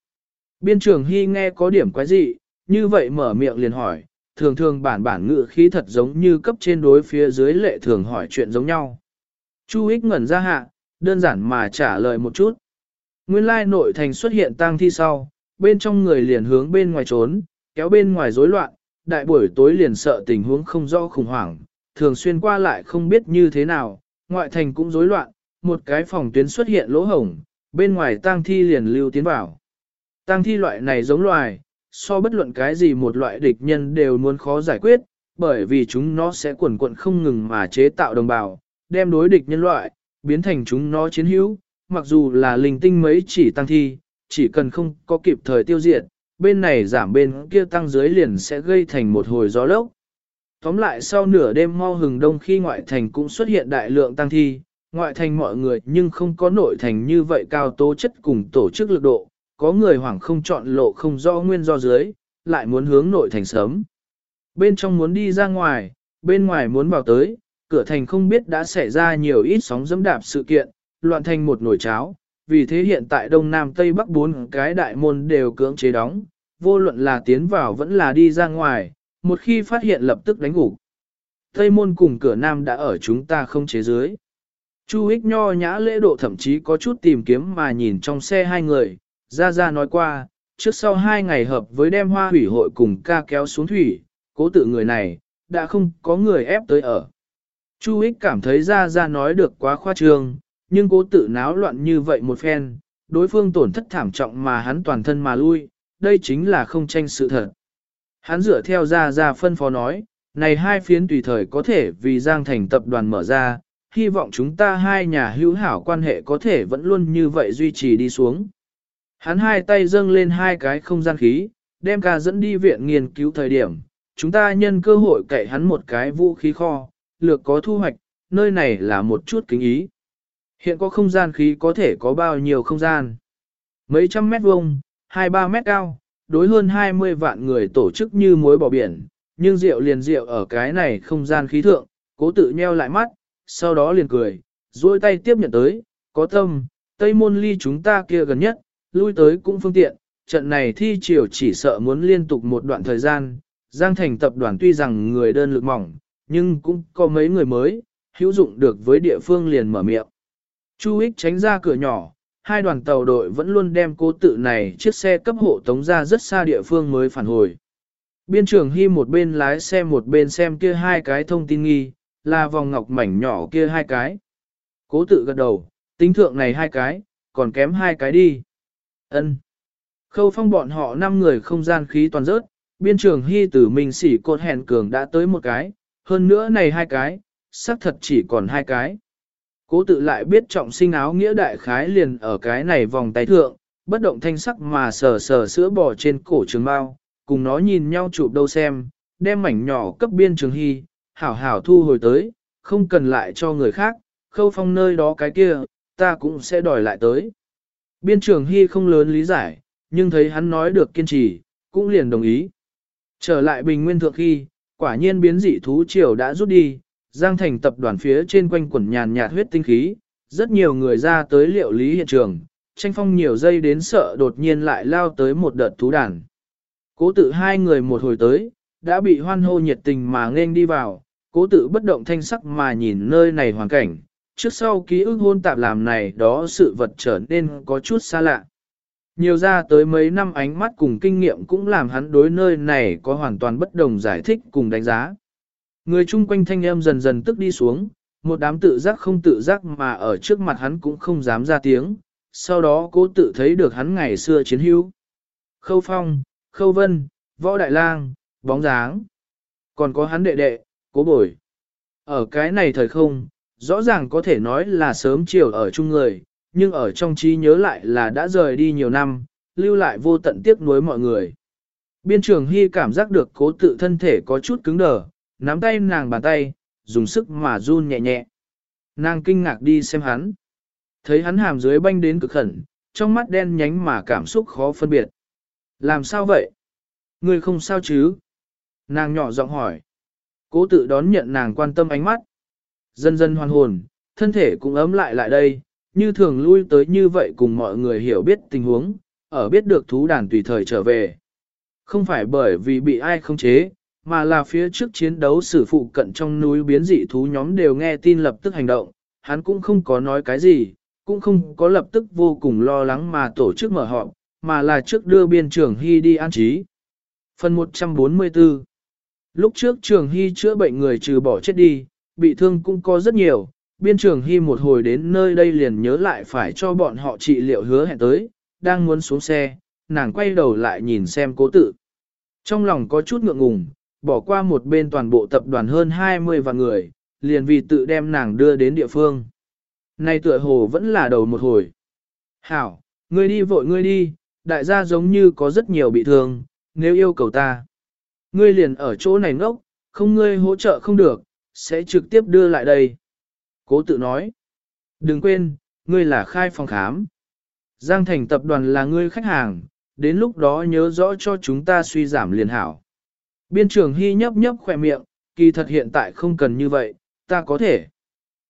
Speaker 1: Biên trưởng Hy nghe có điểm quái dị, như vậy mở miệng liền hỏi, thường thường bản bản ngự khí thật giống như cấp trên đối phía dưới lệ thường hỏi chuyện giống nhau. Chu Ích ngẩn ra hạ, đơn giản mà trả lời một chút. Nguyên lai nội thành xuất hiện tang thi sau, bên trong người liền hướng bên ngoài trốn, kéo bên ngoài rối loạn, đại buổi tối liền sợ tình huống không rõ khủng hoảng, thường xuyên qua lại không biết như thế nào, ngoại thành cũng rối loạn, một cái phòng tuyến xuất hiện lỗ hổng, bên ngoài tang thi liền lưu tiến vào. Tang thi loại này giống loài, so bất luận cái gì một loại địch nhân đều muốn khó giải quyết, bởi vì chúng nó sẽ quẩn quẩn không ngừng mà chế tạo đồng bào, đem đối địch nhân loại, biến thành chúng nó chiến hữu, mặc dù là linh tinh mấy chỉ tăng thi, chỉ cần không có kịp thời tiêu diệt, bên này giảm bên kia tăng dưới liền sẽ gây thành một hồi gió lốc. Tóm lại sau nửa đêm mau hừng đông khi ngoại thành cũng xuất hiện đại lượng tăng thi, ngoại thành mọi người nhưng không có nội thành như vậy cao tố chất cùng tổ chức lực độ, có người hoảng không chọn lộ không do nguyên do dưới, lại muốn hướng nội thành sớm. Bên trong muốn đi ra ngoài, bên ngoài muốn vào tới, cửa thành không biết đã xảy ra nhiều ít sóng dẫm đạp sự kiện, loạn thành một nồi cháo, vì thế hiện tại Đông Nam Tây Bắc bốn cái đại môn đều cưỡng chế đóng, vô luận là tiến vào vẫn là đi ra ngoài, một khi phát hiện lập tức đánh gục. Tây môn cùng cửa nam đã ở chúng ta không chế dưới. Chu Hích nho nhã lễ độ thậm chí có chút tìm kiếm mà nhìn trong xe hai người, ra ra nói qua, trước sau hai ngày hợp với đem hoa hủy hội cùng ca kéo xuống thủy, cố tự người này, đã không có người ép tới ở. Chu Hích cảm thấy ra ra nói được quá khoa trương, nhưng cố tự náo loạn như vậy một phen, đối phương tổn thất thảm trọng mà hắn toàn thân mà lui, đây chính là không tranh sự thật. Hắn dựa theo ra ra phân phó nói, này hai phiến tùy thời có thể vì Giang Thành tập đoàn mở ra, hy vọng chúng ta hai nhà hữu hảo quan hệ có thể vẫn luôn như vậy duy trì đi xuống. Hắn hai tay dâng lên hai cái không gian khí, đem ca dẫn đi viện nghiên cứu thời điểm, chúng ta nhân cơ hội cậy hắn một cái vũ khí kho, lược có thu hoạch, nơi này là một chút kính ý. Hiện có không gian khí có thể có bao nhiêu không gian. Mấy trăm mét vuông, hai ba mét cao, đối hơn 20 vạn người tổ chức như muối bỏ biển, nhưng rượu liền rượu ở cái này không gian khí thượng, cố tự nheo lại mắt, sau đó liền cười, duỗi tay tiếp nhận tới, có tâm, Tây Môn Ly chúng ta kia gần nhất, lui tới cũng phương tiện, trận này thi triều chỉ sợ muốn liên tục một đoạn thời gian, Giang Thành tập đoàn tuy rằng người đơn lực mỏng, nhưng cũng có mấy người mới, hữu dụng được với địa phương liền mở miệng. Chu Ích tránh ra cửa nhỏ, hai đoàn tàu đội vẫn luôn đem cố tự này chiếc xe cấp hộ tống ra rất xa địa phương mới phản hồi. Biên trưởng Hy một bên lái xe một bên xem kia hai cái thông tin nghi, là vòng ngọc mảnh nhỏ kia hai cái. Cố tự gật đầu, tính thượng này hai cái, còn kém hai cái đi. ân Khâu phong bọn họ năm người không gian khí toàn rớt, biên trưởng Hy tử mình xỉ cột hẹn cường đã tới một cái, hơn nữa này hai cái, xác thật chỉ còn hai cái. Cố tự lại biết trọng sinh áo nghĩa đại khái liền ở cái này vòng tay thượng, bất động thanh sắc mà sờ sờ sữa bò trên cổ trường bao, cùng nó nhìn nhau chụp đâu xem, đem mảnh nhỏ cấp biên trường hy, hảo hảo thu hồi tới, không cần lại cho người khác, khâu phong nơi đó cái kia, ta cũng sẽ đòi lại tới. Biên trường hy không lớn lý giải, nhưng thấy hắn nói được kiên trì, cũng liền đồng ý. Trở lại bình nguyên thượng khi, quả nhiên biến dị thú triều đã rút đi, Giang Thành tập đoàn phía trên quanh quẩn nhàn nhạt huyết tinh khí, rất nhiều người ra tới liệu lý hiện trường, tranh phong nhiều giây đến sợ đột nhiên lại lao tới một đợt thú đàn. Cố tự hai người một hồi tới, đã bị hoan hô nhiệt tình mà nên đi vào, cố tự bất động thanh sắc mà nhìn nơi này hoàn cảnh, trước sau ký ức hôn tạp làm này đó sự vật trở nên có chút xa lạ. Nhiều ra tới mấy năm ánh mắt cùng kinh nghiệm cũng làm hắn đối nơi này có hoàn toàn bất đồng giải thích cùng đánh giá. Người chung quanh thanh em dần dần tức đi xuống, một đám tự giác không tự giác mà ở trước mặt hắn cũng không dám ra tiếng, sau đó cố tự thấy được hắn ngày xưa chiến hữu. Khâu Phong, Khâu Vân, Võ Đại Lang, Bóng Dáng, còn có hắn đệ đệ, cố bồi. Ở cái này thời không, rõ ràng có thể nói là sớm chiều ở chung người, nhưng ở trong trí nhớ lại là đã rời đi nhiều năm, lưu lại vô tận tiếc nuối mọi người. Biên trường Hy cảm giác được cố tự thân thể có chút cứng đờ, nắm tay nàng bàn tay, dùng sức mà run nhẹ nhẹ. Nàng kinh ngạc đi xem hắn. Thấy hắn hàm dưới banh đến cực khẩn, trong mắt đen nhánh mà cảm xúc khó phân biệt. Làm sao vậy? Ngươi không sao chứ? Nàng nhỏ giọng hỏi. Cố tự đón nhận nàng quan tâm ánh mắt. Dần dần hoàn hồn, thân thể cũng ấm lại lại đây, như thường lui tới như vậy cùng mọi người hiểu biết tình huống, ở biết được thú đàn tùy thời trở về. Không phải bởi vì bị ai không chế, mà là phía trước chiến đấu sử phụ cận trong núi biến dị thú nhóm đều nghe tin lập tức hành động, hắn cũng không có nói cái gì, cũng không có lập tức vô cùng lo lắng mà tổ chức mở họp, mà là trước đưa biên trưởng Hy đi an trí. Phần 144 Lúc trước trường Hy chữa bệnh người trừ bỏ chết đi, bị thương cũng có rất nhiều, biên trường Hy một hồi đến nơi đây liền nhớ lại phải cho bọn họ trị liệu hứa hẹn tới, đang muốn xuống xe, nàng quay đầu lại nhìn xem cố tự. Trong lòng có chút ngượng ngùng, bỏ qua một bên toàn bộ tập đoàn hơn 20 vạn người, liền vì tự đem nàng đưa đến địa phương. nay tựa hồ vẫn là đầu một hồi. Hảo, ngươi đi vội ngươi đi, đại gia giống như có rất nhiều bị thương, nếu yêu cầu ta. Ngươi liền ở chỗ này ngốc, không ngươi hỗ trợ không được, sẽ trực tiếp đưa lại đây. Cố tự nói. Đừng quên, ngươi là khai phòng khám. Giang thành tập đoàn là ngươi khách hàng, đến lúc đó nhớ rõ cho chúng ta suy giảm liền hảo. Biên trưởng Hy nhấp nhấp khỏe miệng, kỳ thật hiện tại không cần như vậy, ta có thể.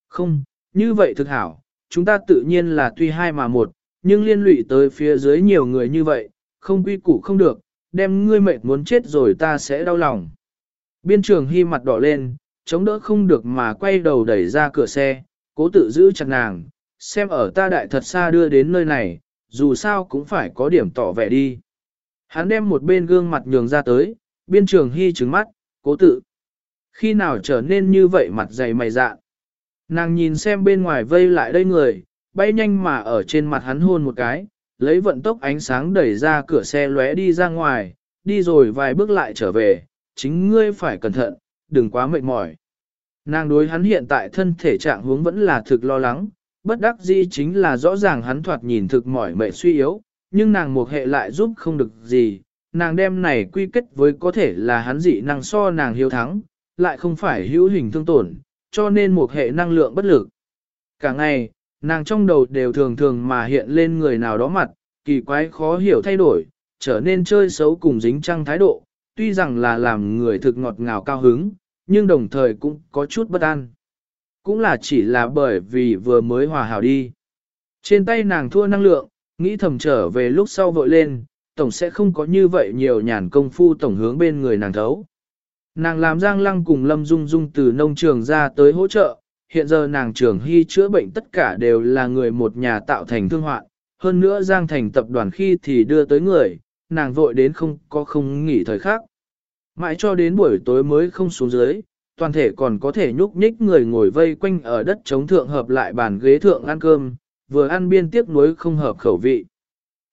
Speaker 1: Không, như vậy thực hảo, chúng ta tự nhiên là tuy hai mà một, nhưng liên lụy tới phía dưới nhiều người như vậy, không quy củ không được, đem ngươi mệt muốn chết rồi ta sẽ đau lòng. Biên trưởng Hy mặt đỏ lên, chống đỡ không được mà quay đầu đẩy ra cửa xe, cố tự giữ chặt nàng, xem ở ta đại thật xa đưa đến nơi này, dù sao cũng phải có điểm tỏ vẻ đi. Hắn đem một bên gương mặt nhường ra tới, biên trường hy trứng mắt, cố tự. Khi nào trở nên như vậy mặt dày mày dạ. Nàng nhìn xem bên ngoài vây lại đây người, bay nhanh mà ở trên mặt hắn hôn một cái, lấy vận tốc ánh sáng đẩy ra cửa xe lóe đi ra ngoài, đi rồi vài bước lại trở về, chính ngươi phải cẩn thận, đừng quá mệt mỏi. Nàng đối hắn hiện tại thân thể trạng hướng vẫn là thực lo lắng, bất đắc dĩ chính là rõ ràng hắn thoạt nhìn thực mỏi mệt suy yếu, nhưng nàng một hệ lại giúp không được gì, nàng đem này quy kết với có thể là hắn dị năng so nàng hiếu thắng, lại không phải hữu hình thương tổn, cho nên một hệ năng lượng bất lực. Cả ngày, nàng trong đầu đều thường thường mà hiện lên người nào đó mặt, kỳ quái khó hiểu thay đổi, trở nên chơi xấu cùng dính trăng thái độ, tuy rằng là làm người thực ngọt ngào cao hứng, nhưng đồng thời cũng có chút bất an. Cũng là chỉ là bởi vì vừa mới hòa hảo đi. Trên tay nàng thua năng lượng, nghĩ thầm trở về lúc sau vội lên, tổng sẽ không có như vậy nhiều nhàn công phu tổng hướng bên người nàng thấu. Nàng làm Giang Lăng cùng Lâm Dung Dung từ nông trường ra tới hỗ trợ, hiện giờ nàng trưởng hy chữa bệnh tất cả đều là người một nhà tạo thành thương hoạn, hơn nữa Giang Thành tập đoàn khi thì đưa tới người, nàng vội đến không có không nghỉ thời khác. Mãi cho đến buổi tối mới không xuống dưới, toàn thể còn có thể nhúc nhích người ngồi vây quanh ở đất chống thượng hợp lại bàn ghế thượng ăn cơm, vừa ăn biên tiếp nối không hợp khẩu vị.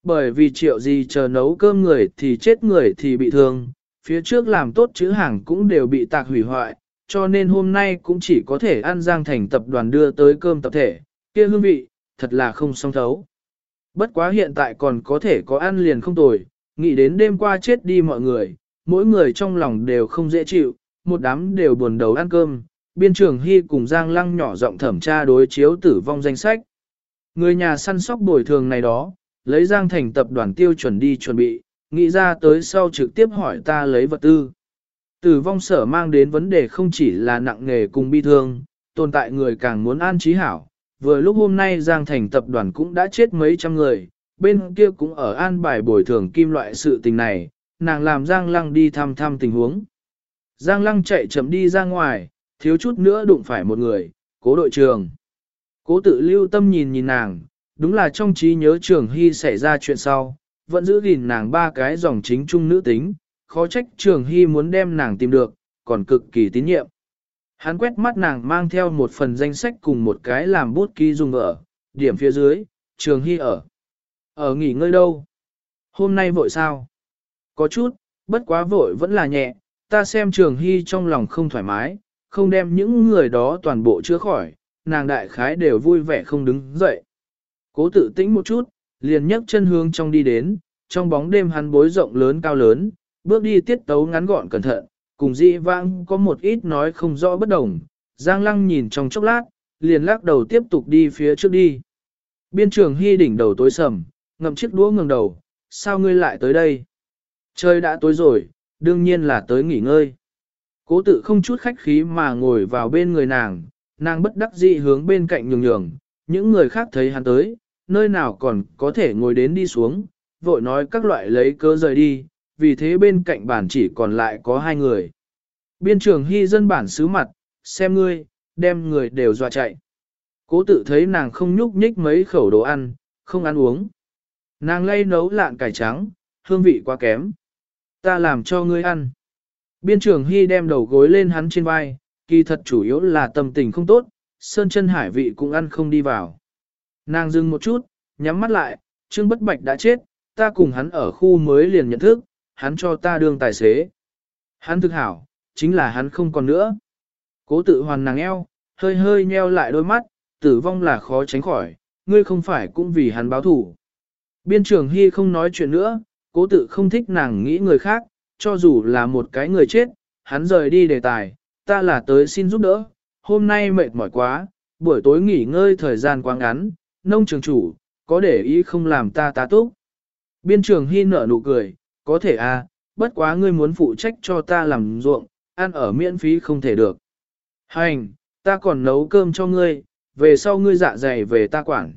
Speaker 1: Bởi vì triệu gì chờ nấu cơm người thì chết người thì bị thương, phía trước làm tốt chữ hàng cũng đều bị tạc hủy hoại, cho nên hôm nay cũng chỉ có thể ăn giang thành tập đoàn đưa tới cơm tập thể, kia hương vị, thật là không song thấu. Bất quá hiện tại còn có thể có ăn liền không tồi, nghĩ đến đêm qua chết đi mọi người, mỗi người trong lòng đều không dễ chịu, một đám đều buồn đầu ăn cơm, biên trưởng Hy cùng Giang Lăng nhỏ giọng thẩm tra đối chiếu tử vong danh sách. Người nhà săn sóc bồi thường này đó, lấy Giang thành tập đoàn tiêu chuẩn đi chuẩn bị, nghĩ ra tới sau trực tiếp hỏi ta lấy vật tư. Tử vong sở mang đến vấn đề không chỉ là nặng nghề cùng bi thương, tồn tại người càng muốn an trí hảo. Vừa lúc hôm nay Giang Thành tập đoàn cũng đã chết mấy trăm người, bên kia cũng ở an bài bồi thường kim loại sự tình này, nàng làm Giang Lăng đi thăm thăm tình huống. Giang Lăng chạy chậm đi ra ngoài, thiếu chút nữa đụng phải một người, cố đội trường. Cố tự lưu tâm nhìn nhìn nàng, đúng là trong trí nhớ trường hy xảy ra chuyện sau, vẫn giữ gìn nàng ba cái dòng chính trung nữ tính, khó trách trường hy muốn đem nàng tìm được, còn cực kỳ tín nhiệm. Hắn quét mắt nàng mang theo một phần danh sách cùng một cái làm bút ký dùng ở, điểm phía dưới, trường hy ở. Ở nghỉ ngơi đâu? Hôm nay vội sao? Có chút, bất quá vội vẫn là nhẹ, ta xem trường hy trong lòng không thoải mái, không đem những người đó toàn bộ chữa khỏi, nàng đại khái đều vui vẻ không đứng dậy. Cố tự tĩnh một chút, liền nhấc chân hướng trong đi đến, trong bóng đêm hắn bối rộng lớn cao lớn, bước đi tiết tấu ngắn gọn cẩn thận, cùng dị vãng có một ít nói không rõ bất đồng. Giang lăng nhìn trong chốc lát, liền lắc đầu tiếp tục đi phía trước đi. Biên trường hy đỉnh đầu tối sầm, ngậm chiếc đũa ngừng đầu, sao ngươi lại tới đây? Trời đã tối rồi, đương nhiên là tới nghỉ ngơi. Cố tự không chút khách khí mà ngồi vào bên người nàng, nàng bất đắc dĩ hướng bên cạnh nhường nhường, những người khác thấy hắn tới, nơi nào còn có thể ngồi đến đi xuống, vội nói các loại lấy cơ rời đi, vì thế bên cạnh bản chỉ còn lại có hai người. Biên trường hy dân bản xứ mặt, xem ngươi, đem người đều dọa chạy. Cố tự thấy nàng không nhúc nhích mấy khẩu đồ ăn, không ăn uống. Nàng lay nấu lạn cải trắng, hương vị quá kém. Ta làm cho ngươi ăn. Biên trường hy đem đầu gối lên hắn trên vai, kỳ thật chủ yếu là tâm tình không tốt, sơn chân hải vị cũng ăn không đi vào. Nàng dừng một chút, nhắm mắt lại, Trương Bất Bạch đã chết, ta cùng hắn ở khu mới liền nhận thức, hắn cho ta đương tài xế. Hắn thực hảo, chính là hắn không còn nữa. Cố tự hoàn nàng eo, hơi hơi nheo lại đôi mắt, tử vong là khó tránh khỏi, ngươi không phải cũng vì hắn báo thủ. Biên trưởng Hy không nói chuyện nữa, cố tự không thích nàng nghĩ người khác, cho dù là một cái người chết, hắn rời đi đề tài, ta là tới xin giúp đỡ, hôm nay mệt mỏi quá, buổi tối nghỉ ngơi thời gian quá ngắn, nông trường chủ, có để ý không làm ta tá túc. Biên trường Hy nở nụ cười, có thể à, bất quá ngươi muốn phụ trách cho ta làm ruộng, ăn ở miễn phí không thể được. Hành, ta còn nấu cơm cho ngươi, về sau ngươi dạ dày về ta quản.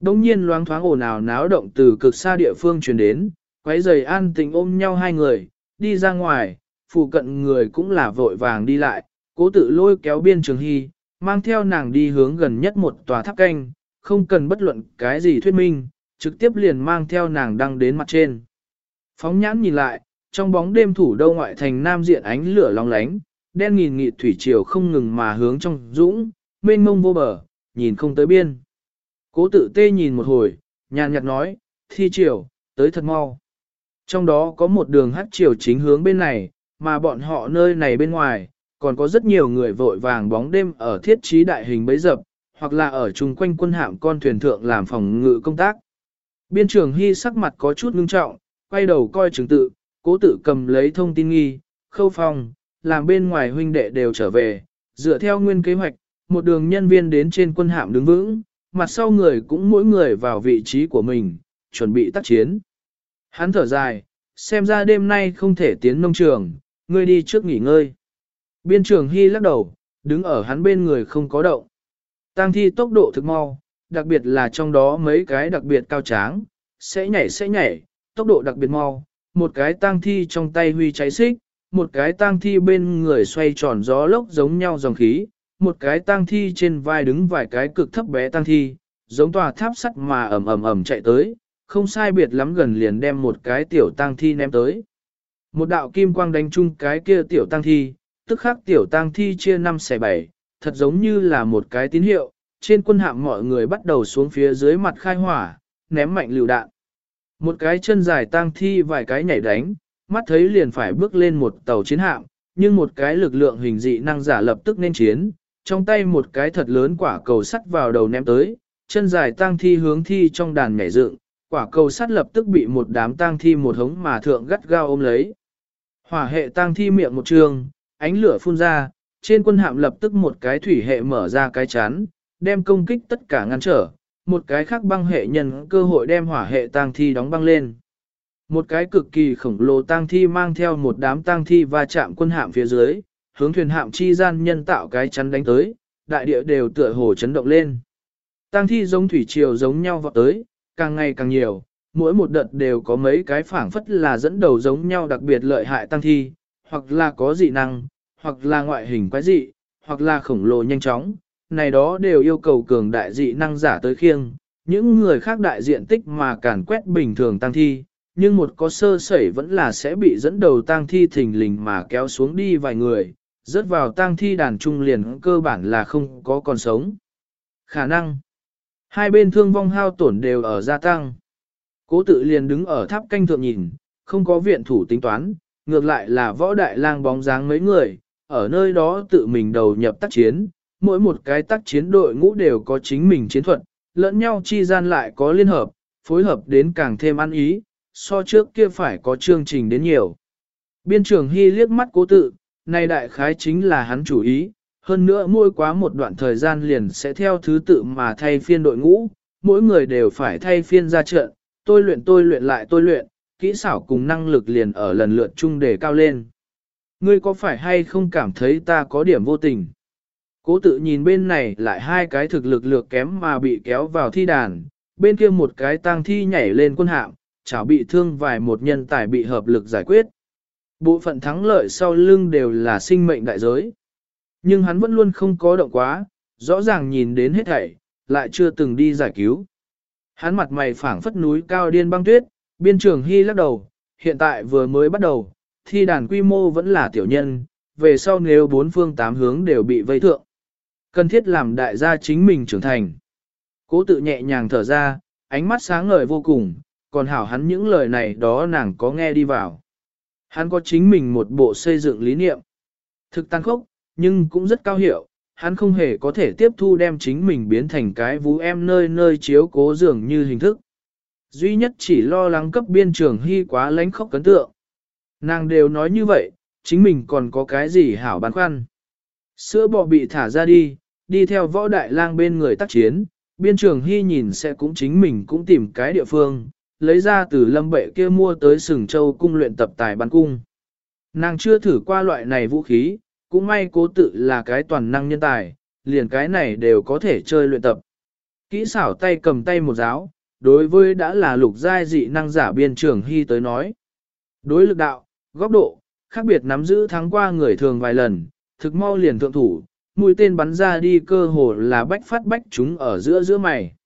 Speaker 1: Đông nhiên loáng thoáng ồn ào náo động từ cực xa địa phương truyền đến, quấy giày an tình ôm nhau hai người, đi ra ngoài, phụ cận người cũng là vội vàng đi lại, cố tự lôi kéo biên trường hy, mang theo nàng đi hướng gần nhất một tòa tháp canh, không cần bất luận cái gì thuyết minh, trực tiếp liền mang theo nàng đăng đến mặt trên. Phóng nhãn nhìn lại, trong bóng đêm thủ đô ngoại thành nam diện ánh lửa long lánh, đen nghìn nghị thủy triều không ngừng mà hướng trong dũng, mênh mông vô bờ, nhìn không tới biên. Cố tự tê nhìn một hồi, nhàn nhạt nói, thi triều, tới thật mau. Trong đó có một đường hát triều chính hướng bên này, mà bọn họ nơi này bên ngoài, còn có rất nhiều người vội vàng bóng đêm ở thiết trí đại hình bấy dập, hoặc là ở chung quanh quân hạm con thuyền thượng làm phòng ngự công tác. Biên trưởng Hy sắc mặt có chút ngưng trọng, quay đầu coi chứng tự, cố tự cầm lấy thông tin nghi, khâu phòng, làm bên ngoài huynh đệ đều trở về, dựa theo nguyên kế hoạch, một đường nhân viên đến trên quân hạm đứng vững, mặt sau người cũng mỗi người vào vị trí của mình, chuẩn bị tác chiến. Hắn thở dài, xem ra đêm nay không thể tiến nông trường, ngươi đi trước nghỉ ngơi. Biên trường Hy lắc đầu, đứng ở hắn bên người không có động. Tang thi tốc độ thực mau, đặc biệt là trong đó mấy cái đặc biệt cao tráng, sẽ nhảy sẽ nhảy, tốc độ đặc biệt mau, một cái tang thi trong tay huy cháy xích, một cái tang thi bên người xoay tròn gió lốc giống nhau dòng khí, một cái tang thi trên vai đứng vài cái cực thấp bé tang thi, giống tòa tháp sắt mà ầm ầm ầm chạy tới, không sai biệt lắm gần liền đem một cái tiểu tang thi ném tới. Một đạo kim quang đánh chung cái kia tiểu tang thi, tức khắc tiểu tang thi chia năm xẻ bảy, thật giống như là một cái tín hiệu, trên quân hạm mọi người bắt đầu xuống phía dưới mặt khai hỏa, ném mạnh lựu đạn. Một cái chân dài tang thi vài cái nhảy đánh, mắt thấy liền phải bước lên một tàu chiến hạm, nhưng một cái lực lượng hình dị năng giả lập tức nên chiến, trong tay một cái thật lớn quả cầu sắt vào đầu ném tới, chân dài tang thi hướng thi trong đàn nhảy dựng, quả cầu sắt lập tức bị một đám tang thi một hống mà thượng gắt gao ôm lấy. Hỏa hệ tang thi miệng một trường, ánh lửa phun ra, trên quân hạm lập tức một cái thủy hệ mở ra cái chán, đem công kích tất cả ngăn trở, một cái khác băng hệ nhân cơ hội đem hỏa hệ tang thi đóng băng lên. Một cái cực kỳ khổng lồ tang thi mang theo một đám tang thi va chạm quân hạm phía dưới, hướng thuyền hạm chi gian nhân tạo cái chắn đánh tới, đại địa đều tựa hồ chấn động lên. Tang thi giống thủy triều giống nhau vọt tới, càng ngày càng nhiều, mỗi một đợt đều có mấy cái phảng phất là dẫn đầu giống nhau đặc biệt lợi hại tang thi, hoặc là có dị năng, hoặc là ngoại hình quái dị, hoặc là khổng lồ nhanh chóng, này đó đều yêu cầu cường đại dị năng giả tới khiêng, những người khác đại diện tích mà càn quét bình thường tăng thi, nhưng một có sơ sẩy vẫn là sẽ bị dẫn đầu tăng thi thình lình mà kéo xuống đi vài người, rớt vào tăng thi đàn trung liền cơ bản là không có còn sống. Khả năng Hai bên thương vong hao tổn đều ở gia tăng. Cố tự liền đứng ở tháp canh thượng nhìn, không có viện thủ tính toán, ngược lại là võ đại lang bóng dáng mấy người, ở nơi đó tự mình đầu nhập tác chiến, mỗi một cái tác chiến đội ngũ đều có chính mình chiến thuật, lẫn nhau chi gian lại có liên hợp, phối hợp đến càng thêm ăn ý, so trước kia phải có chương trình đến nhiều. Biên trưởng Hy liếc mắt cố tự, này đại khái chính là hắn chủ ý, hơn nữa mỗi quá một đoạn thời gian liền sẽ theo thứ tự mà thay phiên đội ngũ, mỗi người đều phải thay phiên ra trận, tôi luyện tôi luyện lại tôi luyện, kỹ xảo cùng năng lực liền ở lần lượt chung để cao lên. Ngươi có phải hay không cảm thấy ta có điểm vô tình? Cố tự nhìn bên này lại hai cái thực lực lược kém mà bị kéo vào thi đàn, bên kia một cái tang thi nhảy lên quân hạm, chảo bị thương vài một nhân tài bị hợp lực giải quyết. Bộ phận thắng lợi sau lưng đều là sinh mệnh đại giới. Nhưng hắn vẫn luôn không có động quá, rõ ràng nhìn đến hết thảy, lại chưa từng đi giải cứu. Hắn mặt mày phảng phất núi cao điên băng tuyết, biên trường hy lắc đầu, hiện tại vừa mới bắt đầu, thi đàn quy mô vẫn là tiểu nhân, về sau nếu bốn phương tám hướng đều bị vây thượng. Cần thiết làm đại gia chính mình trưởng thành. Cố tự nhẹ nhàng thở ra, ánh mắt sáng ngời vô cùng, còn hảo hắn những lời này đó nàng có nghe đi vào. Hắn có chính mình một bộ xây dựng lý niệm. Thực tăng khốc, nhưng cũng rất cao hiệu, hắn không hề có thể tiếp thu đem chính mình biến thành cái vũ em nơi nơi chiếu cố dường như hình thức. Duy nhất chỉ lo lắng cấp biên trường hy quá lánh khóc cấn tượng. Nàng đều nói như vậy, chính mình còn có cái gì hảo băn khoăn. Sữa bò bị thả ra đi, đi theo võ đại lang bên người tác chiến, biên trường hy nhìn sẽ cũng chính mình cũng tìm cái địa phương, lấy ra từ lâm bệ kia mua tới sừng châu cung luyện tập tài bắn cung. Nàng chưa thử qua loại này vũ khí, cũng may cố tự là cái toàn năng nhân tài, liền cái này đều có thể chơi luyện tập. Kỹ xảo tay cầm tay một giáo, đối với đã là lục giai dị năng giả biên trường hy tới nói. Đối lực đạo, góc độ, khác biệt nắm giữ thắng qua người thường vài lần, thực mau liền thượng thủ, mũi tên bắn ra đi cơ hồ là bách phát bách chúng ở giữa giữa mày.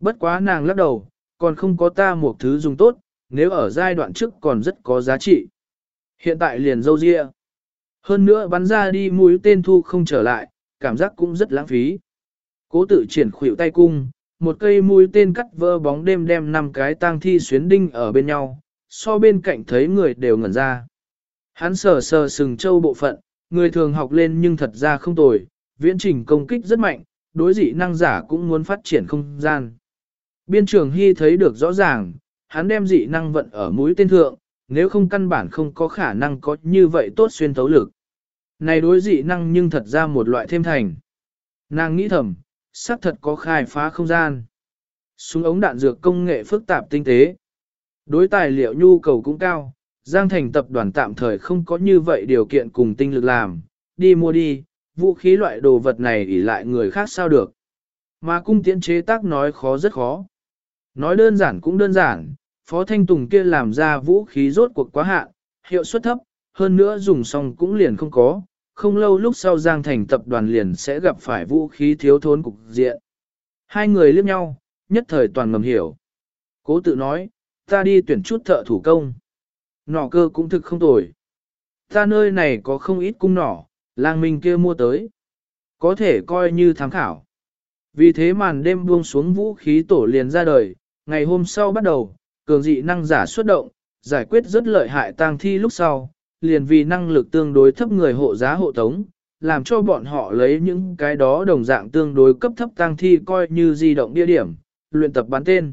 Speaker 1: Bất quá nàng lắc đầu, còn không có ta một thứ dùng tốt, nếu ở giai đoạn trước còn rất có giá trị. Hiện tại liền dâu ria. Hơn nữa bắn ra đi mũi tên thu không trở lại, cảm giác cũng rất lãng phí. Cố tự triển khuỷu tay cung, một cây mũi tên cắt vỡ bóng đêm đem năm cái tang thi xuyến đinh ở bên nhau, so bên cạnh thấy người đều ngẩn ra. Hắn sờ sờ sừng châu bộ phận, người thường học lên nhưng thật ra không tồi, viễn trình công kích rất mạnh, đối dị năng giả cũng muốn phát triển không gian. Biên trường Hy thấy được rõ ràng, hắn đem dị năng vận ở mũi tên thượng, nếu không căn bản không có khả năng có như vậy tốt xuyên thấu lực. Này đối dị năng nhưng thật ra một loại thêm thành. Nàng nghĩ thầm, xác thật có khai phá không gian. Súng ống đạn dược công nghệ phức tạp tinh tế. Đối tài liệu nhu cầu cũng cao, Giang Thành tập đoàn tạm thời không có như vậy điều kiện cùng tinh lực làm, đi mua đi, vũ khí loại đồ vật này ỉ lại người khác sao được. Mà cung tiễn chế tác nói khó rất khó. Nói đơn giản cũng đơn giản, Phó Thanh Tùng kia làm ra vũ khí rốt cuộc quá hạn, hiệu suất thấp, hơn nữa dùng xong cũng liền không có, không lâu lúc sau Giang Thành tập đoàn liền sẽ gặp phải vũ khí thiếu thốn cục diện. Hai người liếc nhau, nhất thời toàn ngầm hiểu. Cố tự nói, ta đi tuyển chút thợ thủ công. Nỏ cơ cũng thực không tồi. Ta nơi này có không ít cung nỏ, lang minh kia mua tới. Có thể coi như tham khảo. Vì thế màn đêm buông xuống vũ khí tổ liền ra đời, ngày hôm sau bắt đầu, cường dị năng giả xuất động, giải quyết rất lợi hại tang thi lúc sau, liền vì năng lực tương đối thấp người hộ giá hộ tống, làm cho bọn họ lấy những cái đó đồng dạng tương đối cấp thấp tang thi coi như di động địa điểm, luyện tập bán tên.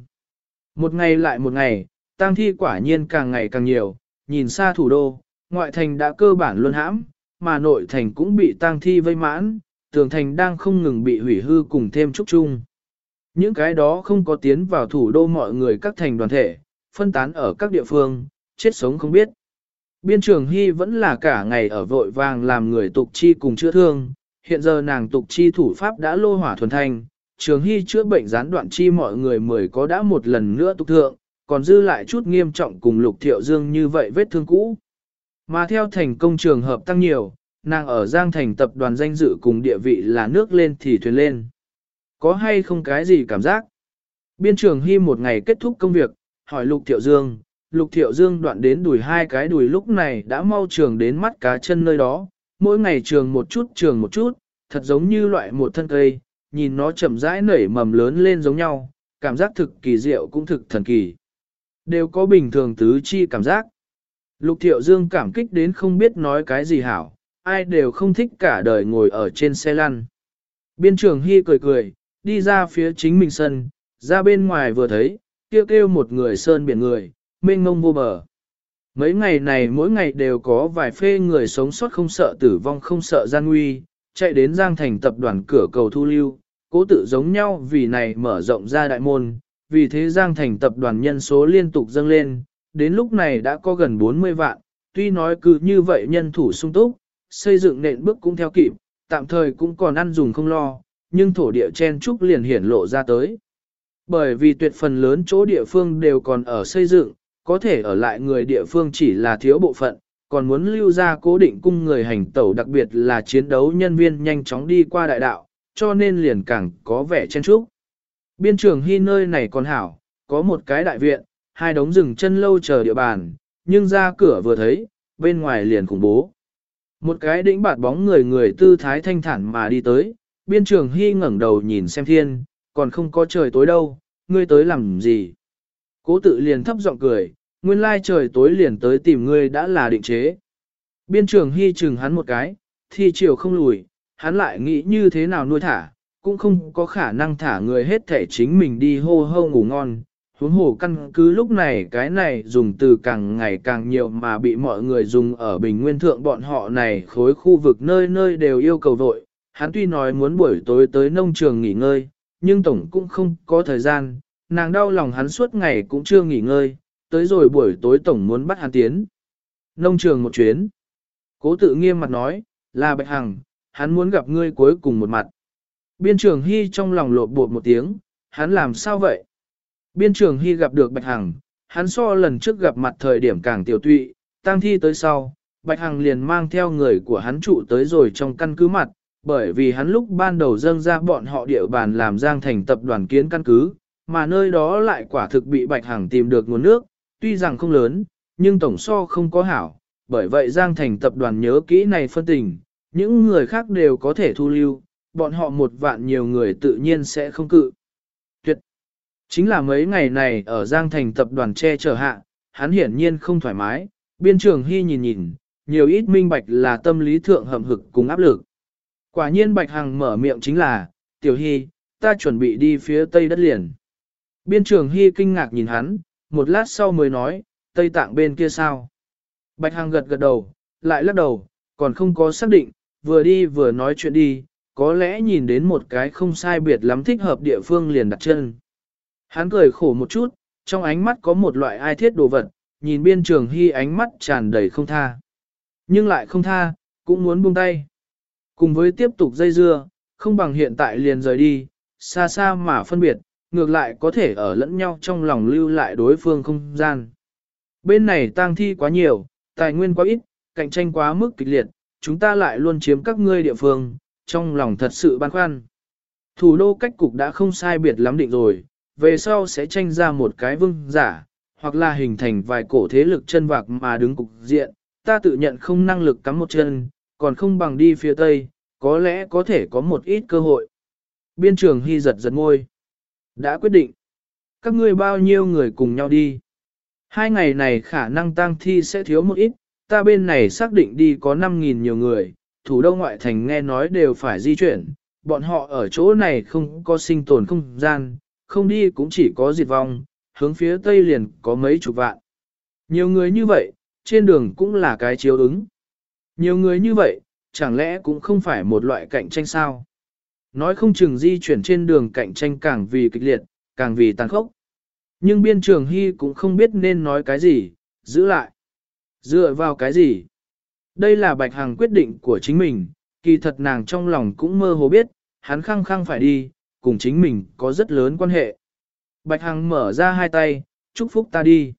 Speaker 1: Một ngày lại một ngày, tang thi quả nhiên càng ngày càng nhiều, nhìn xa thủ đô, ngoại thành đã cơ bản luôn hãm, mà nội thành cũng bị tang thi vây mãn, tường thành đang không ngừng bị hủy hư cùng thêm trúc chung. Những cái đó không có tiến vào thủ đô mọi người các thành đoàn thể, phân tán ở các địa phương, chết sống không biết. Biên trường Hy vẫn là cả ngày ở vội vàng làm người tục chi cùng chữa thương, hiện giờ nàng tục chi thủ pháp đã lô hỏa thuần thành, trường Hy chữa bệnh gián đoạn chi mọi người mười có đã một lần nữa tục thượng, còn dư lại chút nghiêm trọng cùng lục thiệu dương như vậy vết thương cũ. Mà theo thành công trường hợp tăng nhiều, nàng ở Giang Thành tập đoàn danh dự cùng địa vị là nước lên thì thuyền lên. Có hay không cái gì cảm giác? Biên trường Hy một ngày kết thúc công việc, hỏi Lục Thiệu Dương, Lục Thiệu Dương đoạn đến đùi hai cái đùi lúc này đã mau trường đến mắt cá chân nơi đó, mỗi ngày trường một chút trường một chút, thật giống như loại một thân cây, nhìn nó chậm rãi nảy mầm lớn lên giống nhau, cảm giác thực kỳ diệu cũng thực thần kỳ. Đều có bình thường tứ chi cảm giác. Lục Thiệu Dương cảm kích đến không biết nói cái gì hảo, ai đều không thích cả đời ngồi ở trên xe lăn. Biên trường Hy cười cười, đi ra phía chính mình sân, ra bên ngoài vừa thấy, kêu kêu một người sơn biển người, mênh ngông vô bờ. Mấy ngày này mỗi ngày đều có vài phê người sống sót không sợ tử vong không sợ gian nguy, chạy đến Giang Thành tập đoàn cửa cầu thu lưu, cố tự giống nhau vì này mở rộng ra đại môn, vì thế Giang Thành tập đoàn nhân số liên tục dâng lên, đến lúc này đã có gần 40 vạn, tuy nói cứ như vậy nhân thủ sung túc, xây dựng nền bước cũng theo kịp, tạm thời cũng còn ăn dùng không lo, nhưng thổ địa chen trúc liền hiển lộ ra tới. Bởi vì tuyệt phần lớn chỗ địa phương đều còn ở xây dựng, có thể ở lại người địa phương chỉ là thiếu bộ phận, còn muốn lưu ra cố định cung người hành tẩu đặc biệt là chiến đấu nhân viên nhanh chóng đi qua đại đạo, cho nên liền càng có vẻ chen trúc. Biên trường hy nơi này còn hảo, có một cái đại viện, hai đống rừng chân lâu chờ địa bàn, nhưng ra cửa vừa thấy, bên ngoài liền khủng bố. Một cái đĩnh bạt bóng người người tư thái thanh thản mà đi tới, biên trường hy ngẩng đầu nhìn xem thiên, còn không có trời tối đâu, ngươi tới làm gì? Cố tự liền thấp giọng cười, nguyên lai trời tối liền tới tìm ngươi đã là định chế. Biên trường hy chừng hắn một cái, thi chiều không lùi, hắn lại nghĩ như thế nào nuôi thả, cũng không có khả năng thả người hết thể chính mình đi hô hô ngủ ngon. Huống hồ căn cứ lúc này cái này dùng từ càng ngày càng nhiều mà bị mọi người dùng ở bình nguyên thượng bọn họ này khối khu vực nơi nơi đều yêu cầu vội. Hắn tuy nói muốn buổi tối tới nông trường nghỉ ngơi, nhưng tổng cũng không có thời gian, nàng đau lòng hắn suốt ngày cũng chưa nghỉ ngơi, tới rồi buổi tối tổng muốn bắt hắn tiến. Nông trường một chuyến. Cố tự nghiêm mặt nói, là Bạch Hằng, hắn muốn gặp ngươi cuối cùng một mặt. Biên trường Hy trong lòng lột bột một tiếng, hắn làm sao vậy? Biên trường Hy gặp được Bạch Hằng, hắn so lần trước gặp mặt thời điểm càng tiểu tụy, tang thi tới sau, Bạch Hằng liền mang theo người của hắn trụ tới rồi trong căn cứ mặt, bởi vì hắn lúc ban đầu dâng ra bọn họ địa bàn làm giang thành tập đoàn kiến căn cứ, mà nơi đó lại quả thực bị Bạch Hằng tìm được nguồn nước, tuy rằng không lớn, nhưng tổng so không có hảo, bởi vậy giang thành tập đoàn nhớ kỹ này phân tình, những người khác đều có thể thu lưu, bọn họ một vạn nhiều người tự nhiên sẽ không cự. Tuyệt! Chính là mấy ngày này ở Giang Thành tập đoàn che chở hạ, hắn hiển nhiên không thoải mái, biên trường hy nhìn nhìn, nhiều ít minh bạch là tâm lý thượng hầm hực cùng áp lực. Quả nhiên Bạch Hằng mở miệng chính là, tiểu hy, ta chuẩn bị đi phía tây đất liền. Biên trường hy kinh ngạc nhìn hắn, một lát sau mới nói, tây tạng bên kia sao. Bạch Hằng gật gật đầu, lại lắc đầu, còn không có xác định, vừa đi vừa nói chuyện đi, có lẽ nhìn đến một cái không sai biệt lắm thích hợp địa phương liền đặt chân. Hắn cười khổ một chút, trong ánh mắt có một loại ai thiết đồ vật, nhìn biên trường hy ánh mắt tràn đầy không tha. Nhưng lại không tha, cũng muốn buông tay. Cùng với tiếp tục dây dưa, không bằng hiện tại liền rời đi, xa xa mà phân biệt, ngược lại có thể ở lẫn nhau trong lòng lưu lại đối phương không gian. Bên này tang thi quá nhiều, tài nguyên quá ít, cạnh tranh quá mức kịch liệt, chúng ta lại luôn chiếm các ngươi địa phương, trong lòng thật sự băn khoăn. Thủ đô cách cục đã không sai biệt lắm định rồi, về sau sẽ tranh ra một cái vương giả, hoặc là hình thành vài cổ thế lực chân vạc mà đứng cục diện, ta tự nhận không năng lực cắm một chân, còn không bằng đi phía tây, có lẽ có thể có một ít cơ hội. Biên trường hy giật giật môi. Đã quyết định. Các ngươi bao nhiêu người cùng nhau đi. Hai ngày này khả năng tăng thi sẽ thiếu một ít, ta bên này xác định đi có 5.000 nhiều người, thủ đô ngoại thành nghe nói đều phải di chuyển, bọn họ ở chỗ này không có sinh tồn không gian, không đi cũng chỉ có diệt vong, hướng phía tây liền có mấy chục vạn. Nhiều người như vậy, trên đường cũng là cái chiếu ứng. Nhiều người như vậy, chẳng lẽ cũng không phải một loại cạnh tranh sao? Nói không chừng di chuyển trên đường cạnh tranh càng vì kịch liệt, càng vì tàn khốc. Nhưng biên trường hy cũng không biết nên nói cái gì, giữ lại. Dựa vào cái gì? Đây là Bạch Hằng quyết định của chính mình, kỳ thật nàng trong lòng cũng mơ hồ biết, hắn khăng khăng phải đi, cùng chính mình có rất lớn quan hệ. Bạch Hằng mở ra hai tay, chúc phúc ta đi.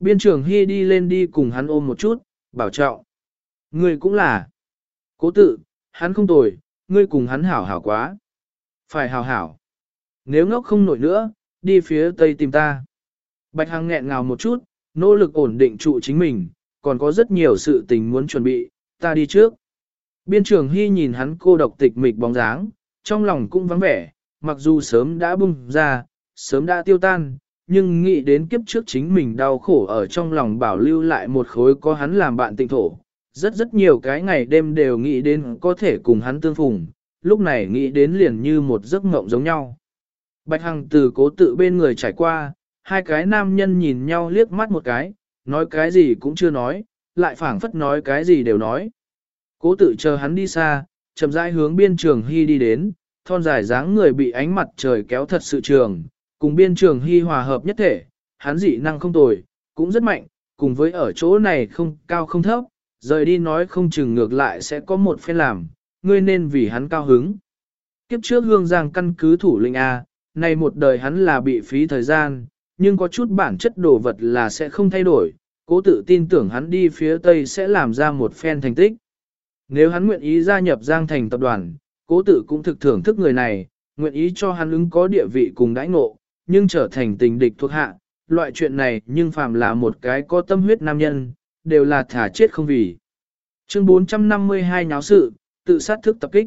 Speaker 1: Biên trưởng Hy đi lên đi cùng hắn ôm một chút, bảo trọng. Ngươi cũng là. Cố tự, hắn không tồi, ngươi cùng hắn hảo hảo quá. Phải hảo hảo. Nếu ngốc không nổi nữa, đi phía tây tìm ta. Bạch Hằng nghẹn ngào một chút, nỗ lực ổn định trụ chính mình, còn có rất nhiều sự tình muốn chuẩn bị, ta đi trước. Biên trưởng Hy nhìn hắn cô độc tịch mịch bóng dáng, trong lòng cũng vắng vẻ, mặc dù sớm đã bung ra, sớm đã tiêu tan, nhưng nghĩ đến kiếp trước chính mình đau khổ ở trong lòng bảo lưu lại một khối có hắn làm bạn tịnh thổ. Rất rất nhiều cái ngày đêm đều nghĩ đến có thể cùng hắn tương phùng, lúc này nghĩ đến liền như một giấc mộng giống nhau. Bạch Hằng từ cố tự bên người trải qua, hai cái nam nhân nhìn nhau liếc mắt một cái, nói cái gì cũng chưa nói, lại phảng phất nói cái gì đều nói. Cố tự chờ hắn đi xa, chậm rãi hướng biên trường hy đi đến, thon dài dáng người bị ánh mặt trời kéo thật sự trường, cùng biên trường hy hòa hợp nhất thể, hắn dị năng không tồi, cũng rất mạnh, cùng với ở chỗ này không cao không thấp, rời đi nói không chừng ngược lại sẽ có một phen làm, ngươi nên vì hắn cao hứng. Kiếp trước hương giang căn cứ thủ lĩnh A, nay một đời hắn là bị phí thời gian, nhưng có chút bản chất đồ vật là sẽ không thay đổi, cố tự tin tưởng hắn đi phía Tây sẽ làm ra một phen thành tích. Nếu hắn nguyện ý gia nhập Giang Thành tập đoàn, cố tự cũng thực thưởng thức người này, nguyện ý cho hắn ứng có địa vị cùng đãi ngộ, nhưng trở thành tình địch thuộc hạ, loại chuyện này nhưng phàm là một cái có tâm huyết nam nhân, đều là thả chết không vì. Chương 452 nháo sự, tự sát thức tập kích.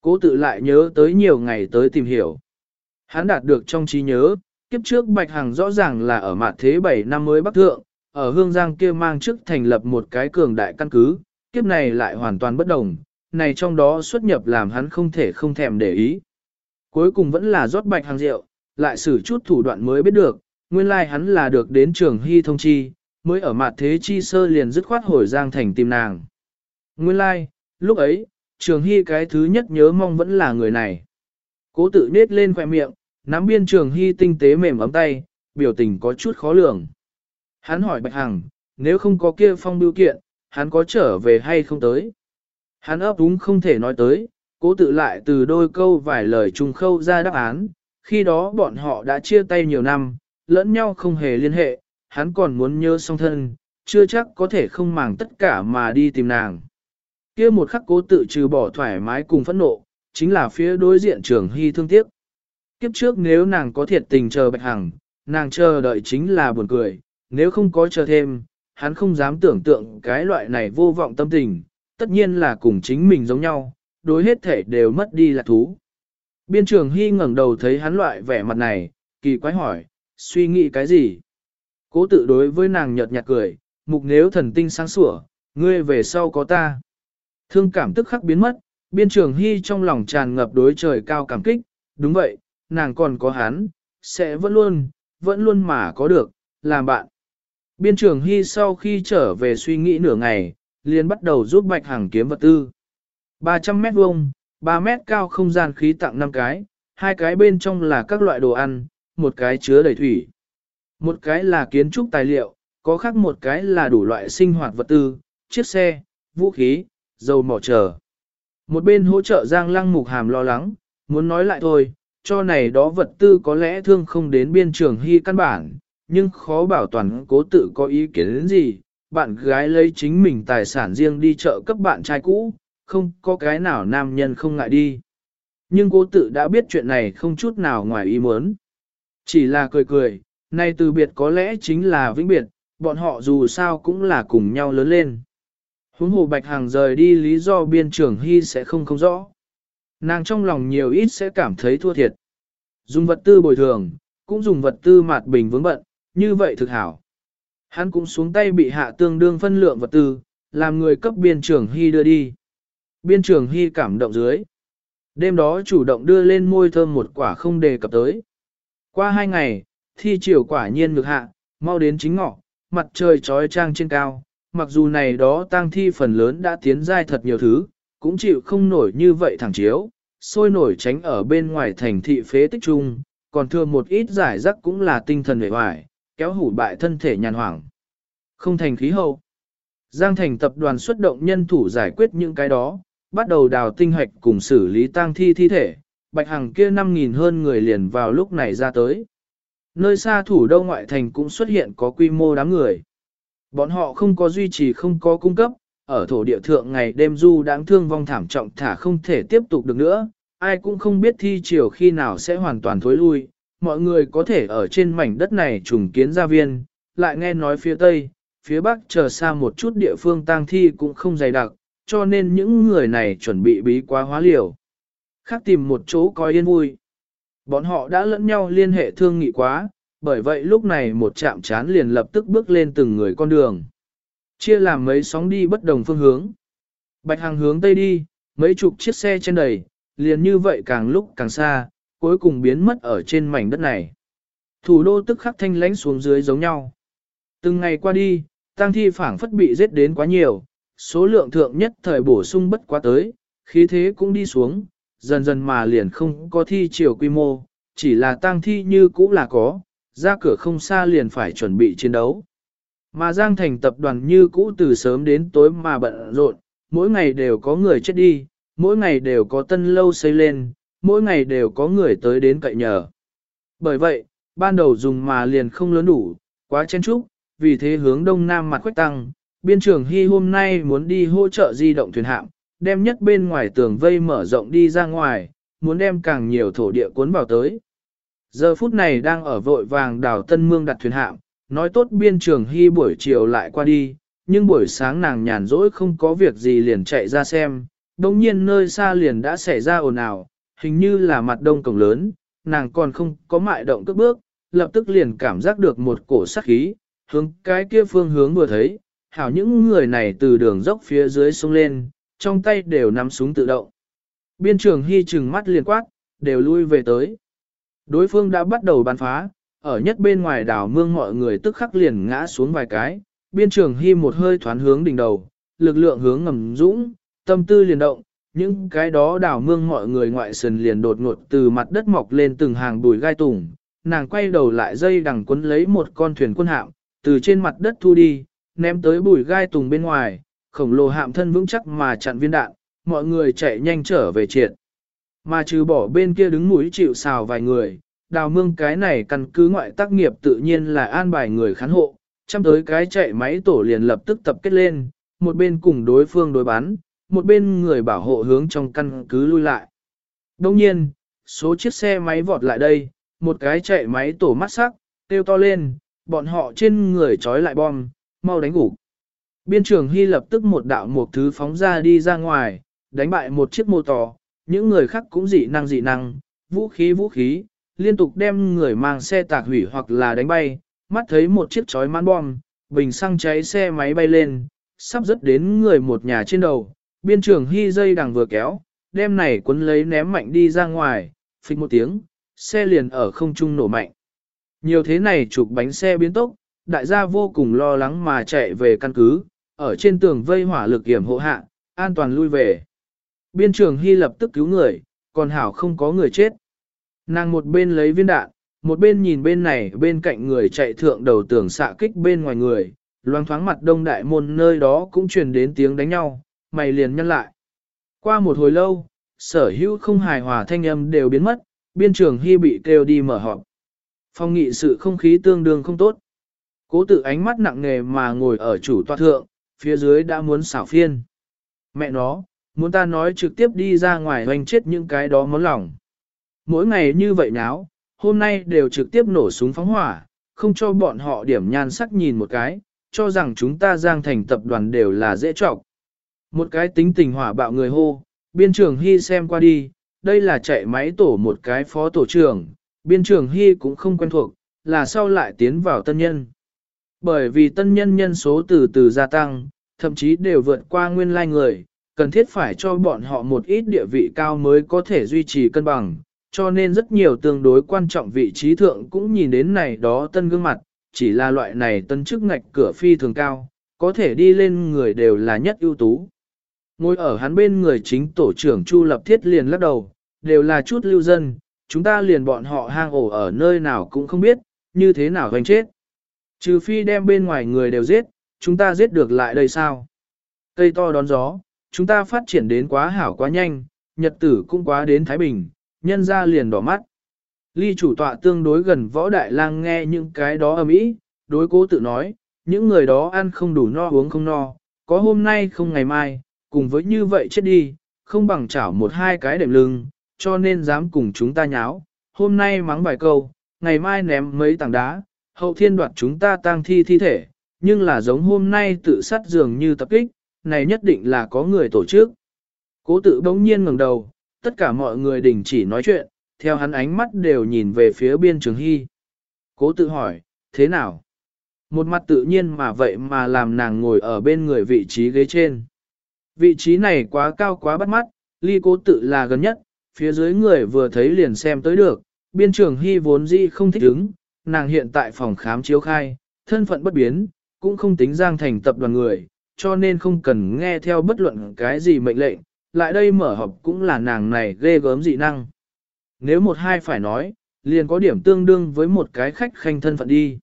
Speaker 1: Cố tự lại nhớ tới nhiều ngày tới tìm hiểu. Hắn đạt được trong trí nhớ, kiếp trước Bạch Hằng rõ ràng là ở mặt thế 7 năm mới Bắc Thượng, ở Hương Giang kia mang trước thành lập một cái cường đại căn cứ, kiếp này lại hoàn toàn bất đồng, này trong đó xuất nhập làm hắn không thể không thèm để ý. Cuối cùng vẫn là rót Bạch Hằng rượu, lại xử chút thủ đoạn mới biết được, nguyên lai like hắn là được đến trường hy thông chi, mới ở mặt thế chi sơ liền dứt khoát hồi Giang Thành tìm nàng. Nguyên lai, like, lúc ấy, trường hy cái thứ nhất nhớ mong vẫn là người này. Cố tự nết lên khoẻ miệng, nắm biên trường hy tinh tế mềm ấm tay, biểu tình có chút khó lường. Hắn hỏi Bạch Hằng, nếu không có kia phong biểu kiện, hắn có trở về hay không tới? Hắn ấp đúng không thể nói tới, cố tự lại từ đôi câu vài lời trùng khâu ra đáp án, khi đó bọn họ đã chia tay nhiều năm, lẫn nhau không hề liên hệ, hắn còn muốn nhớ song thân, chưa chắc có thể không màng tất cả mà đi tìm nàng. kia một khắc cố tự trừ bỏ thoải mái cùng phẫn nộ, chính là phía đối diện trường hy thương tiếc. Kiếp trước nếu nàng có thiệt tình chờ Bạch Hằng, nàng chờ đợi chính là buồn cười, nếu không có chờ thêm, hắn không dám tưởng tượng cái loại này vô vọng tâm tình, tất nhiên là cùng chính mình giống nhau, đối hết thể đều mất đi là thú. Biên trường Hy ngẩng đầu thấy hắn loại vẻ mặt này, kỳ quái hỏi, suy nghĩ cái gì? Cố tự đối với nàng nhợt nhạt cười, mục nếu thần tinh sáng sủa, ngươi về sau có ta. Thương cảm tức khắc biến mất, biên trường hy trong lòng tràn ngập đối trời cao cảm kích, đúng vậy, nàng còn có hắn, sẽ vẫn luôn, vẫn luôn mà có được, làm bạn. Biên trường hy sau khi trở về suy nghĩ nửa ngày, liền bắt đầu giúp bạch hàng kiếm vật tư. 300 mét vuông, 3 mét cao không gian khí tặng 5 cái, hai cái bên trong là các loại đồ ăn, một cái chứa đầy thủy. Một cái là kiến trúc tài liệu, có khác một cái là đủ loại sinh hoạt vật tư, chiếc xe, vũ khí, dầu mỏ chờ. Một bên hỗ trợ Giang Lăng Mục Hàm lo lắng, muốn nói lại thôi, cho này đó vật tư có lẽ thương không đến biên trường hy căn bản, nhưng khó bảo toàn cố tự có ý kiến đến gì, bạn gái lấy chính mình tài sản riêng đi chợ cấp bạn trai cũ, không có cái nào nam nhân không ngại đi. Nhưng cố tự đã biết chuyện này không chút nào ngoài ý muốn. Chỉ là cười cười, nay từ biệt có lẽ chính là vĩnh biệt, bọn họ dù sao cũng là cùng nhau lớn lên. Huống hồ Bạch Hàng rời đi lý do biên trưởng hy sẽ không không rõ. Nàng trong lòng nhiều ít sẽ cảm thấy thua thiệt. Dùng vật tư bồi thường, cũng dùng vật tư mạt bình vướng bận, như vậy thực hảo. Hắn cũng xuống tay bị hạ tương đương phân lượng vật tư, làm người cấp biên trưởng hy đưa đi. Biên trưởng hy cảm động dưới. Đêm đó chủ động đưa lên môi thơm một quả không đề cập tới. Qua hai ngày, thi chiều quả nhiên ngược hạ, mau đến chính ngọ, mặt trời trói trang trên cao, mặc dù này đó tang thi phần lớn đã tiến giai thật nhiều thứ, cũng chịu không nổi như vậy thẳng chiếu, sôi nổi tránh ở bên ngoài thành thị phế tích trung, còn thừa một ít giải rắc cũng là tinh thần hề hoài, kéo hủ bại thân thể nhàn hoảng. Không thành khí hậu. Giang thành tập đoàn xuất động nhân thủ giải quyết những cái đó, bắt đầu đào tinh hoạch cùng xử lý tang thi thi thể, bạch hằng kia 5.000 hơn người liền vào lúc này ra tới. Nơi xa thủ đô ngoại thành cũng xuất hiện có quy mô đám người. Bọn họ không có duy trì không có cung cấp, ở thổ địa thượng ngày đêm du đáng thương vong thảm trọng thả không thể tiếp tục được nữa, ai cũng không biết thi chiều khi nào sẽ hoàn toàn thối lui, mọi người có thể ở trên mảnh đất này trùng kiến gia viên, lại nghe nói phía Tây, phía Bắc chờ xa một chút địa phương tang thi cũng không dày đặc, cho nên những người này chuẩn bị bí quá hóa liều. Khác tìm một chỗ coi yên vui. Bọn họ đã lẫn nhau liên hệ thương nghị quá, bởi vậy lúc này một chạm chán liền lập tức bước lên từng người con đường. Chia làm mấy sóng đi bất đồng phương hướng. Bạch hàng hướng tây đi, mấy chục chiếc xe trên đầy, liền như vậy càng lúc càng xa, cuối cùng biến mất ở trên mảnh đất này. Thủ đô tức khắc thanh lãnh xuống dưới giống nhau. Từng ngày qua đi, tang thi phảng phất bị giết đến quá nhiều, số lượng thượng nhất thời bổ sung bất quá tới, khí thế cũng đi xuống, dần dần mà liền không có thi chiều quy mô, chỉ là tang thi như cũ là có, ra cửa không xa liền phải chuẩn bị chiến đấu. Mà Giang Thành tập đoàn như cũ từ sớm đến tối mà bận rộn, mỗi ngày đều có người chết đi, mỗi ngày đều có tân lâu xây lên, mỗi ngày đều có người tới đến cậy nhờ. Bởi vậy, ban đầu dùng mà liền không lớn đủ, quá chen chúc, vì thế hướng đông nam mặt khuếch tăng, biên trưởng Hy hôm nay muốn đi hỗ trợ di động thuyền hạm, đem nhất bên ngoài tường vây mở rộng đi ra ngoài, muốn đem càng nhiều thổ địa cuốn vào tới. Giờ phút này đang ở vội vàng đảo Tân Mương đặt thuyền hạm, nói tốt biên trường hy buổi chiều lại qua đi, nhưng buổi sáng nàng nhàn rỗi không có việc gì liền chạy ra xem, đồng nhiên nơi xa liền đã xảy ra ồn ào, hình như là mặt đông cổng lớn, nàng còn không có mại động cước bước, lập tức liền cảm giác được một cổ sát khí, hướng cái kia phương hướng vừa thấy, hảo những người này từ đường dốc phía dưới xuống lên, trong tay đều nắm súng tự động. Biên trường hy chừng mắt liền quát, đều lui về tới. Đối phương đã bắt đầu bắn phá, ở nhất bên ngoài đảo mương mọi người tức khắc liền ngã xuống vài cái, biên trường hy một hơi thoán hướng đỉnh đầu, lực lượng hướng ngầm dũng, tâm tư liền động, những cái đó đảo mương mọi người ngoại sườn liền đột ngột từ mặt đất mọc lên từng hàng bùi gai tùng, nàng quay đầu lại dây đằng quấn lấy một con thuyền quân hạm, từ trên mặt đất thu đi, ném tới bùi gai tùng bên ngoài, khổng lồ hạm thân vững chắc mà chặn viên đạn, mọi người chạy nhanh trở về triệt. Mà trừ bỏ bên kia đứng mũi chịu xào vài người, đào mương cái này căn cứ ngoại tác nghiệp tự nhiên là an bài người khán hộ, chăm tới cái chạy máy tổ liền lập tức tập kết lên, một bên cùng đối phương đối bán, một bên người bảo hộ hướng trong căn cứ lui lại. Đông nhiên, số chiếc xe máy vọt lại đây, một cái chạy máy tổ mắt sắc, kêu to lên, bọn họ trên người trói lại bom, mau đánh ngủ. Biên trưởng Hy lập tức một đạo một thứ phóng ra đi ra ngoài, đánh bại một chiếc mô tò, những người khác cũng dị năng dị năng, vũ khí vũ khí, liên tục đem người mang xe tạc hủy hoặc là đánh bay, mắt thấy một chiếc chói mãn bom, bình xăng cháy xe máy bay lên, sắp dứt đến người một nhà trên đầu, biên trưởng hy dây đằng vừa kéo, đem này cuốn lấy ném mạnh đi ra ngoài, phịch một tiếng, xe liền ở không trung nổ mạnh. Nhiều thế này chụp bánh xe biến tốc, đại gia vô cùng lo lắng mà chạy về căn cứ, ở trên tường vây hỏa lực hiểm hộ hạ, an toàn lui về. Biên trưởng Hy lập tức cứu người, còn hảo không có người chết. Nàng một bên lấy viên đạn, một bên nhìn bên này bên cạnh người chạy thượng đầu tường xạ kích bên ngoài người, loang thoáng mặt đông đại môn nơi đó cũng truyền đến tiếng đánh nhau, mày liền nhăn lại. Qua một hồi lâu, sở hữu không hài hòa thanh âm đều biến mất, biên trường hy bị kêu đi mở họp. Phong nghị sự không khí tương đương không tốt. Cố tự ánh mắt nặng nề mà ngồi ở chủ toa thượng, phía dưới đã muốn xảo phiên. Mẹ nó, muốn ta nói trực tiếp đi ra ngoài hoành chết những cái đó món lòng. Mỗi ngày như vậy náo, hôm nay đều trực tiếp nổ súng phóng hỏa, không cho bọn họ điểm nhan sắc nhìn một cái, cho rằng chúng ta giang thành tập đoàn đều là dễ trọc. Một cái tính tình hỏa bạo người hô, biên trưởng Hy xem qua đi, đây là chạy máy tổ một cái phó tổ trưởng, biên trưởng Hy cũng không quen thuộc, là sau lại tiến vào tân nhân. Bởi vì tân nhân nhân số từ từ gia tăng, thậm chí đều vượt qua nguyên lai người, cần thiết phải cho bọn họ một ít địa vị cao mới có thể duy trì cân bằng, cho nên rất nhiều tương đối quan trọng vị trí thượng cũng nhìn đến này đó tân gương mặt, chỉ là loại này tân chức ngạch cửa phi thường cao, có thể đi lên người đều là nhất ưu tú. Ngồi ở hắn bên người chính tổ trưởng Chu Lập Thiết liền lắc đầu, đều là chút lưu dân, chúng ta liền bọn họ hang ổ ở nơi nào cũng không biết, như thế nào hoành chết. Trừ phi đem bên ngoài người đều giết, chúng ta giết được lại đây sao? Cây to đón gió, chúng ta phát triển đến quá hảo quá nhanh, nhật tử cũng quá đến Thái Bình, nhân ra liền đỏ mắt. Ly chủ tọa tương đối gần võ đại lang nghe những cái đó ầm ĩ, đối cố tự nói, những người đó ăn không đủ no uống không no, có hôm nay không ngày mai, cùng với như vậy chết đi, không bằng chảo một hai cái đệm lưng, cho nên dám cùng chúng ta nháo, hôm nay mắng vài câu, ngày mai ném mấy tảng đá, hậu thiên đoạt chúng ta tang thi thi thể, nhưng là giống hôm nay tự sát dường như tập kích, này nhất định là có người tổ chức. Cố tự bỗng nhiên ngẩng đầu, tất cả mọi người đình chỉ nói chuyện, theo hắn ánh mắt đều nhìn về phía biên trường hy. Cố tự hỏi, thế nào? Một mặt tự nhiên mà vậy mà làm nàng ngồi ở bên người vị trí ghế trên. Vị trí này quá cao quá bắt mắt, ly cố tự là gần nhất, phía dưới người vừa thấy liền xem tới được, biên trường hy vốn dĩ không thích ứng, nàng hiện tại phòng khám chiếu khai, thân phận bất biến, cũng không tính giang thành tập đoàn người, cho nên không cần nghe theo bất luận cái gì mệnh lệnh, lại đây mở họp cũng là nàng này ghê gớm dị năng. Nếu một hai phải nói, liền có điểm tương đương với một cái khách khanh thân phận đi.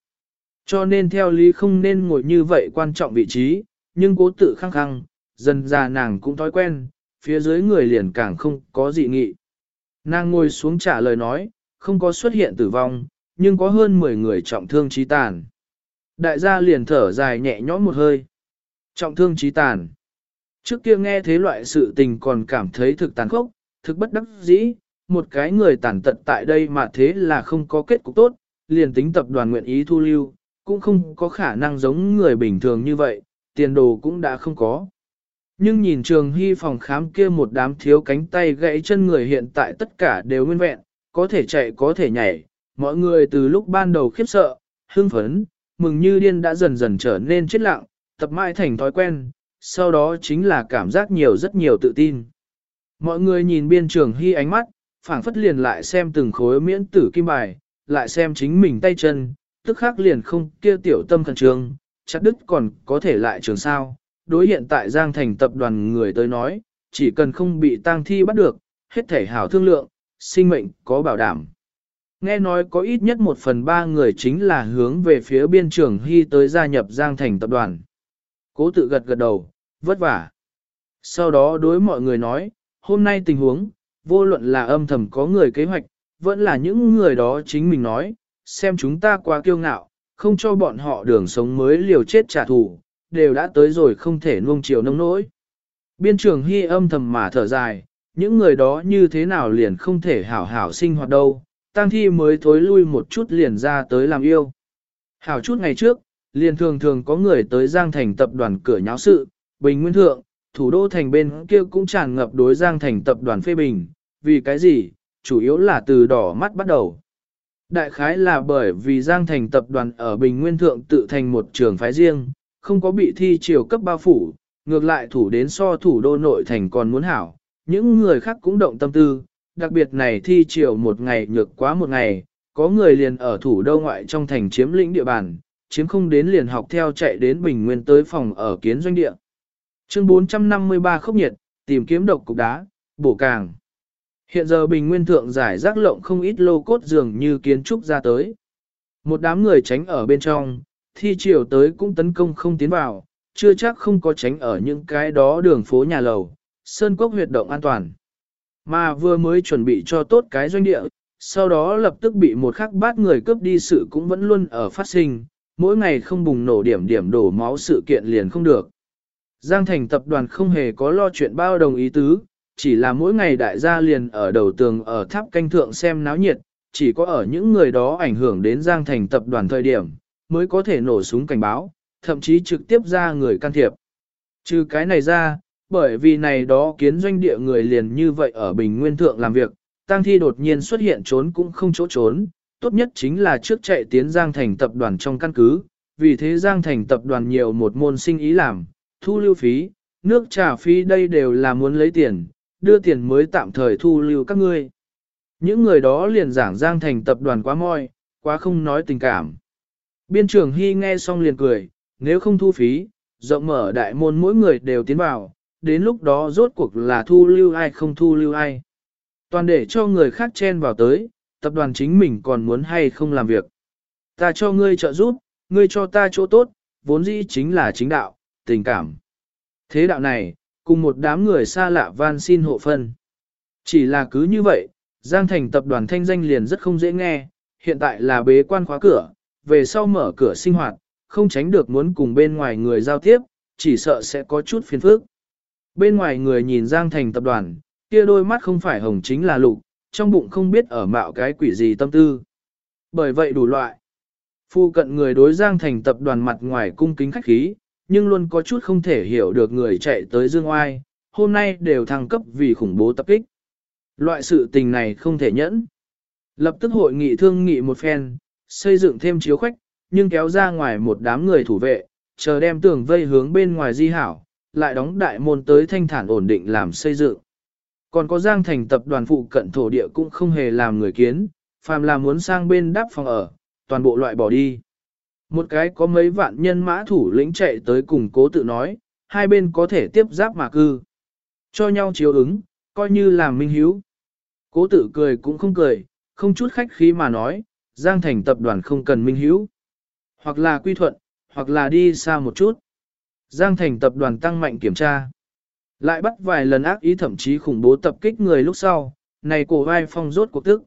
Speaker 1: Cho nên theo lý không nên ngồi như vậy quan trọng vị trí, nhưng cố tự khăng khăng, dần già nàng cũng thói quen, phía dưới người liền càng không có dị nghị. Nàng ngồi xuống trả lời nói, không có xuất hiện tử vong, nhưng có hơn 10 người trọng thương trí tàn. Đại gia liền thở dài nhẹ nhõm một hơi. Trọng thương trí tàn. Trước kia nghe thế loại sự tình còn cảm thấy thực tàn khốc, thực bất đắc dĩ, một cái người tàn tật tại đây mà thế là không có kết cục tốt, liền tính tập đoàn nguyện ý thu lưu, cũng không có khả năng giống người bình thường như vậy, tiền đồ cũng đã không có. Nhưng nhìn trường hy phòng khám kia một đám thiếu cánh tay gãy chân người hiện tại tất cả đều nguyên vẹn, có thể chạy có thể nhảy, mọi người từ lúc ban đầu khiếp sợ, hưng phấn, mừng như điên đã dần dần trở nên chết lặng, tập mãi thành thói quen, sau đó chính là cảm giác nhiều rất nhiều tự tin. Mọi người nhìn biên trường hy ánh mắt, phảng phất liền lại xem từng khối miễn tử kim bài, lại xem chính mình tay chân, tức khắc liền không kia tiểu tâm khẩn trương, chắc đức còn có thể lại trường sao. Đối hiện tại Giang Thành tập đoàn người tới nói, chỉ cần không bị tang thi bắt được, hết thể hảo thương lượng, sinh mệnh có bảo đảm. Nghe nói có ít nhất một phần ba người chính là hướng về phía biên trường Hy tới gia nhập Giang Thành tập đoàn. Cố tự gật gật đầu, vất vả. Sau đó đối mọi người nói, hôm nay tình huống, vô luận là âm thầm có người kế hoạch, vẫn là những người đó chính mình nói, xem chúng ta quá kiêu ngạo, không cho bọn họ đường sống mới liều chết trả thù, đều đã tới rồi không thể nuông chiều nông nỗi. Biên trường hy âm thầm mà thở dài, những người đó như thế nào liền không thể hảo hảo sinh hoạt đâu, tang thi mới thối lui một chút liền ra tới làm yêu. Hảo chút ngày trước, liền thường thường có người tới Giang Thành tập đoàn cửa nháo sự, Bình Nguyên Thượng, thủ đô thành bên kia cũng tràn ngập đối Giang Thành tập đoàn phê bình, vì cái gì, chủ yếu là từ đỏ mắt bắt đầu. Đại khái là bởi vì Giang Thành tập đoàn ở Bình Nguyên Thượng tự thành một trường phái riêng, không có bị thi triều cấp bao phủ, ngược lại thủ đến so thủ đô nội thành còn muốn hảo. Những người khác cũng động tâm tư, đặc biệt này thi triều một ngày nhược quá một ngày, có người liền ở thủ đô ngoại trong thành chiếm lĩnh địa bàn, chiếm không đến liền học theo chạy đến Bình Nguyên tới phòng ở kiến doanh địa. Chương 453 khốc nhiệt, tìm kiếm độc cục đá, bổ càng. Hiện giờ Bình Nguyên Thượng giải rác lộng không ít lô cốt dường như kiến trúc ra tới. Một đám người tránh ở bên trong, thi chiều tới cũng tấn công không tiến vào, chưa chắc không có tránh ở những cái đó đường phố nhà lầu, sơn quốc huyệt động an toàn. Mà vừa mới chuẩn bị cho tốt cái doanh địa, sau đó lập tức bị một khắc bát người cướp đi sự cũng vẫn luôn ở phát sinh, mỗi ngày không bùng nổ điểm điểm đổ máu sự kiện liền không được. Giang thành tập đoàn không hề có lo chuyện bao đồng ý tứ, chỉ là mỗi ngày đại gia liền ở đầu tường ở tháp canh thượng xem náo nhiệt, chỉ có ở những người đó ảnh hưởng đến Giang thành tập đoàn thời điểm, mới có thể nổ súng cảnh báo, thậm chí trực tiếp ra người can thiệp. Trừ cái này ra, bởi vì này đó kiến doanh địa người liền như vậy ở Bình Nguyên Thượng làm việc, Tăng Thi đột nhiên xuất hiện trốn cũng không chỗ trốn, tốt nhất chính là trước chạy tiến Giang Thành tập đoàn trong căn cứ, vì thế Giang Thành tập đoàn nhiều một môn sinh ý làm, thu lưu phí, nước trà phí đây đều là muốn lấy tiền, đưa tiền mới tạm thời thu lưu các ngươi. Những người đó liền giảng Giang Thành tập đoàn quá moi, quá không nói tình cảm. Biên trưởng Hy nghe xong liền cười, nếu không thu phí, rộng mở đại môn mỗi người đều tiến vào, đến lúc đó rốt cuộc là thu lưu ai không thu lưu ai. Toàn để cho người khác chen vào tới, tập đoàn chính mình còn muốn hay không làm việc. Ta cho ngươi trợ giúp, ngươi cho ta chỗ tốt, vốn dĩ chính là chính đạo, tình cảm. Thế đạo này, cùng một đám người xa lạ van xin hộ phân. Chỉ là cứ như vậy, Giang Thành tập đoàn thanh danh liền rất không dễ nghe, hiện tại là bế quan khóa cửa, về sau mở cửa sinh hoạt, không tránh được muốn cùng bên ngoài người giao tiếp, chỉ sợ sẽ có chút phiền phức. Bên ngoài người nhìn Giang Thành tập đoàn, kia đôi mắt không phải hồng chính là lục, trong bụng không biết ở mạo cái quỷ gì tâm tư. Bởi vậy đủ loại. Phu cận người đối Giang Thành tập đoàn mặt ngoài cung kính khách khí, nhưng luôn có chút không thể hiểu được người chạy tới Dương Oai, hôm nay đều thăng cấp vì khủng bố tập kích. Loại sự tình này không thể nhẫn. Lập tức hội nghị thương nghị một phen, xây dựng thêm chiếu khoách, nhưng kéo ra ngoài một đám người thủ vệ, chờ đem tường vây hướng bên ngoài di hảo, lại đóng đại môn tới thanh thản ổn định làm xây dựng. Còn có Giang Thành tập đoàn phụ cận thổ địa cũng không hề làm người kiến, phàm là muốn sang bên đắp phòng ở, toàn bộ loại bỏ đi. Một cái có mấy vạn nhân mã thủ lĩnh chạy tới cùng cố tự nói, hai bên có thể tiếp giáp mà cư. Cho nhau chiếu ứng, coi như làm minh hiếu. Cố tự cười cũng không cười, không chút khách khí mà nói, Giang Thành tập đoàn không cần minh hiếu. Hoặc là quy thuận, hoặc là đi xa một chút. Giang Thành tập đoàn tăng mạnh kiểm tra. Lại bắt vài lần ác ý thậm chí khủng bố tập kích người lúc sau, này cổ vai phong rốt cuộc tức.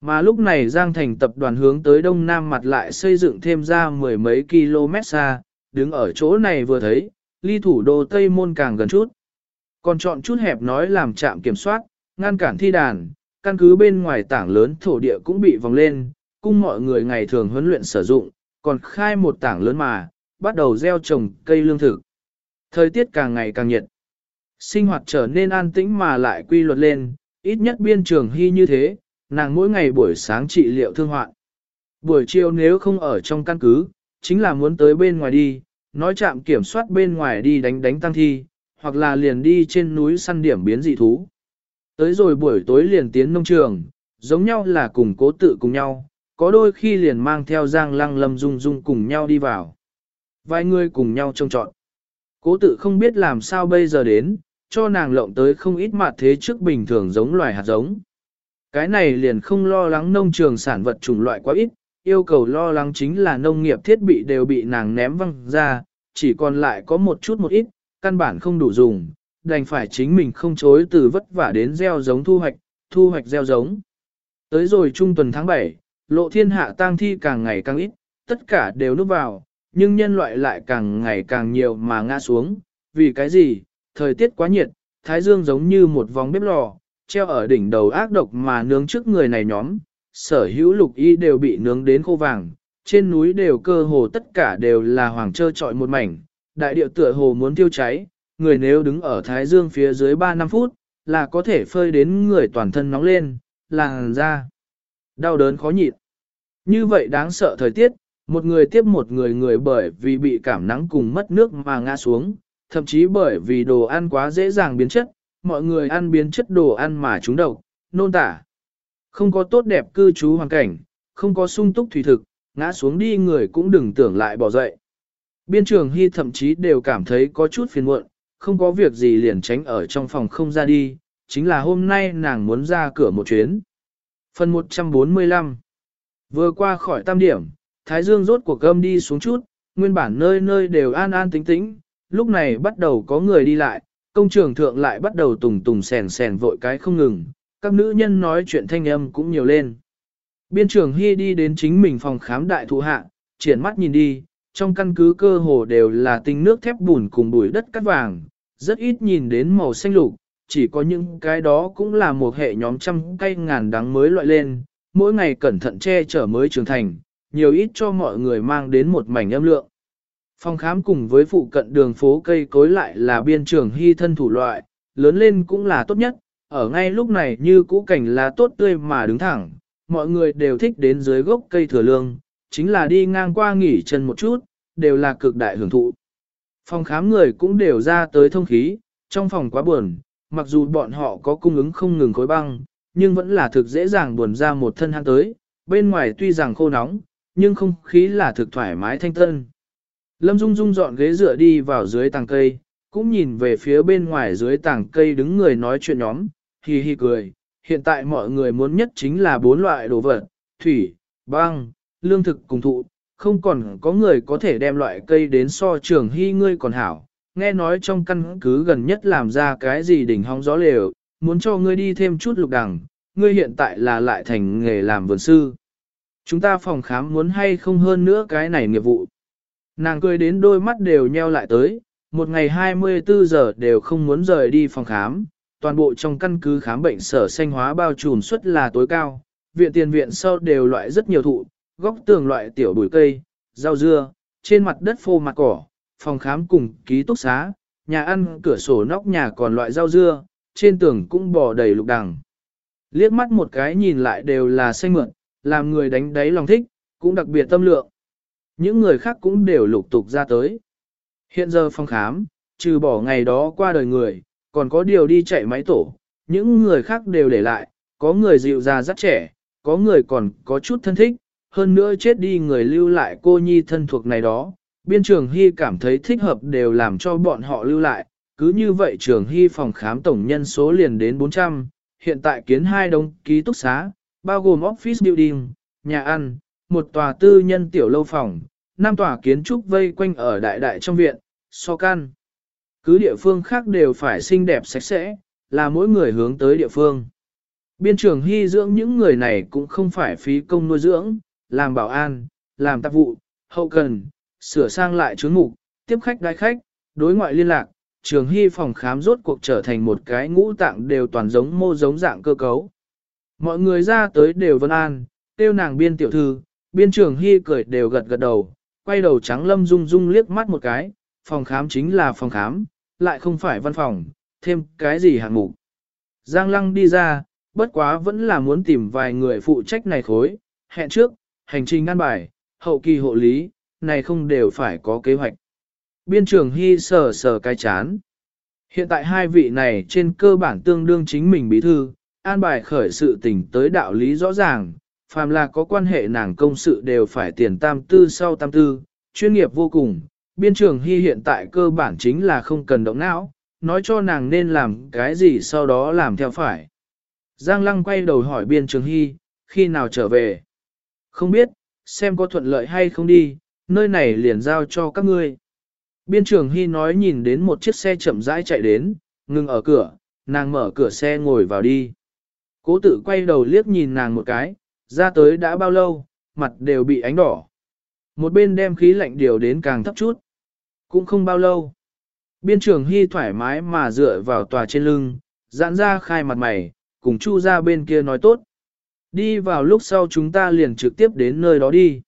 Speaker 1: Mà lúc này Giang Thành tập đoàn hướng tới đông nam mặt lại xây dựng thêm ra mười mấy km xa, đứng ở chỗ này vừa thấy, ly thủ đô Tây Môn càng gần chút. Còn chọn chút hẹp nói làm trạm kiểm soát, ngăn cản thi đàn, căn cứ bên ngoài tảng lớn thổ địa cũng bị vòng lên, cung mọi người ngày thường huấn luyện sử dụng, còn khai một tảng lớn mà, bắt đầu gieo trồng cây lương thực. Thời tiết càng ngày càng nhiệt. Sinh hoạt trở nên an tĩnh mà lại quy luật lên, ít nhất biên trường hy như thế, nàng mỗi ngày buổi sáng trị liệu thương hoạn. Buổi chiều nếu không ở trong căn cứ, chính là muốn tới bên ngoài đi, nói chạm kiểm soát bên ngoài đi đánh đánh tăng thi, hoặc là liền đi trên núi săn điểm biến dị thú. Tới rồi buổi tối liền tiến nông trường, giống nhau là cùng cố tự cùng nhau, có đôi khi liền mang theo giang lăng lâm dung dung cùng nhau đi vào. Vài người cùng nhau trông trọn. Cố tự không biết làm sao bây giờ đến, cho nàng lộng tới không ít mặt thế trước bình thường giống loài hạt giống. Cái này liền không lo lắng nông trường sản vật chủng loại quá ít, yêu cầu lo lắng chính là nông nghiệp thiết bị đều bị nàng ném văng ra, chỉ còn lại có một chút một ít, căn bản không đủ dùng, đành phải chính mình không chối từ vất vả đến gieo giống thu hoạch, thu hoạch gieo giống. Tới rồi trung tuần tháng 7, lộ thiên hạ tang thi càng ngày càng ít, tất cả đều núp vào, nhưng nhân loại lại càng ngày càng nhiều mà ngã xuống, vì cái gì, thời tiết quá nhiệt, thái dương giống như một vòng bếp lò, treo ở đỉnh đầu ác độc mà nướng trước người này nhóm, sở hữu lục y đều bị nướng đến khô vàng, trên núi đều cơ hồ tất cả đều là hoàng trơ trọi một mảnh, đại điệu tựa hồ muốn tiêu cháy, người nếu đứng ở thái dương phía dưới 3-5 phút, là có thể phơi đến người toàn thân nóng lên, làng ra. Đau đớn khó nhịn. Như vậy đáng sợ thời tiết, một người tiếp một người người bởi vì bị cảm nắng cùng mất nước mà ngã xuống, thậm chí bởi vì đồ ăn quá dễ dàng biến chất, mọi người ăn biến chất đồ ăn mà chúng độc, nôn tả. Không có tốt đẹp cư trú hoàn cảnh, không có sung túc thủy thực, ngã xuống đi người cũng đừng tưởng lại bỏ dậy. Biên trường Hy thậm chí đều cảm thấy có chút phiền muộn, không có việc gì liền tránh ở trong phòng không ra đi, chính là hôm nay nàng muốn ra cửa một chuyến. Phần 145 Vừa qua khỏi tam điểm, Thái Dương rốt cuộc gâm đi xuống chút, nguyên bản nơi nơi đều an an tĩnh tĩnh, lúc này bắt đầu có người đi lại, công trường thượng lại bắt đầu tùng tùng sèn sèn vội cái không ngừng, các nữ nhân nói chuyện thanh âm cũng nhiều lên. Biên trưởng Hy đi đến chính mình phòng khám đại thụ hạ, triển mắt nhìn đi, trong căn cứ cơ hồ đều là tinh nước thép bùn cùng bụi đất cắt vàng, rất ít nhìn đến màu xanh lục, chỉ có những cái đó cũng là một hệ nhóm trăm cây ngàn đắng mới loại lên, mỗi ngày cẩn thận che chở mới trưởng thành, nhiều ít cho mọi người mang đến một mảnh âm lượng. Phòng khám cùng với phụ cận đường phố cây cối lại là biên trường hy thân thủ loại, lớn lên cũng là tốt nhất, ở ngay lúc này như cũ cảnh là tốt tươi mà đứng thẳng, mọi người đều thích đến dưới gốc cây thừa lương, chính là đi ngang qua nghỉ chân một chút, đều là cực đại hưởng thụ. Phòng khám người cũng đều ra tới thông khí, trong phòng quá buồn, mặc dù bọn họ có cung ứng không ngừng khối băng, nhưng vẫn là thực dễ dàng buồn ra một thân hang tới, bên ngoài tuy rằng khô nóng, nhưng không khí là thực thoải mái thanh tân. Lâm Dung Dung dọn ghế dựa đi vào dưới tàng cây, cũng nhìn về phía bên ngoài dưới tàng cây đứng người nói chuyện nhóm, hi hi cười. Hiện tại mọi người muốn nhất chính là bốn loại đồ vật, thủy, băng, lương thực cùng thụ, không còn có người có thể đem loại cây đến so trường hy ngươi còn hảo. Nghe nói trong căn cứ gần nhất làm ra cái gì đỉnh hong gió lều, muốn cho ngươi đi thêm chút lục đằng, ngươi hiện tại là lại thành nghề làm vườn sư. Chúng ta phòng khám muốn hay không hơn nữa cái này nghiệp vụ. Nàng cười đến đôi mắt đều nheo lại tới, một ngày 24 giờ đều không muốn rời đi phòng khám, toàn bộ trong căn cứ khám bệnh sở xanh hóa bao trùm suất là tối cao, viện tiền viện sau đều loại rất nhiều thụ, góc tường loại tiểu bụi cây, rau dưa, trên mặt đất phô mặt cỏ, phòng khám cùng ký túc xá, nhà ăn cửa sổ nóc nhà còn loại rau dưa, trên tường cũng bò đầy lục đằng. Liếc mắt một cái nhìn lại đều là xanh mượn, làm người đánh đáy lòng thích, cũng đặc biệt tâm lượng. Những người khác cũng đều lục tục ra tới. Hiện giờ phòng khám, trừ bỏ ngày đó qua đời người, còn có điều đi chạy máy tổ, những người khác đều để lại, có người dịu ra rất trẻ, có người còn có chút thân thích, hơn nữa chết đi người lưu lại cô nhi thân thuộc này đó. Biên trường Hy cảm thấy thích hợp đều làm cho bọn họ lưu lại, cứ như vậy trường Hy phòng khám tổng nhân số liền đến 400, hiện tại kiến hai đông ký túc xá, bao gồm office building, nhà ăn, một tòa tư nhân tiểu lâu phòng, năm tòa kiến trúc vây quanh ở đại đại trong viện, so can. Cứ địa phương khác đều phải xinh đẹp sạch sẽ, là mỗi người hướng tới địa phương. Biên trường hy dưỡng những người này cũng không phải phí công nuôi dưỡng, làm bảo an, làm tạp vụ, hậu cần, sửa sang lại chướng mục, tiếp khách đái khách, đối ngoại liên lạc, trường hy phòng khám rốt cuộc trở thành một cái ngũ tạng đều toàn giống mô giống dạng cơ cấu. Mọi người ra tới đều vân an, tiêu nàng biên tiểu thư, biên trường hy cười đều gật gật đầu, quay đầu trắng lâm dung dung liếc mắt một cái, phòng khám chính là phòng khám, lại không phải văn phòng, thêm cái gì hạng mục. Giang lăng đi ra, bất quá vẫn là muốn tìm vài người phụ trách này khối, hẹn trước, hành trình ngăn bài, hậu kỳ hộ lý, này không đều phải có kế hoạch. Biên trường hy sờ sờ cái chán. Hiện tại hai vị này trên cơ bản tương đương chính mình bí thư, an bài khởi sự tình tới đạo lý rõ ràng, phàm là có quan hệ nàng công sự đều phải tiền tam tư sau tam tư, chuyên nghiệp vô cùng. Biên trường hy hiện tại cơ bản chính là không cần động não, nói cho nàng nên làm cái gì sau đó làm theo phải. Giang lăng quay đầu hỏi biên trường hy, khi nào trở về? Không biết, xem có thuận lợi hay không đi, nơi này liền giao cho các ngươi. Biên trường hy nói nhìn đến một chiếc xe chậm rãi chạy đến, ngừng ở cửa, nàng mở cửa xe ngồi vào đi. Cố tự quay đầu liếc nhìn nàng một cái, ra tới đã bao lâu, mặt đều bị ánh đỏ. Một bên đem khí lạnh điều đến càng thấp chút. Cũng không bao lâu. Biên trường hy thoải mái mà dựa vào tòa trên lưng, giãn ra khai mặt mày, cùng chu ra bên kia nói tốt. Đi vào lúc sau chúng ta liền trực tiếp đến nơi đó đi.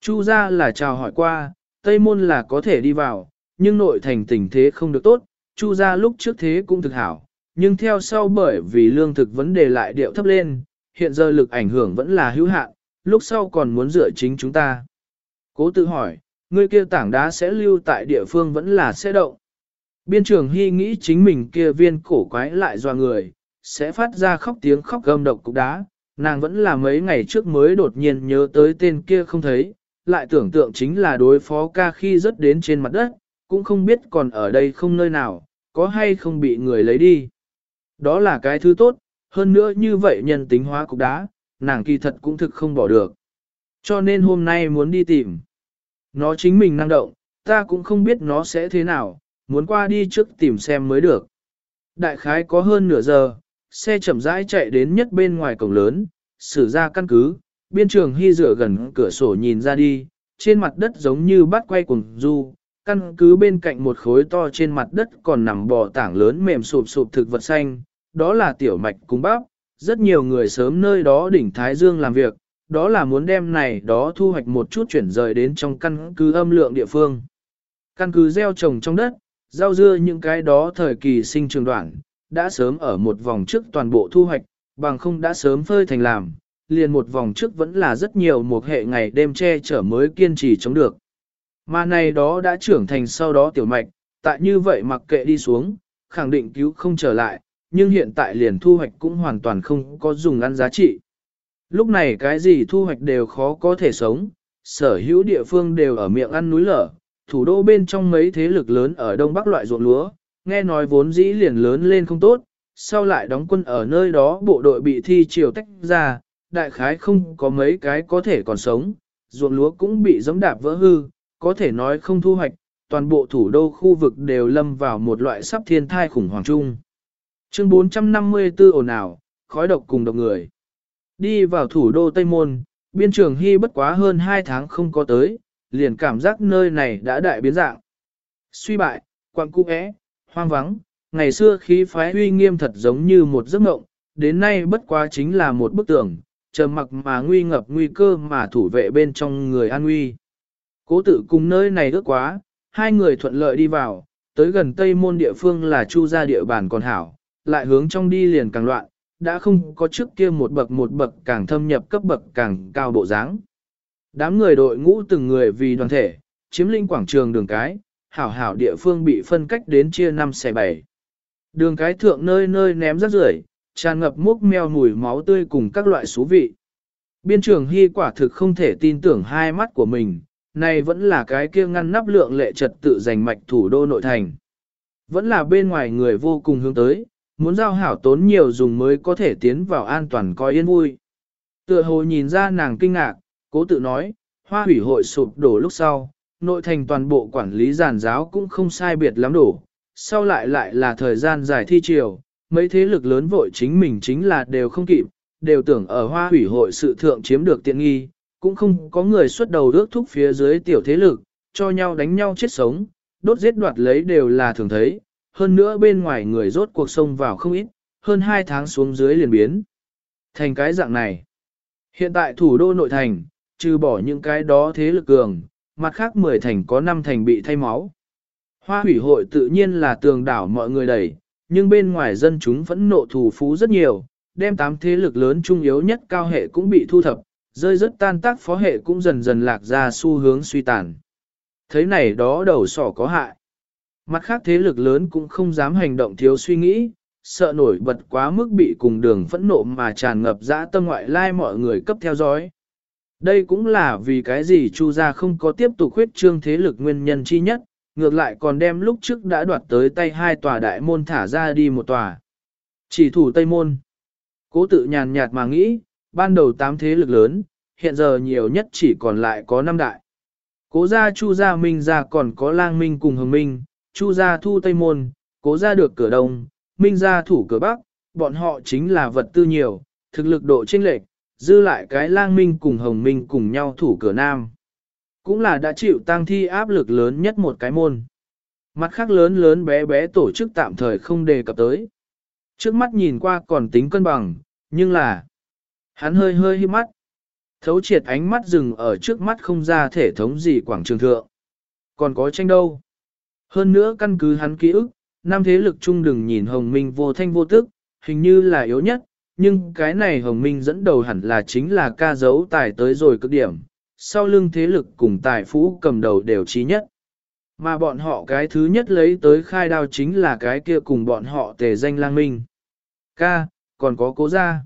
Speaker 1: Chu ra là chào hỏi qua, Tây Môn là có thể đi vào, nhưng nội thành tình thế không được tốt, Chu ra lúc trước thế cũng thực hảo, nhưng theo sau bởi vì lương thực vấn đề lại điệu thấp lên, hiện giờ lực ảnh hưởng vẫn là hữu hạn, lúc sau còn muốn dựa chính chúng ta. Cố tự hỏi, người kia tảng đá sẽ lưu tại địa phương vẫn là sẽ động. Biên trường hy nghĩ chính mình kia viên cổ quái lại doa người, sẽ phát ra khóc tiếng khóc gầm độc cục đá, nàng vẫn là mấy ngày trước mới đột nhiên nhớ tới tên kia không thấy, lại tưởng tượng chính là đối phó ca khi rớt đến trên mặt đất, cũng không biết còn ở đây không nơi nào, có hay không bị người lấy đi. Đó là cái thứ tốt, hơn nữa như vậy nhân tính hóa cục đá, nàng kỳ thật cũng thực không bỏ được. Cho nên hôm nay muốn đi tìm. Nó chính mình năng động, ta cũng không biết nó sẽ thế nào, muốn qua đi trước tìm xem mới được. Đại khái có hơn nửa giờ, xe chậm rãi chạy đến nhất bên ngoài cổng lớn, xử ra căn cứ, biên trường hy dựa gần cửa sổ nhìn ra đi, trên mặt đất giống như bắt quay cùng du, căn cứ bên cạnh một khối to trên mặt đất còn nằm bò tảng lớn mềm sụp sụp thực vật xanh, đó là tiểu mạch cung bắp, rất nhiều người sớm nơi đó đỉnh Thái Dương làm việc, đó là muốn đem này đó thu hoạch một chút chuyển rời đến trong căn cứ âm lượng địa phương. Căn cứ gieo trồng trong đất, rau dưa những cái đó thời kỳ sinh trường đoạn, đã sớm ở một vòng trước toàn bộ thu hoạch, bằng không đã sớm phơi thành làm, liền một vòng trước vẫn là rất nhiều một hệ ngày đêm che chở mới kiên trì chống được. Mà này đó đã trưởng thành sau đó tiểu mạch, tại như vậy mặc kệ đi xuống, khẳng định cứu không trở lại, nhưng hiện tại liền thu hoạch cũng hoàn toàn không có dùng ăn giá trị. Lúc này cái gì thu hoạch đều khó có thể sống, sở hữu địa phương đều ở miệng ăn núi lở, thủ đô bên trong mấy thế lực lớn ở đông bắc loại ruộng lúa, nghe nói vốn dĩ liền lớn lên không tốt, sau lại đóng quân ở nơi đó bộ đội bị thi triều tách ra, đại khái không có mấy cái có thể còn sống, ruộng lúa cũng bị giống đạp vỡ hư, có thể nói không thu hoạch, toàn bộ thủ đô khu vực đều lâm vào một loại sắp thiên thai khủng hoảng chung. Chương 454 ồn ào, khói độc cùng độc người. Đi vào thủ đô Tây Môn, biên trường hy bất quá hơn 2 tháng không có tới, liền cảm giác nơi này đã đại biến dạng. Suy bại, quặng cung é, hoang vắng, ngày xưa khí phái uy nghiêm thật giống như một giấc mộng, đến nay bất quá chính là một bức tường, chờ mặc mà nguy ngập nguy cơ mà thủ vệ bên trong người an nguy. Cố tự cùng nơi này ước quá, hai người thuận lợi đi vào, tới gần tây môn địa phương là chu gia địa bàn còn hảo, lại hướng trong đi liền càng loạn, đã không có trước kia một bậc một bậc càng thâm nhập cấp bậc càng cao bộ dáng. Đám người đội ngũ từng người vì đoàn thể, chiếm lĩnh quảng trường đường cái, hảo hảo địa phương bị phân cách đến chia năm xe bảy. Đường cái thượng nơi nơi ném rác rưởi, tràn ngập múc meo mùi máu tươi cùng các loại xú vị. Biên trường hy quả thực không thể tin tưởng hai mắt của mình, này vẫn là cái kia ngăn nắp lượng lệ trật tự giành mạch thủ đô nội thành. Vẫn là bên ngoài người vô cùng hướng tới, muốn giao hảo tốn nhiều dùng mới có thể tiến vào an toàn coi yên vui. Tựa hồ nhìn ra nàng kinh ngạc, cố tự nói, hoa hủy hội sụp đổ lúc sau, nội thành toàn bộ quản lý giàn giáo cũng không sai biệt lắm đổ, sau lại lại là thời gian dài thi triều, mấy thế lực lớn vội chính mình chính là đều không kịp, đều tưởng ở hoa hủy hội sự thượng chiếm được tiện nghi, cũng không có người xuất đầu rước thúc phía dưới tiểu thế lực, cho nhau đánh nhau chết sống, đốt giết đoạt lấy đều là thường thấy, hơn nữa bên ngoài người rốt cuộc sông vào không ít, hơn 2 tháng xuống dưới liền biến. Thành cái dạng này. Hiện tại thủ đô nội thành, trừ bỏ những cái đó thế lực cường, mặt khác 10 thành có 5 thành bị thay máu. Hoa hủy hội tự nhiên là tường đảo mọi người đẩy, nhưng bên ngoài dân chúng vẫn nộ thủ phú rất nhiều, đem tám thế lực lớn trung yếu nhất cao hệ cũng bị thu thập, rơi rất tan tác phó hệ cũng dần dần lạc ra xu hướng suy tàn. thế này đó đầu sỏ có hại. Mặt khác thế lực lớn cũng không dám hành động thiếu suy nghĩ, sợ nổi bật quá mức bị cùng đường phẫn nộ mà tràn ngập dã tâm ngoại lai mọi người cấp theo dõi. Đây cũng là vì cái gì Chu gia không có tiếp tục khuyết trương thế lực nguyên nhân chi nhất, ngược lại còn đem lúc trước đã đoạt tới tay hai tòa đại môn thả ra đi một tòa. Chỉ thủ Tây Môn. Cố tự nhàn nhạt mà nghĩ, ban đầu tám thế lực lớn, hiện giờ nhiều nhất chỉ còn lại có năm đại. Cố gia Chu gia Minh gia còn có Lang Minh cùng Hồng Minh, Chu gia thu Tây Môn, cố gia được cửa Đông, Minh gia thủ cửa Bắc, bọn họ chính là vật tư nhiều, thực lực độ chênh lệch, dư lại cái Lang Minh cùng Hồng Minh cùng nhau thủ cửa Nam. Cũng là đã chịu tăng thi áp lực lớn nhất một cái môn. Mặt khác lớn lớn bé bé tổ chức tạm thời không đề cập tới. Trước mắt nhìn qua còn tính cân bằng, nhưng là hắn hơi hơi hiếp mắt. Thấu triệt ánh mắt dừng ở trước mắt không ra thể thống gì quảng trường thượng. Còn có tranh đâu. Hơn nữa căn cứ hắn ký ức, năm thế lực chung đừng nhìn hồng minh vô thanh vô tức, hình như là yếu nhất, nhưng cái này Hồng Minh dẫn đầu hẳn là chính là ca dấu tài tới rồi cực điểm, sau lưng thế lực cùng tài phú cầm đầu đều trí nhất. Mà bọn họ cái thứ nhất lấy tới khai đao chính là cái kia cùng bọn họ tề danh lang minh. Ca, còn có cố gia.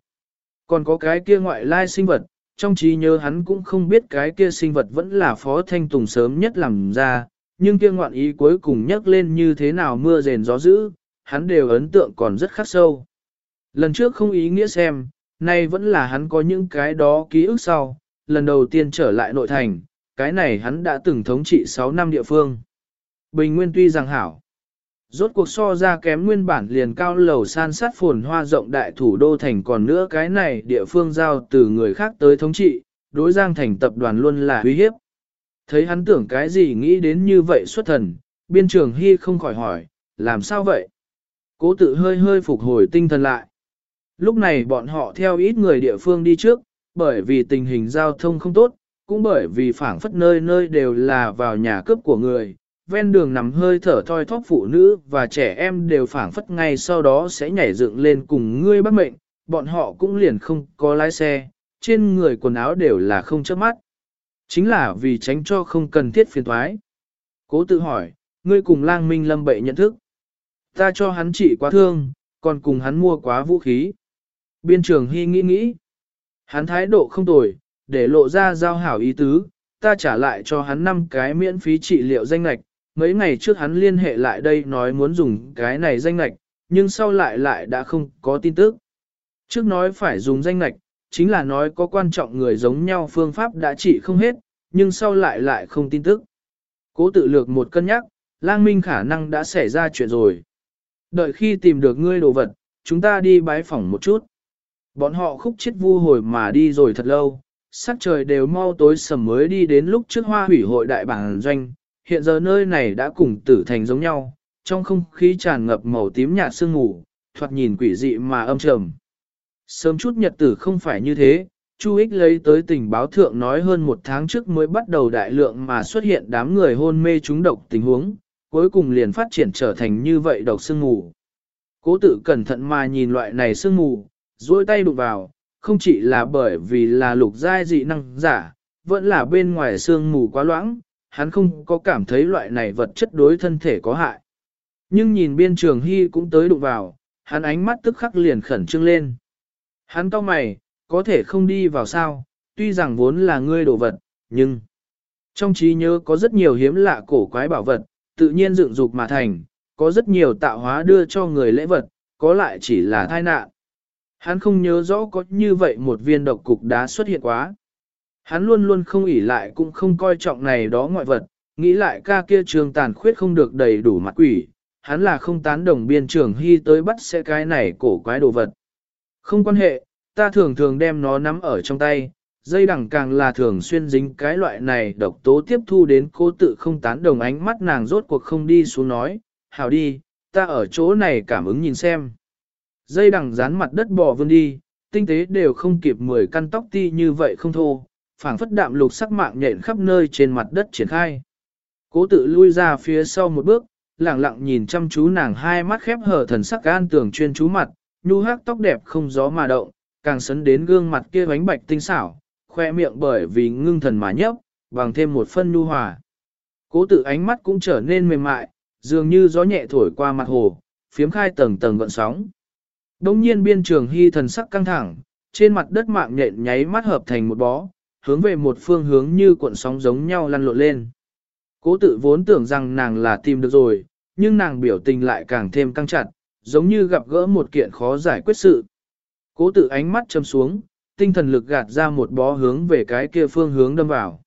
Speaker 1: Còn có cái kia ngoại lai sinh vật, trong trí nhớ hắn cũng không biết cái kia sinh vật vẫn là phó thanh tùng sớm nhất làm ra, nhưng kia ngoạn ý cuối cùng nhắc lên như thế nào mưa rền gió dữ, hắn đều ấn tượng còn rất khắc sâu. Lần trước không ý nghĩa xem, nay vẫn là hắn có những cái đó ký ức sau, lần đầu tiên trở lại nội thành, cái này hắn đã từng thống trị 6 năm địa phương. Bình Nguyên tuy rằng hảo, rốt cuộc so ra kém nguyên bản liền cao lầu san sát phồn hoa rộng đại thủ đô thành còn nữa cái này địa phương giao từ người khác tới thống trị, đối giang thành tập đoàn luôn là uy hiếp. Thấy hắn tưởng cái gì nghĩ đến như vậy xuất thần, biên trường hy không khỏi hỏi, làm sao vậy? Cố tự hơi hơi phục hồi tinh thần lại. Lúc này bọn họ theo ít người địa phương đi trước, bởi vì tình hình giao thông không tốt, cũng bởi vì phảng phất nơi nơi đều là vào nhà cướp của người, ven đường nằm hơi thở thoi thóp phụ nữ và trẻ em đều phảng phất ngay sau đó sẽ nhảy dựng lên cùng ngươi bắt mệnh, bọn họ cũng liền không có lái xe, trên người quần áo đều là không chớp mắt. Chính là vì tránh cho không cần thiết phiền thoái. Cố tự hỏi, ngươi cùng lang minh lâm Bệ nhận thức. Ta cho hắn trị quá thương, còn cùng hắn mua quá vũ khí. Biên trường hy nghĩ nghĩ. Hắn thái độ không tồi, để lộ ra giao hảo ý tứ, ta trả lại cho hắn năm cái miễn phí trị liệu danh lạch. Mấy ngày trước hắn liên hệ lại đây nói muốn dùng cái này danh lạch, nhưng sau lại lại đã không có tin tức. Trước nói phải dùng danh lạch, chính là nói có quan trọng người giống nhau phương pháp đã trị không hết, nhưng sau lại lại không tin tức. Cố tự lược một cân nhắc, lang minh khả năng đã xảy ra chuyện rồi. Đợi khi tìm được ngươi đồ vật, chúng ta đi bái phỏng một chút. Bọn họ khúc chết vu hồi mà đi rồi thật lâu, sắc trời đều mau tối sầm mới đi đến lúc trước hoa hủy hội đại bản doanh, hiện giờ nơi này đã cùng tử thành giống nhau, trong không khí tràn ngập màu tím nhạt sương ngủ thoạt nhìn quỷ dị mà âm trầm. Sớm chút nhật tử không phải như thế, Chu Ích lấy tới tình báo thượng nói hơn một tháng trước mới bắt đầu đại lượng mà xuất hiện đám người hôn mê trúng độc tình huống, cuối cùng liền phát triển trở thành như vậy độc sương mù. Cố tự cẩn thận mà nhìn loại này sương mù, duỗi tay đụng vào, không chỉ là bởi vì là lục giai dị năng giả, vẫn là bên ngoài sương mù quá loãng, hắn không có cảm thấy loại này vật chất đối thân thể có hại. Nhưng nhìn biên trường hy cũng tới đụng vào, hắn ánh mắt tức khắc liền khẩn trương lên. Hắn cau mày, có thể không đi vào sao, tuy rằng vốn là ngươi đồ vật, nhưng trong trí nhớ có rất nhiều hiếm lạ cổ quái bảo vật, tự nhiên dựng dục mà thành, có rất nhiều tạo hóa đưa cho người lễ vật, có lại chỉ là tai nạn. Hắn không nhớ rõ có như vậy một viên độc cục đá xuất hiện quá. Hắn luôn luôn không ỉ lại cũng không coi trọng này đó ngoại vật, nghĩ lại ca kia trường tàn khuyết không được đầy đủ mặt quỷ, hắn là không tán đồng biên trưởng hy tới bắt sẽ cái này cổ quái đồ vật. Không quan hệ, ta thường thường đem nó nắm ở trong tay, dây đằng càng là thường xuyên dính cái loại này độc tố tiếp thu đến cô tự không tán đồng ánh mắt nàng rốt cuộc không đi xuống nói, hảo đi, ta ở chỗ này cảm ứng nhìn xem. Dây đằng dán mặt đất bò vươn đi, tinh tế đều không kịp 10 căn tóc ti như vậy không thô, phảng phất đạm lục sắc mạng nhện khắp nơi trên mặt đất triển khai. Cố tự lui ra phía sau một bước, lặng lặng nhìn chăm chú nàng hai mắt khép hở thần sắc gan tưởng chuyên chú mặt, nhu hắc tóc đẹp không gió mà động, càng sấn đến gương mặt kia bánh bạch tinh xảo, khoe miệng bởi vì ngưng thần mà nhấp, bằng thêm một phân nhu hòa. Cố tự ánh mắt cũng trở nên mềm mại, dường như gió nhẹ thổi qua mặt hồ, phiếm khai tầng tầng gợn sóng. Đông nhiên biên trường hy thần sắc căng thẳng, trên mặt đất mạng nhện nháy mắt hợp thành một bó, hướng về một phương hướng như cuộn sóng giống nhau lăn lộn lên. Cố tự vốn tưởng rằng nàng là tìm được rồi, nhưng nàng biểu tình lại càng thêm căng chặt, giống như gặp gỡ một kiện khó giải quyết sự. Cố tự ánh mắt châm xuống, tinh thần lực gạt ra một bó hướng về cái kia phương hướng đâm vào.